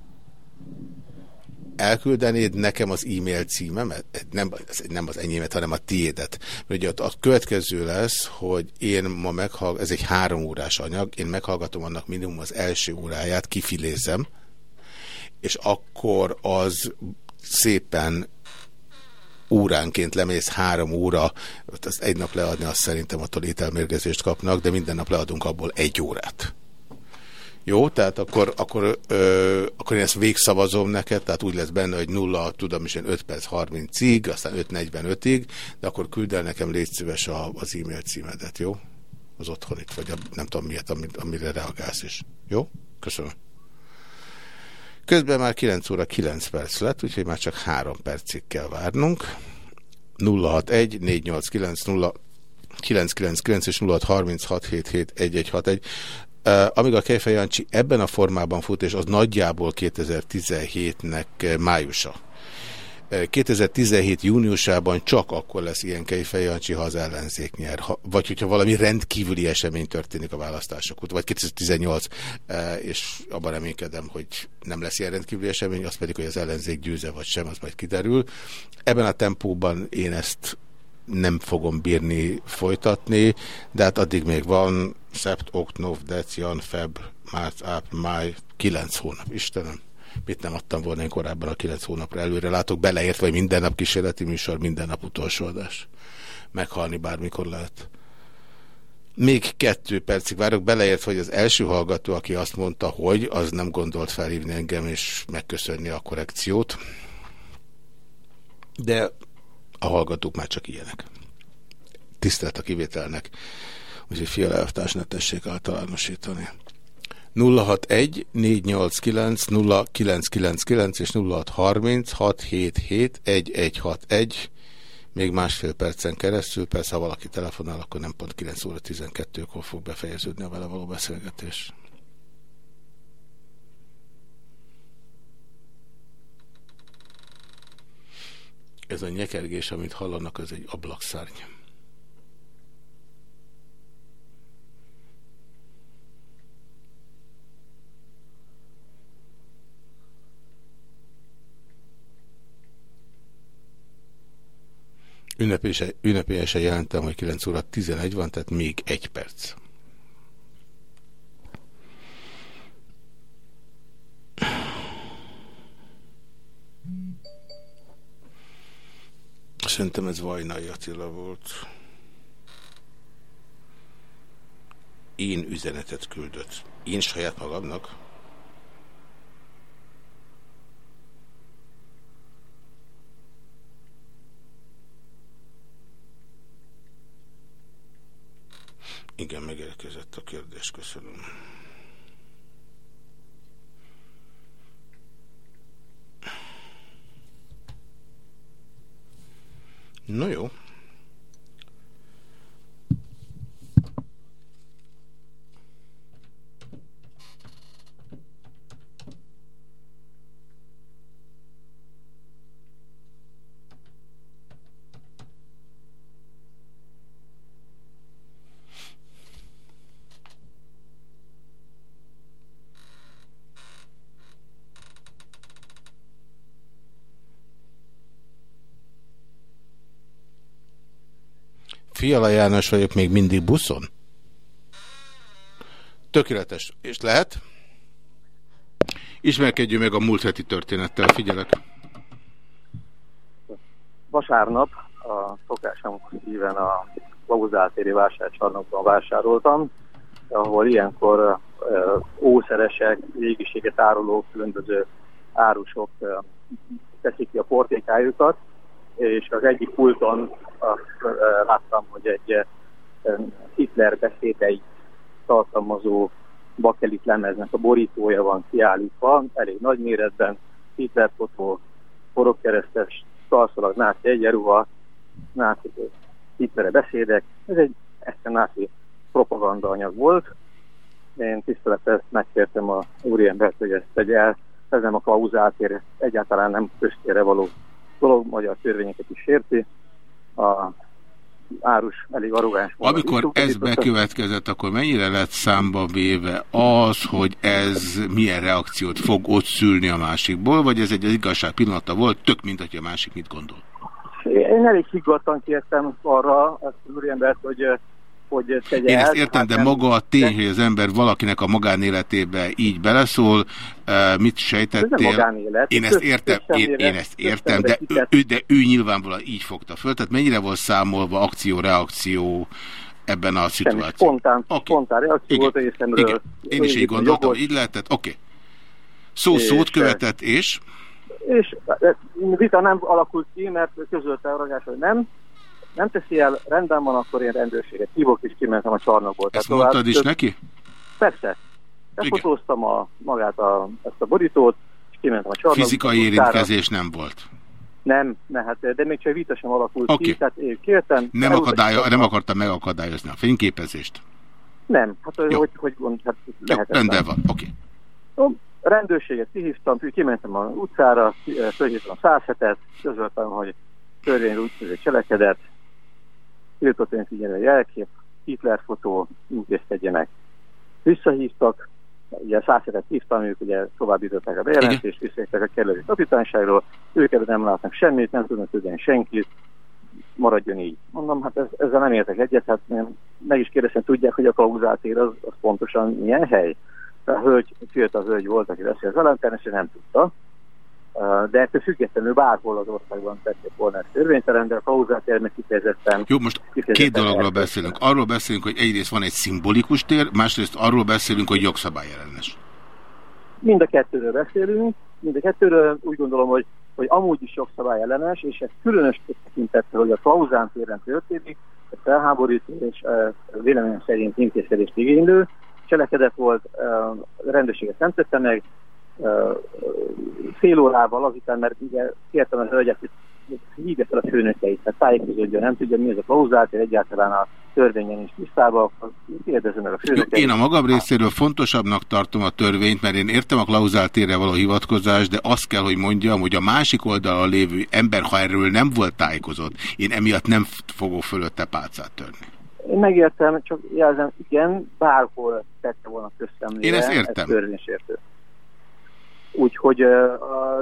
elküldenéd nekem az e-mail címemet, nem, nem az enyémet, hanem a tiédet. Mert ugye a következő lesz, hogy én ma meghallgatom, ez egy három órás anyag, én meghallgatom annak minimum az első óráját, kifilézem, és akkor az szépen óránként lemész három óra, azt egy nap leadni, azt szerintem attól ételmérgezést kapnak, de minden nap leadunk abból egy órát. Jó, tehát akkor, akkor, ö, akkor én ezt végszavazom neked, tehát úgy lesz benne, hogy nulla, tudom is, 5 perc 30-ig, aztán 5.45-ig, de akkor küld el nekem légy szíves a, az e-mail címedet, jó? Az otthonit, vagy a, nem tudom miért, amire reagálsz is. Jó? Köszönöm. Közben már 9 óra 9 perc lett, úgyhogy már csak 3 percig kell várnunk. 061 489 0 999 és 0636771161. Amíg a Kejfej Jancsi ebben a formában fut, és az nagyjából 2017-nek májusa. 2017 júniusában csak akkor lesz ilyen Kejfej Jancsi, ha az ellenzék nyer. Ha, vagy hogyha valami rendkívüli esemény történik a választások után, vagy 2018, és abban reménykedem, hogy nem lesz ilyen rendkívüli esemény, az pedig, hogy az ellenzék győze vagy sem, az majd kiderül. Ebben a tempóban én ezt nem fogom bírni folytatni, de hát addig még van szept, oktnov, dec, jan, feb, márc, áp, máj, kilenc hónap, Istenem. Mit nem adtam volna én korábban a kilenc hónapra előre látok, beleértve, hogy minden nap kísérleti műsor, minden nap utolsó adás. Meghalni bármikor lehet. Még kettő percig várok, beleértve, hogy az első hallgató, aki azt mondta, hogy az nem gondolt felhívni engem és megköszönni a korrekciót. De a hallgatók már csak ilyenek. Tisztelt a kivételnek. Úgyhogy fiala elvtárs ne tessék általánosítani. 061 489 0999 és 0630 677 1161 még másfél percen keresztül, persze ha valaki telefonál, akkor nem pont 9 óra 12-kor fog befejeződni a vele való beszélgetés. Ez a nyekergés, amit hallanak, az egy ablakszárny. Ünnepélyesen jelentem, hogy 9 óra 11 van, tehát még egy perc. Szerintem ez Vajnai Attila volt. Én üzenetet küldött. Én saját magamnak. Igen, megérkezett a kérdés, köszönöm. No jó. Fiala János vagyok még mindig buszon? Tökéletes. És lehet? Ismerkedjünk meg a múlt heti történettel, figyelek. Vasárnap a szokásom híven a Klauzáltéri vásárcsarnokban vásároltam, ahol ilyenkor ószeresek, régiséget áruló különböző árusok teszik ki a portékájukat, és az egyik pulton azt láttam, hogy egy Hitler beszédei tartalmazó bakelit lemeznek a borítója van kiállítva, elég nagy méretben, Hitler fotó, forogkeresztes, talszalag náci egyenruha, náci Hitlerre beszédek. Ez egy ezt náci propaganda anyag volt. Én tisztelettel megkértem a úriembert, hogy ezt tegye el. Ez nem a klauzátért, egyáltalán nem köztére való dolog, magyar törvényeket is sérti. A árus elég arrogáns. Amikor ez bekövetkezett, akkor mennyire lett számba véve az, hogy ez milyen reakciót fog ott szülni a másikból, vagy ez egy az igazság pillanata volt, tök mint, hogy a másik mit gondol? Én elég higgadtan kértem arra azt az úriembert, hogy hogy tegye Én ezt értem, de maga a tény, hogy az ember valakinek a magánéletébe így beleszól, mit sejtettél? magánélet. Én ezt értem, én, én ezt értem, de ő, de ő nyilvánvalóan így fogta föl. Tehát mennyire volt számolva akció-reakció ebben a szituációban? Spontán, okay. spontán reakció Igen. volt részemről. Igen. Én is így gondoltam, hogy így lehetett. Oké. Okay. Szó szót követett, és? És vita nem alakult ki, mert közölte a ragás, hogy nem, nem teszi el, rendben van, akkor én rendőrséget hívok, és kimentem a csarnokból. Ezt Tehát mondtad is neki? Persze. Befotóztam a, magát a, ezt a borítót, és kimentem a csarnokból. Fizikai érintkezés nem volt? Nem, ne, hát, de még csak vita sem alakult okay. ki, tehát én kértem. Nem, akadályo, nem akartam megakadályozni a fényképezést? Nem, hát Jó. hogy, hogy gond, hát lehetetlen. Rendben van, oké. Okay. Rendőrséget kihívtam, kimentem a utcára, fölhívtam a 107-et, közöltem, hogy törvény úgy cselekedet, tiltott önfigyelő jelkép, Hitler fotó, intézkedjenek. Visszahívtak, ugye 107-et hívtam, ők ugye továbbították a bejelentést, visszahívták a kerületi kapitányságról, ők nem látnak semmit, nem tudnak tudni senkit, maradjon így. Mondom, hát ez, ezzel nem értek egyet, hát én meg is kérdeztem, tudják, hogy a klauzátér az, az pontosan milyen hely? A hölgy, fiatal hölgy volt, aki beszélt velem, természetesen nem tudta de ettől függetlenül bárhol az országban tették volna ezt törvénytelen, de a kauzát érnek kifejezetten... Jó, most kifejezetten két dologról beszélünk. Arról beszélünk, hogy egyrészt van egy szimbolikus tér, másrészt arról beszélünk, hogy jogszabályellenes. Mind a kettőről beszélünk, mind a kettőről úgy gondolom, hogy, hogy amúgy is jogszabályellenes, és ez különös tekintettel, hogy a klauzán téren történik, ez felháborító és véleményem szerint intézkedést igénylő, cselekedet volt, rendőrséget nem tette meg, fél órával azután, mert ugye kértem az hölgyet, hogy hívja fel a főnökeit, tehát tájékozódjon, nem tudja, mi ez a klauzát, egyáltalán a törvényen is tisztában, kérdezem meg a főnökeit. Én a magam részéről fontosabbnak tartom a törvényt, mert én értem a klauzáltérre való hivatkozást, de azt kell, hogy mondjam, hogy a másik oldalon lévő ember, ha erről nem volt tájékozott, én emiatt nem fogok fölötte pálcát törni. Én megértem, csak jelzem, igen, bárhol tette volna köztemlére. Én ezt értem. Ez. Úgyhogy,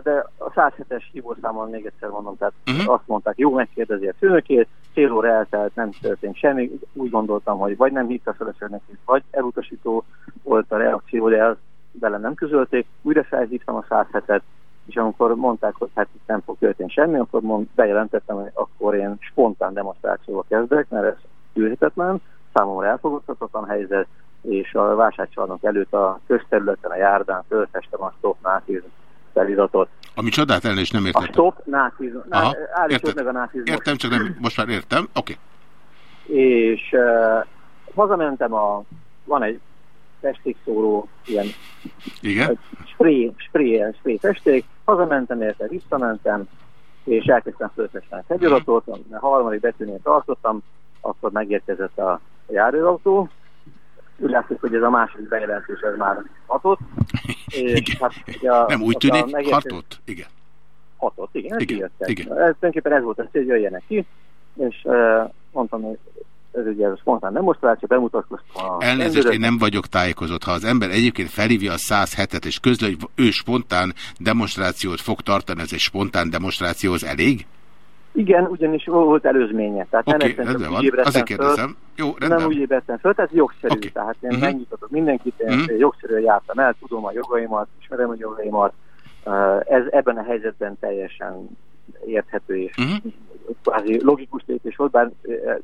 de a 107-es hívószámon még egyszer mondom, tehát uh -huh. azt mondták, jó, megkérdezi a főnökét, fél óra eltelt, nem történt semmi, úgy gondoltam, hogy vagy nem hitta fel a főnökét, vagy elutasító volt a reakció, de ezt velem nem közölték, újra felhívtam a 107-et, és amikor mondták, hogy hát itt nem fog történni semmi, akkor mond, bejelentettem, hogy akkor én spontán demonstrációval kezdek, mert ez tűrhetetlen, számomra elfogadhatatlan helyzet, és a vásárcsarnok előtt a közterületen, a járdán fölfestem a stop nácizm feliratot. Ami csodát ellen is nem értettem. A stop nácizm. Állítsd meg a nácizmus. Értem, csak nem, most már értem. Oké. Okay. És uh, hazamentem a, van egy festékszóró, ilyen Igen? spray, spray, spray festék, hazamentem érte, visszamentem, és elkezdtem fölfesteni a feliratot, a harmadik betűnél tartottam, akkor megérkezett a járőautó, látszik, hogy ez a második bejelentés ez már hatott. És igen. Hát, ugye a, nem úgy tűnik, megértés... hatott? Igen. Hatott, igen, igen, igen. Ez, tulajdonképpen ez volt az, hogy jöjjenek ki, és uh, mondtam, hogy ez ugye ez a spontán demonstráció, bemutatkoztam Elnézést, én nem vagyok tájékozott. Ha az ember egyébként felhívja a 107-et, és közül, hogy ő spontán demonstrációt fog tartani, ez egy spontán demonstráció, az elég? Igen, ugyanis volt előzménye. Tehát okay, nem rendben van. Azért kérdezem. Jó, rendben. Nem úgy ébredtem föl, tehát jogszerű. Okay. Tehát én uh mhm. -huh. megnyitatok mindenkit, én uh mhm. -huh. jogszerűen jártam el, tudom a jogaimat, ismerem a jogaimat. Ez ebben a helyzetben teljesen érthető és uh-huh. kvázi logikus lépés volt, bár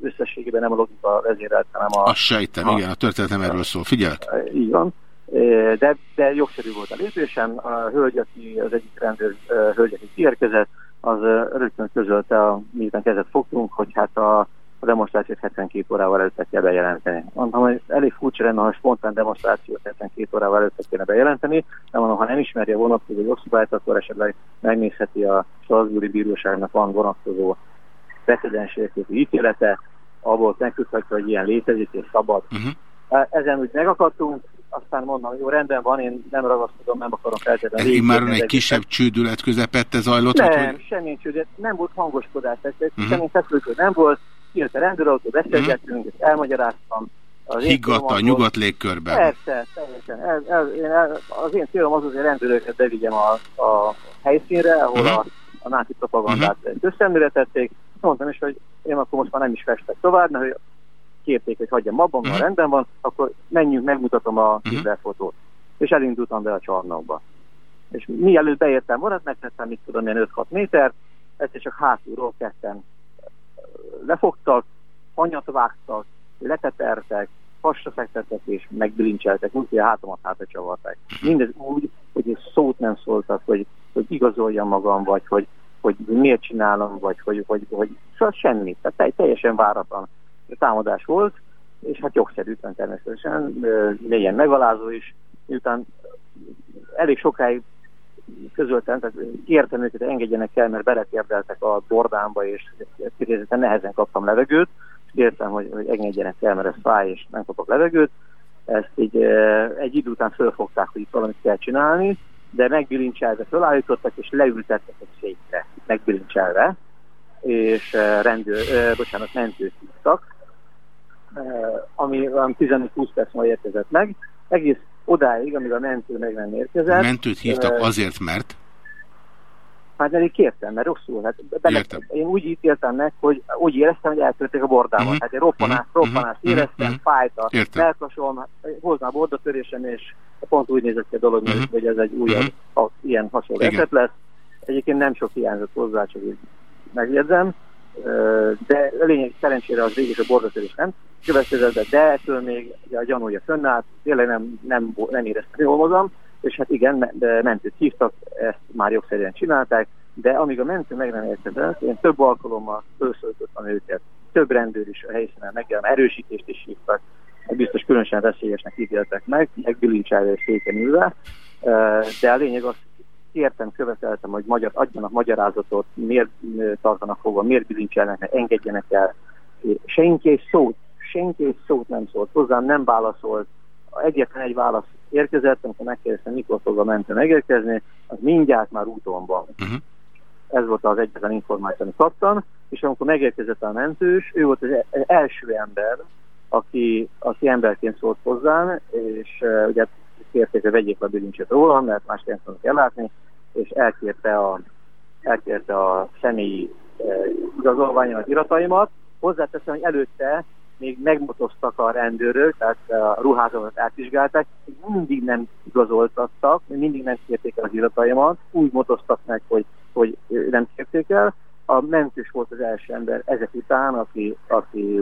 összességében nem a logika vezérelt, hanem a... Azt sejtem, a, igen, a történetem erről szól. Figyelj! Így van. De, de jogszerű volt a lépésem. A hölgy, aki az egyik rendőr hölgy, aki kiérkezett, az rögtön közölte, a, miután kezdett fogtunk, hogy hát a a demonstrációt 72 órával előtte kell bejelenteni. Mondtam, hogy elég furcsa lenne, ha spontán demonstrációt 72 órával előtte kéne bejelenteni, de mondom, ha nem ismeri a vonatkozó jogszabályt, akkor esetleg megnézheti a Strasbourgi Bíróságnak van vonatkozó precedensértékű ítélete, abból megtudhatja, hogy ilyen létezik és szabad. Uh-huh. Ezen úgy megakadtunk, aztán mondom, jó, rendben van, én nem ragaszkodom, nem akarom feltétlenül. Ez már egy kisebb csődület közepette zajlott? Nem, hogy... semmi csődület, nem volt hangoskodás, tehát uh-huh. semmi feszültő nem volt, kijött a rendőrautó, beszélgettünk, és elmagyaráztam. Az Higgadta a nyugat légkörben. Persze, teljesen. Ez, ez, én, az én célom az, hogy a rendőröket bevigyem a, a helyszínre, ahol uh-huh. a, a náci propagandát uh-huh. összeműretették. Mondtam is, hogy én akkor most már nem is festek tovább, mert hogy kérték, hogy hagyjam abban, ha rendben van, akkor menjünk, megmutatom a uh-huh. fotót. És elindultam be a csarnokba. És mielőtt beértem vonat, megtettem, mit tudom én, 5-6 méter, ezt csak hátulról ketten lefogtak, anyat vágtak, letepertek, hasra fektettek és megbilincseltek, úgy, hogy a hátamat hátra csavarták. Mindez úgy, hogy én szót nem szóltak, hogy, hogy igazoljam magam, vagy hogy, hogy miért csinálom, vagy hogy, hogy, hogy szóval semmi. Tehát teljesen váratlan támadás volt, és hát jogszerűtlen természetesen, mélyen megalázó is, miután elég sokáig közöltem, tehát kértem őket, engedjenek el, mert beletérdeltek a bordámba, és kifejezetten nehezen kaptam levegőt, kértem, hogy, hogy engedjenek el, mert ez fáj, és nem kapok levegőt. Ezt így egy idő után fölfogták, hogy itt valamit kell csinálni, de megbilincselve fölállítottak, és leültettek egy székre, megbilincselve, és rendőr, bocsánat, mentőt hívtak, ami 15-20 perc majd érkezett meg. Egész odáig, amíg a mentő meg nem érkezett. A mentőt hívtak azért, mert? Hát én kértem, mert rosszul. Hát bele, én úgy ítéltem meg, hogy úgy éreztem, hogy eltörték a bordámat. Uh-huh. Hát én roppanást, uh-huh. roppanást uh-huh. éreztem, uh-huh. fájt a melkasom, volt már bordatörésem, és pont úgy nézett ki a dolog, uh-huh. hogy ez egy újabb, uh-huh. ha, ilyen hasonló eset lesz. Egyébként nem sok hiányzott hozzá, csak megjegyzem. De lényeg szerencsére az végig a bordatörés nem következett, de ettől még a gyanúja fönnállt, tényleg nem, nem, nem éreztem jól magam, és hát igen, mentőt hívtak, ezt már jogszerűen csinálták, de amíg a mentő meg nem érkezett, én több alkalommal felszólítottam őket, több rendőr is a helyszínen megjelent, erősítést is hívtak, biztos különösen veszélyesnek ítéltek meg, megbilincselve széken ülve, de a lényeg az, kértem, követeltem, hogy magyar, adjanak magyarázatot, miért tartanak fogva, miért bilincselnek, engedjenek el. Senki egy szót senki egy szót nem szólt hozzám, nem válaszolt. Egyetlen egy válasz érkezett, amikor megkérdeztem, mikor fog a mentő megérkezni, az mindjárt már úton van. Uh-huh. Ez volt az egyetlen információ, amit kaptam, és amikor megérkezett a mentős, ő volt az e- első ember, aki, aki emberként szólt hozzám, és uh, ugye kérték, hogy vegyék a bilincset rólam, mert másként tudok ellátni, és elkérte a, elkérte a személyi uh, igazolványomat, irataimat. Hozzáteszem, hogy előtte még megmotoztak a rendőrök, tehát a ruházatot átvizsgálták, mindig nem igazoltattak, mindig nem kérték el az irataimat, úgy motoztak meg, hogy, hogy nem kérték el. A mentős volt az első ember ezek után, aki, aki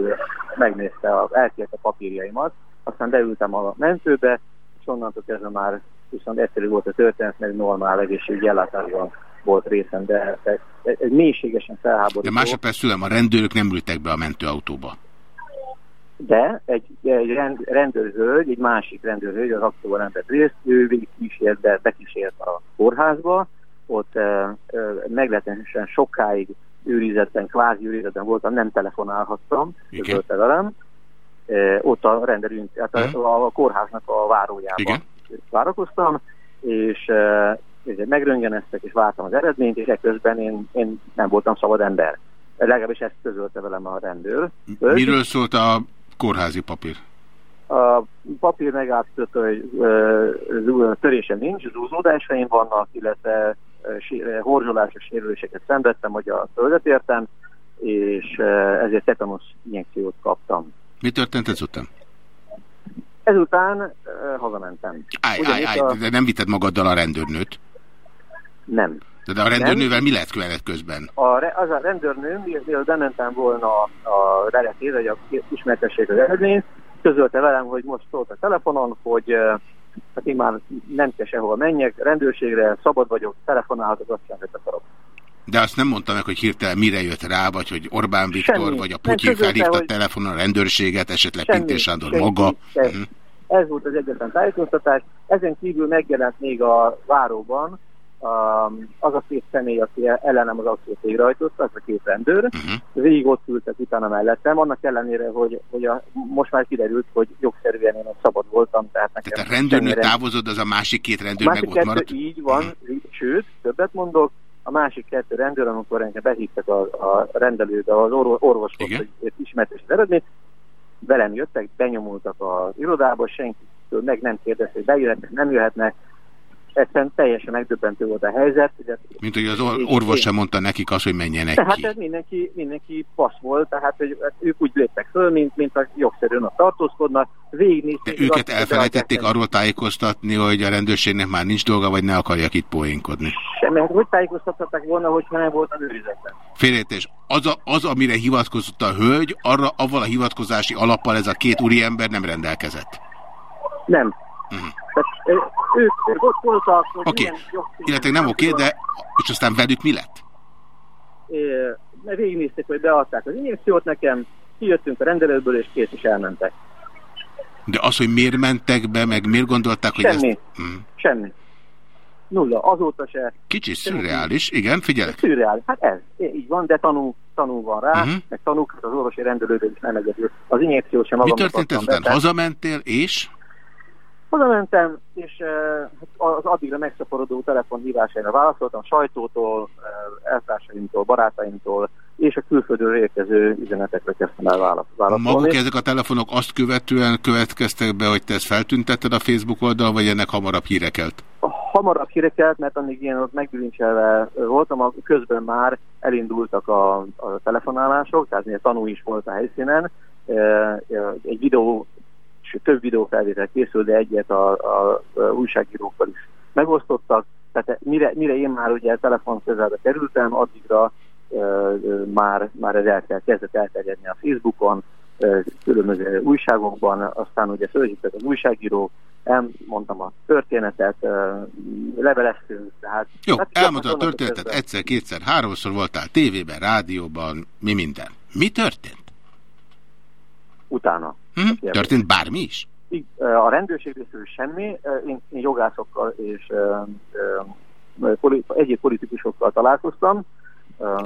megnézte, elkérte papírjaimat, aztán beültem a mentőbe, és onnantól kezdve már viszont egyszerű volt a történet, meg normál egészségügyi ellátásban volt részem, de ez mélységesen felháborító. De másodperc szülem, a rendőrök nem ültek be a mentőautóba de egy, egy rend, rendőrhölgy, egy másik rendőrhölgy, az akcióban nem vett részt, ő végig kísért, de bekísért a kórházba, ott e, e, meglehetősen sokáig őrizetben, kvázi őrizetben voltam, nem telefonálhattam, közölte velem. Ott a rendőrünk, hát a, a kórháznak a várójában Igen. várakoztam, és megröngeneztek, és vártam az eredményt, és ekközben én, én nem voltam szabad ember. Legalábbis ezt közölte velem a rendőr. Miről szólt a kórházi papír? A papír megállapította, hogy törése nincs, zúzódásaim vannak, illetve horzsolásos sérüléseket szenvedtem, hogy a földet értem, és ezért tetanusz injekciót kaptam. Mi történt ezután? Ezután uh, hazamentem. Állj, állj, állj, a... de nem vitted magaddal a rendőrnőt? Nem. De a rendőrnővel mi lehet követett közben? A, az a rendőrnő, mielőtt bementem volna a reletére, hogy a ismertessék az eredményt, közölte velem, hogy most szólt a telefonon, hogy hát én már nem kell sehol menjek, rendőrségre szabad vagyok, telefonálhatok, azt sem akarok. De azt nem mondta meg, hogy hirtelen mire jött rá, vagy hogy Orbán Viktor, semmi. vagy a Putyin felhívta a telefonon a rendőrséget, esetleg Pintér Sándor maga. Uh -huh. Ez volt az egyetlen tájékoztatás. Ezen kívül megjelent még a váróban az a két személy, aki ellenem az akciót végrehajtotta, az a két rendőr, uh-huh. végig ott ültek utána mellettem, annak ellenére, hogy, hogy a, most már kiderült, hogy jogszerűen én szabad voltam. Tehát, nekem tehát a rendőrnő távozott, az a másik két rendőr másik meg ott maradt? Így van, uh-huh. sőt, többet mondok, a másik kettő rendőr, amikor engem behívtak a, a rendelőbe, az orvoshoz, hogy ismertes az eredményt, velem jöttek, benyomultak az irodába, senki meg nem kérdezte, hogy bejöhetnek, nem jöhetnek, egyszerűen teljesen megdöbbentő volt a helyzet. Ugye, Mint hogy az orvos sem mondta nekik azt, hogy menjenek tehát ki. Tehát mindenki, mindenki passz volt, tehát hogy hát ők úgy léptek föl, mint, mint a jogszerűen a tartózkodnak. De őket elfelejtették arról tájékoztatni, hogy a rendőrségnek már nincs dolga, vagy ne akarják itt poénkodni. Semmi, hát hogy tájékoztathatták volna, hogyha nem volt az őrizetben? Félértés, az, a, az, amire hivatkozott a hölgy, arra avval a hivatkozási alappal ez a két úriember nem rendelkezett. Nem. Uh. -huh. Tehát, ők, ők ott voltak. Oké, okay. illetve nem oké, okay, de és aztán velük mi lett? É, végignézték, hogy beadták az injekciót nekem, kijöttünk a rendelőből, és kész is elmentek. De az, hogy miért mentek be, meg miért gondolták, hogy Semmi. ezt... Mm. Semmi. Nulla. Azóta se... Kicsit szürreális, igen, figyelek. Szürreális, hát ez, így van, de tanul, tanul van rá, uh mhm. -huh. meg tanúk az orvosi rendelőből is nem egyedül. Az injekció sem. Mi történt ezután? Hazamentél, és? Oda mentem, és uh, az addigra megszaporodó telefonhívásaira válaszoltam sajtótól, eltársaimtól, barátaimtól, és a külföldről érkező üzenetekre kezdtem el válaszolni. Maguk ezek a telefonok azt követően következtek be, hogy te ezt feltüntetted a Facebook oldal, vagy ennek hamarabb hírekelt? Hamarabb hírekelt, mert amíg én ott megbilincselve voltam, közben már elindultak a, a telefonálások, tehát tanú is volt a helyszínen. Egy videó több videófelvétel készül, de egyet a, a, a újságírókkal is megosztottak. Tehát mire, mire én már ugye telefon közelbe kerültem, addigra e, már, már ez el, kezdett elterjedni a Facebookon, e, különböző újságokban, aztán ugye fölhívtak az újságírók, elmondtam a történetet, leveleztünk. Tehát, Jó, hát elmondta a történetet egyszer, kétszer, háromszor voltál tévében, rádióban, mi minden. Mi történt? Utána. Hm? Történt bármi is? A rendőrség részéről semmi. Én, én jogászokkal és egyéb politikusokkal találkoztam.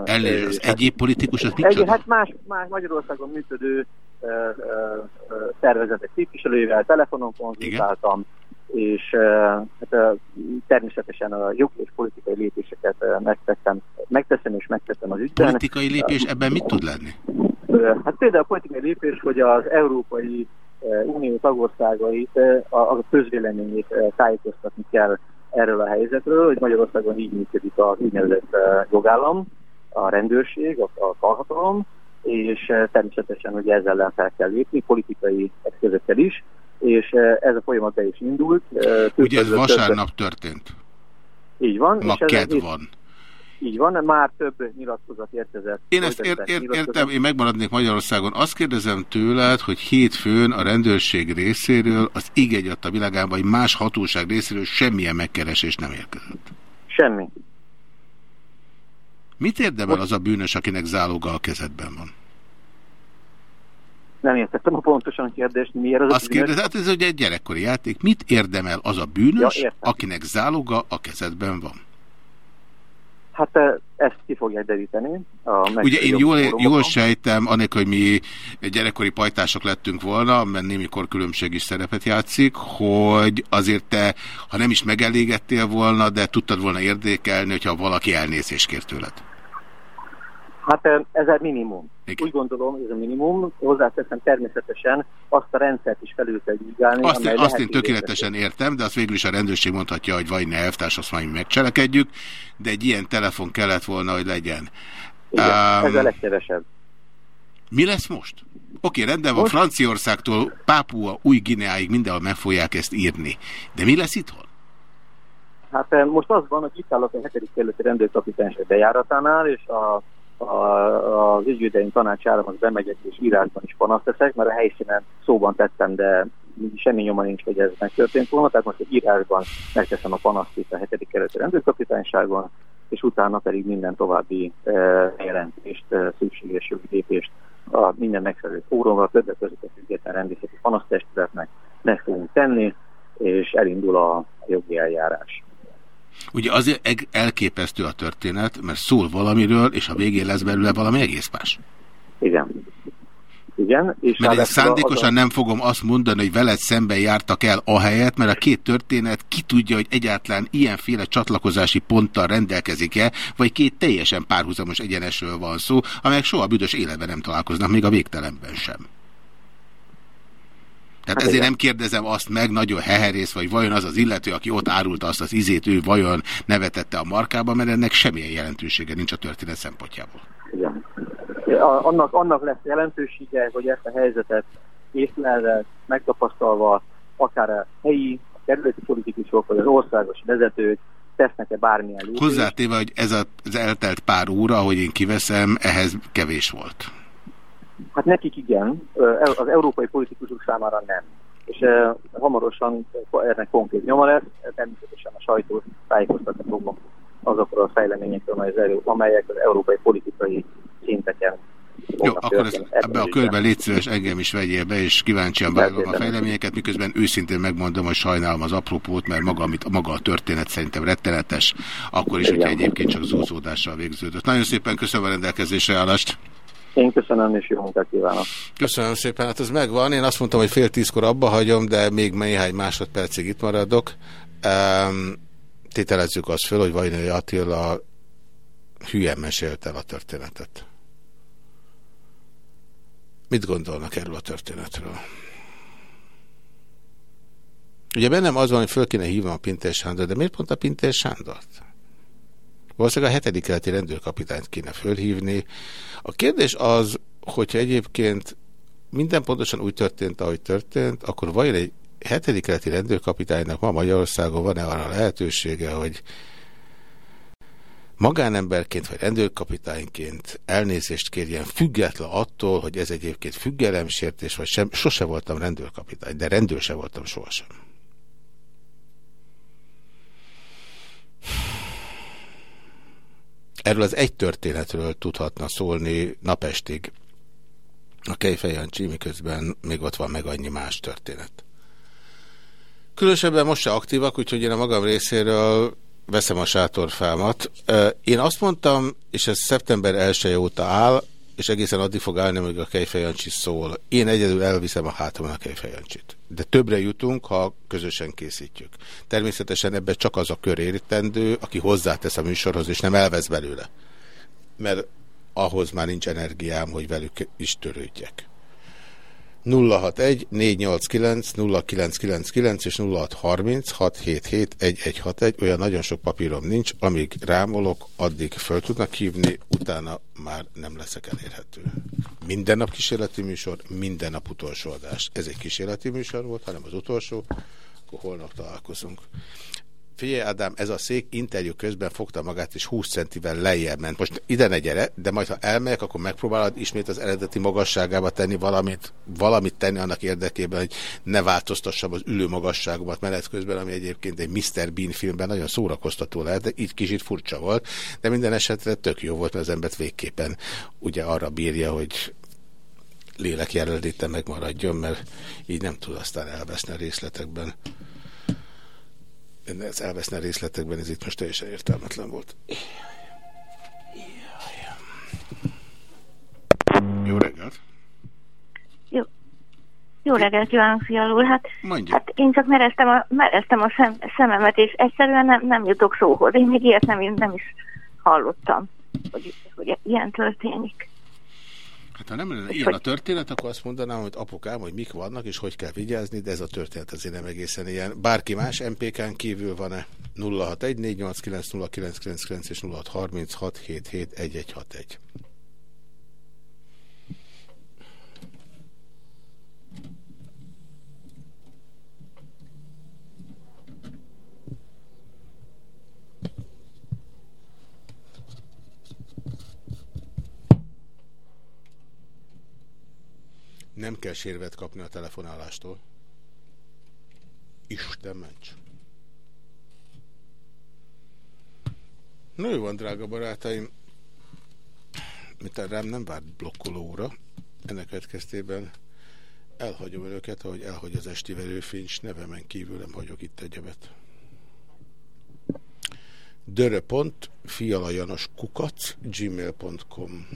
Elnézést, az egyéb politikus az egy, Hát más, más Magyarországon működő uh, uh, szervezetek képviselőivel telefonon konzultáltam, Igen. És uh, hát, uh, természetesen a jogi és politikai lépéseket uh, megtettem, megteszem és megtettem az ügyben. Politikai lépés ebben mit tud lenni? Hát például a politikai lépés, hogy az Európai Unió tagországait, a közvéleményét tájékoztatni kell erről a helyzetről, hogy Magyarországon így működik az úgynevezett jogállam, a rendőrség, a, a karhatalom, és természetesen, hogy ezzel ellen fel kell lépni, politikai eszközökkel is, és ez a folyamat be is indult. Ugye ez vasárnap történt? Így van. Ma és ked van. Így van, már több nyilatkozat érkezett. Én ezt ér, ér, értem, én megmaradnék Magyarországon. Azt kérdezem tőled, hogy hétfőn a rendőrség részéről, az íg a világában, vagy más hatóság részéről semmilyen megkeresés nem érkezett. Semmi. Mit érdemel az a bűnös, akinek záloga a kezedben van? Nem értettem a pontosan kérdést, miért az Azt kérdez, hát ez ugye egy gyerekkori játék. Mit érdemel az a bűnös, ja, akinek záloga a kezedben van? Hát ezt ki fogják deríteni. A Ugye én jól, jól sejtem, anélkül, hogy mi gyerekkori pajtások lettünk volna, mert némikor különbség is szerepet játszik, hogy azért te, ha nem is megelégettél volna, de tudtad volna érdekelni, hogyha valaki elnézést kér tőled. Hát ez egy minimum. Igen. Úgy gondolom, ez a minimum. Hozzáteszem természetesen azt a rendszert is felül kell vizsgálni. Azt, én, azt én tökéletesen értem, de azt végül is a rendőrség mondhatja, hogy vagy ne elvtárs, azt majd megcselekedjük, de egy ilyen telefon kellett volna, hogy legyen. Igen, um, ez a legkevesebb. Mi lesz most? Oké, rendben van, Franciaországtól Pápua, Új Gineáig mindenhol meg fogják ezt írni. De mi lesz itthon? Hát most az van, hogy itt állok a hetedik kerületi rendőrkapitányság bejáratánál, és a, a, az ügyvédeim tanácsára most bemegyek, és írásban is panaszt teszek, mert a helyszínen szóban tettem, de semmi nyoma nincs, hogy ez megtörtént volna, tehát most egy írásban megteszem a panaszt itt a hetedik kerületi rendőrkapitányságon, és utána pedig minden további e, jelentést, e, szükséges jogi lépést a minden megfelelő fórumra, többek között a független rendészeti panasztestületnek meg fogunk tenni, és elindul a jogi eljárás. Ugye azért elképesztő a történet, mert szól valamiről, és a végén lesz belőle valami egész más. Igen. Igen. És mert én szándékosan a... nem fogom azt mondani, hogy veled szemben jártak el a helyet, mert a két történet ki tudja, hogy egyáltalán ilyenféle csatlakozási ponttal rendelkezik-e, vagy két teljesen párhuzamos egyenesről van szó, amelyek soha büdös életben nem találkoznak, még a végtelenben sem. Tehát hát ezért igen. nem kérdezem azt meg, nagyon heherész, vagy vajon az az illető, aki ott árulta azt az izét, ő vajon nevetette a markába, mert ennek semmilyen jelentősége nincs a történet szempontjából. Igen. Annak, annak lesz jelentősége, hogy ezt a helyzetet észlelve, megtapasztalva, akár a helyi, a kerületi politikusok, vagy az országos vezetők tesznek-e bármilyen lépést. Hozzátéve, hogy ez az eltelt pár óra, ahogy én kiveszem, ehhez kevés volt. Hát nekik igen, az európai politikusok számára nem. És uh, hamarosan ennek konkrét nyoma lesz, természetesen a sajtó tájékoztatni fogom azokról a fejleményekről, amelyek az európai politikai szinteken jó, akkor ez, ebbe a körben légy szíves, engem is vegyél be, és kíváncsian vágom a fejleményeket, miközben őszintén megmondom, hogy sajnálom az apropót, mert maga, amit, maga a történet szerintem rettenetes, akkor is, hogyha egyébként csak zúzódással végződött. Nagyon szépen köszönöm a rendelkezésre állást. Én köszönöm, és jó munkát kívánok. Köszönöm szépen, hát ez megvan. Én azt mondtam, hogy fél tízkor abba hagyom, de még néhány másodpercig itt maradok. Um, tételezzük azt föl, hogy Vajnai Attila hülyen mesélte el a történetet. Mit gondolnak erről a történetről? Ugye bennem az van, hogy föl kéne hívnom a Pintér Sándor, de miért pont a Pintér Sándort? Valószínűleg a hetedik keleti rendőrkapitányt kéne fölhívni. A kérdés az, hogyha egyébként minden pontosan úgy történt, ahogy történt, akkor vajon egy hetedik keleti rendőrkapitánynak ma Magyarországon van-e arra lehetősége, hogy magánemberként vagy rendőrkapitányként elnézést kérjen független attól, hogy ez egyébként függelemsértés, vagy sem, sose voltam rendőrkapitány, de rendőr se voltam sohasem. Erről az egy történetről tudhatna szólni napestig a Kejfej Jancsi, miközben még ott van meg annyi más történet. Különösebben most se aktívak, úgyhogy én a magam részéről veszem a sátorfámat. Én azt mondtam, és ez szeptember 1 óta áll, és egészen addig fog állni, amíg a Kejfejancsi szól. Én egyedül elviszem a hátamon a Kejfejancsit. De többre jutunk, ha közösen készítjük. Természetesen ebbe csak az a kör értendő, aki hozzátesz a műsorhoz, és nem elvesz belőle. Mert ahhoz már nincs energiám, hogy velük is törődjek. 061 489 0999 és 0630 677 1161 olyan nagyon sok papírom nincs, amíg rámolok, addig föl tudnak hívni, utána már nem leszek elérhető. Minden nap kísérleti műsor, minden nap utolsó adás. Ez egy kísérleti műsor volt, hanem az utolsó, akkor holnap találkozunk. Figyelj, Ádám, ez a szék interjú közben fogta magát, és 20 centivel lejjebb ment. Most ide ne gyere, de majd ha elmegyek, akkor megpróbálod ismét az eredeti magasságába tenni valamit, valamit tenni annak érdekében, hogy ne változtassam az ülő magasságomat menet közben, ami egyébként egy Mr. Bean filmben nagyon szórakoztató lehet, de így kicsit furcsa volt, de minden esetre tök jó volt, mert az embert végképpen ugye arra bírja, hogy lélek jelenléte megmaradjon, mert így nem tud aztán elveszni a részletekben ez elveszne részletekben, ez itt most teljesen értelmetlen volt. Jó reggelt! Jó, jó reggelt kívánok, fialul. Hát, Mondja. hát én csak mereztem a, mereztem a szem, szememet, és egyszerűen nem, nem jutok szóhoz. Én még ilyet nem, nem is hallottam, hogy, hogy ilyen történik. Hát ha nem lenne ilyen a történet, akkor azt mondanám, hogy apukám, hogy mik vannak, és hogy kell vigyázni, de ez a történet azért nem egészen ilyen. Bárki más MPK-n kívül van-e? 0614890999 és 0636771161. Nem kell sérvet kapni a telefonálástól. Isten ments. No jó van, drága barátaim. Mint rám nem várt blokkolóra. Ennek következtében elhagyom önöket, ahogy elhagy az esti verőfény, nevemen kívül nem hagyok itt egyebet. Dörö.fialajanoskukac gmail.com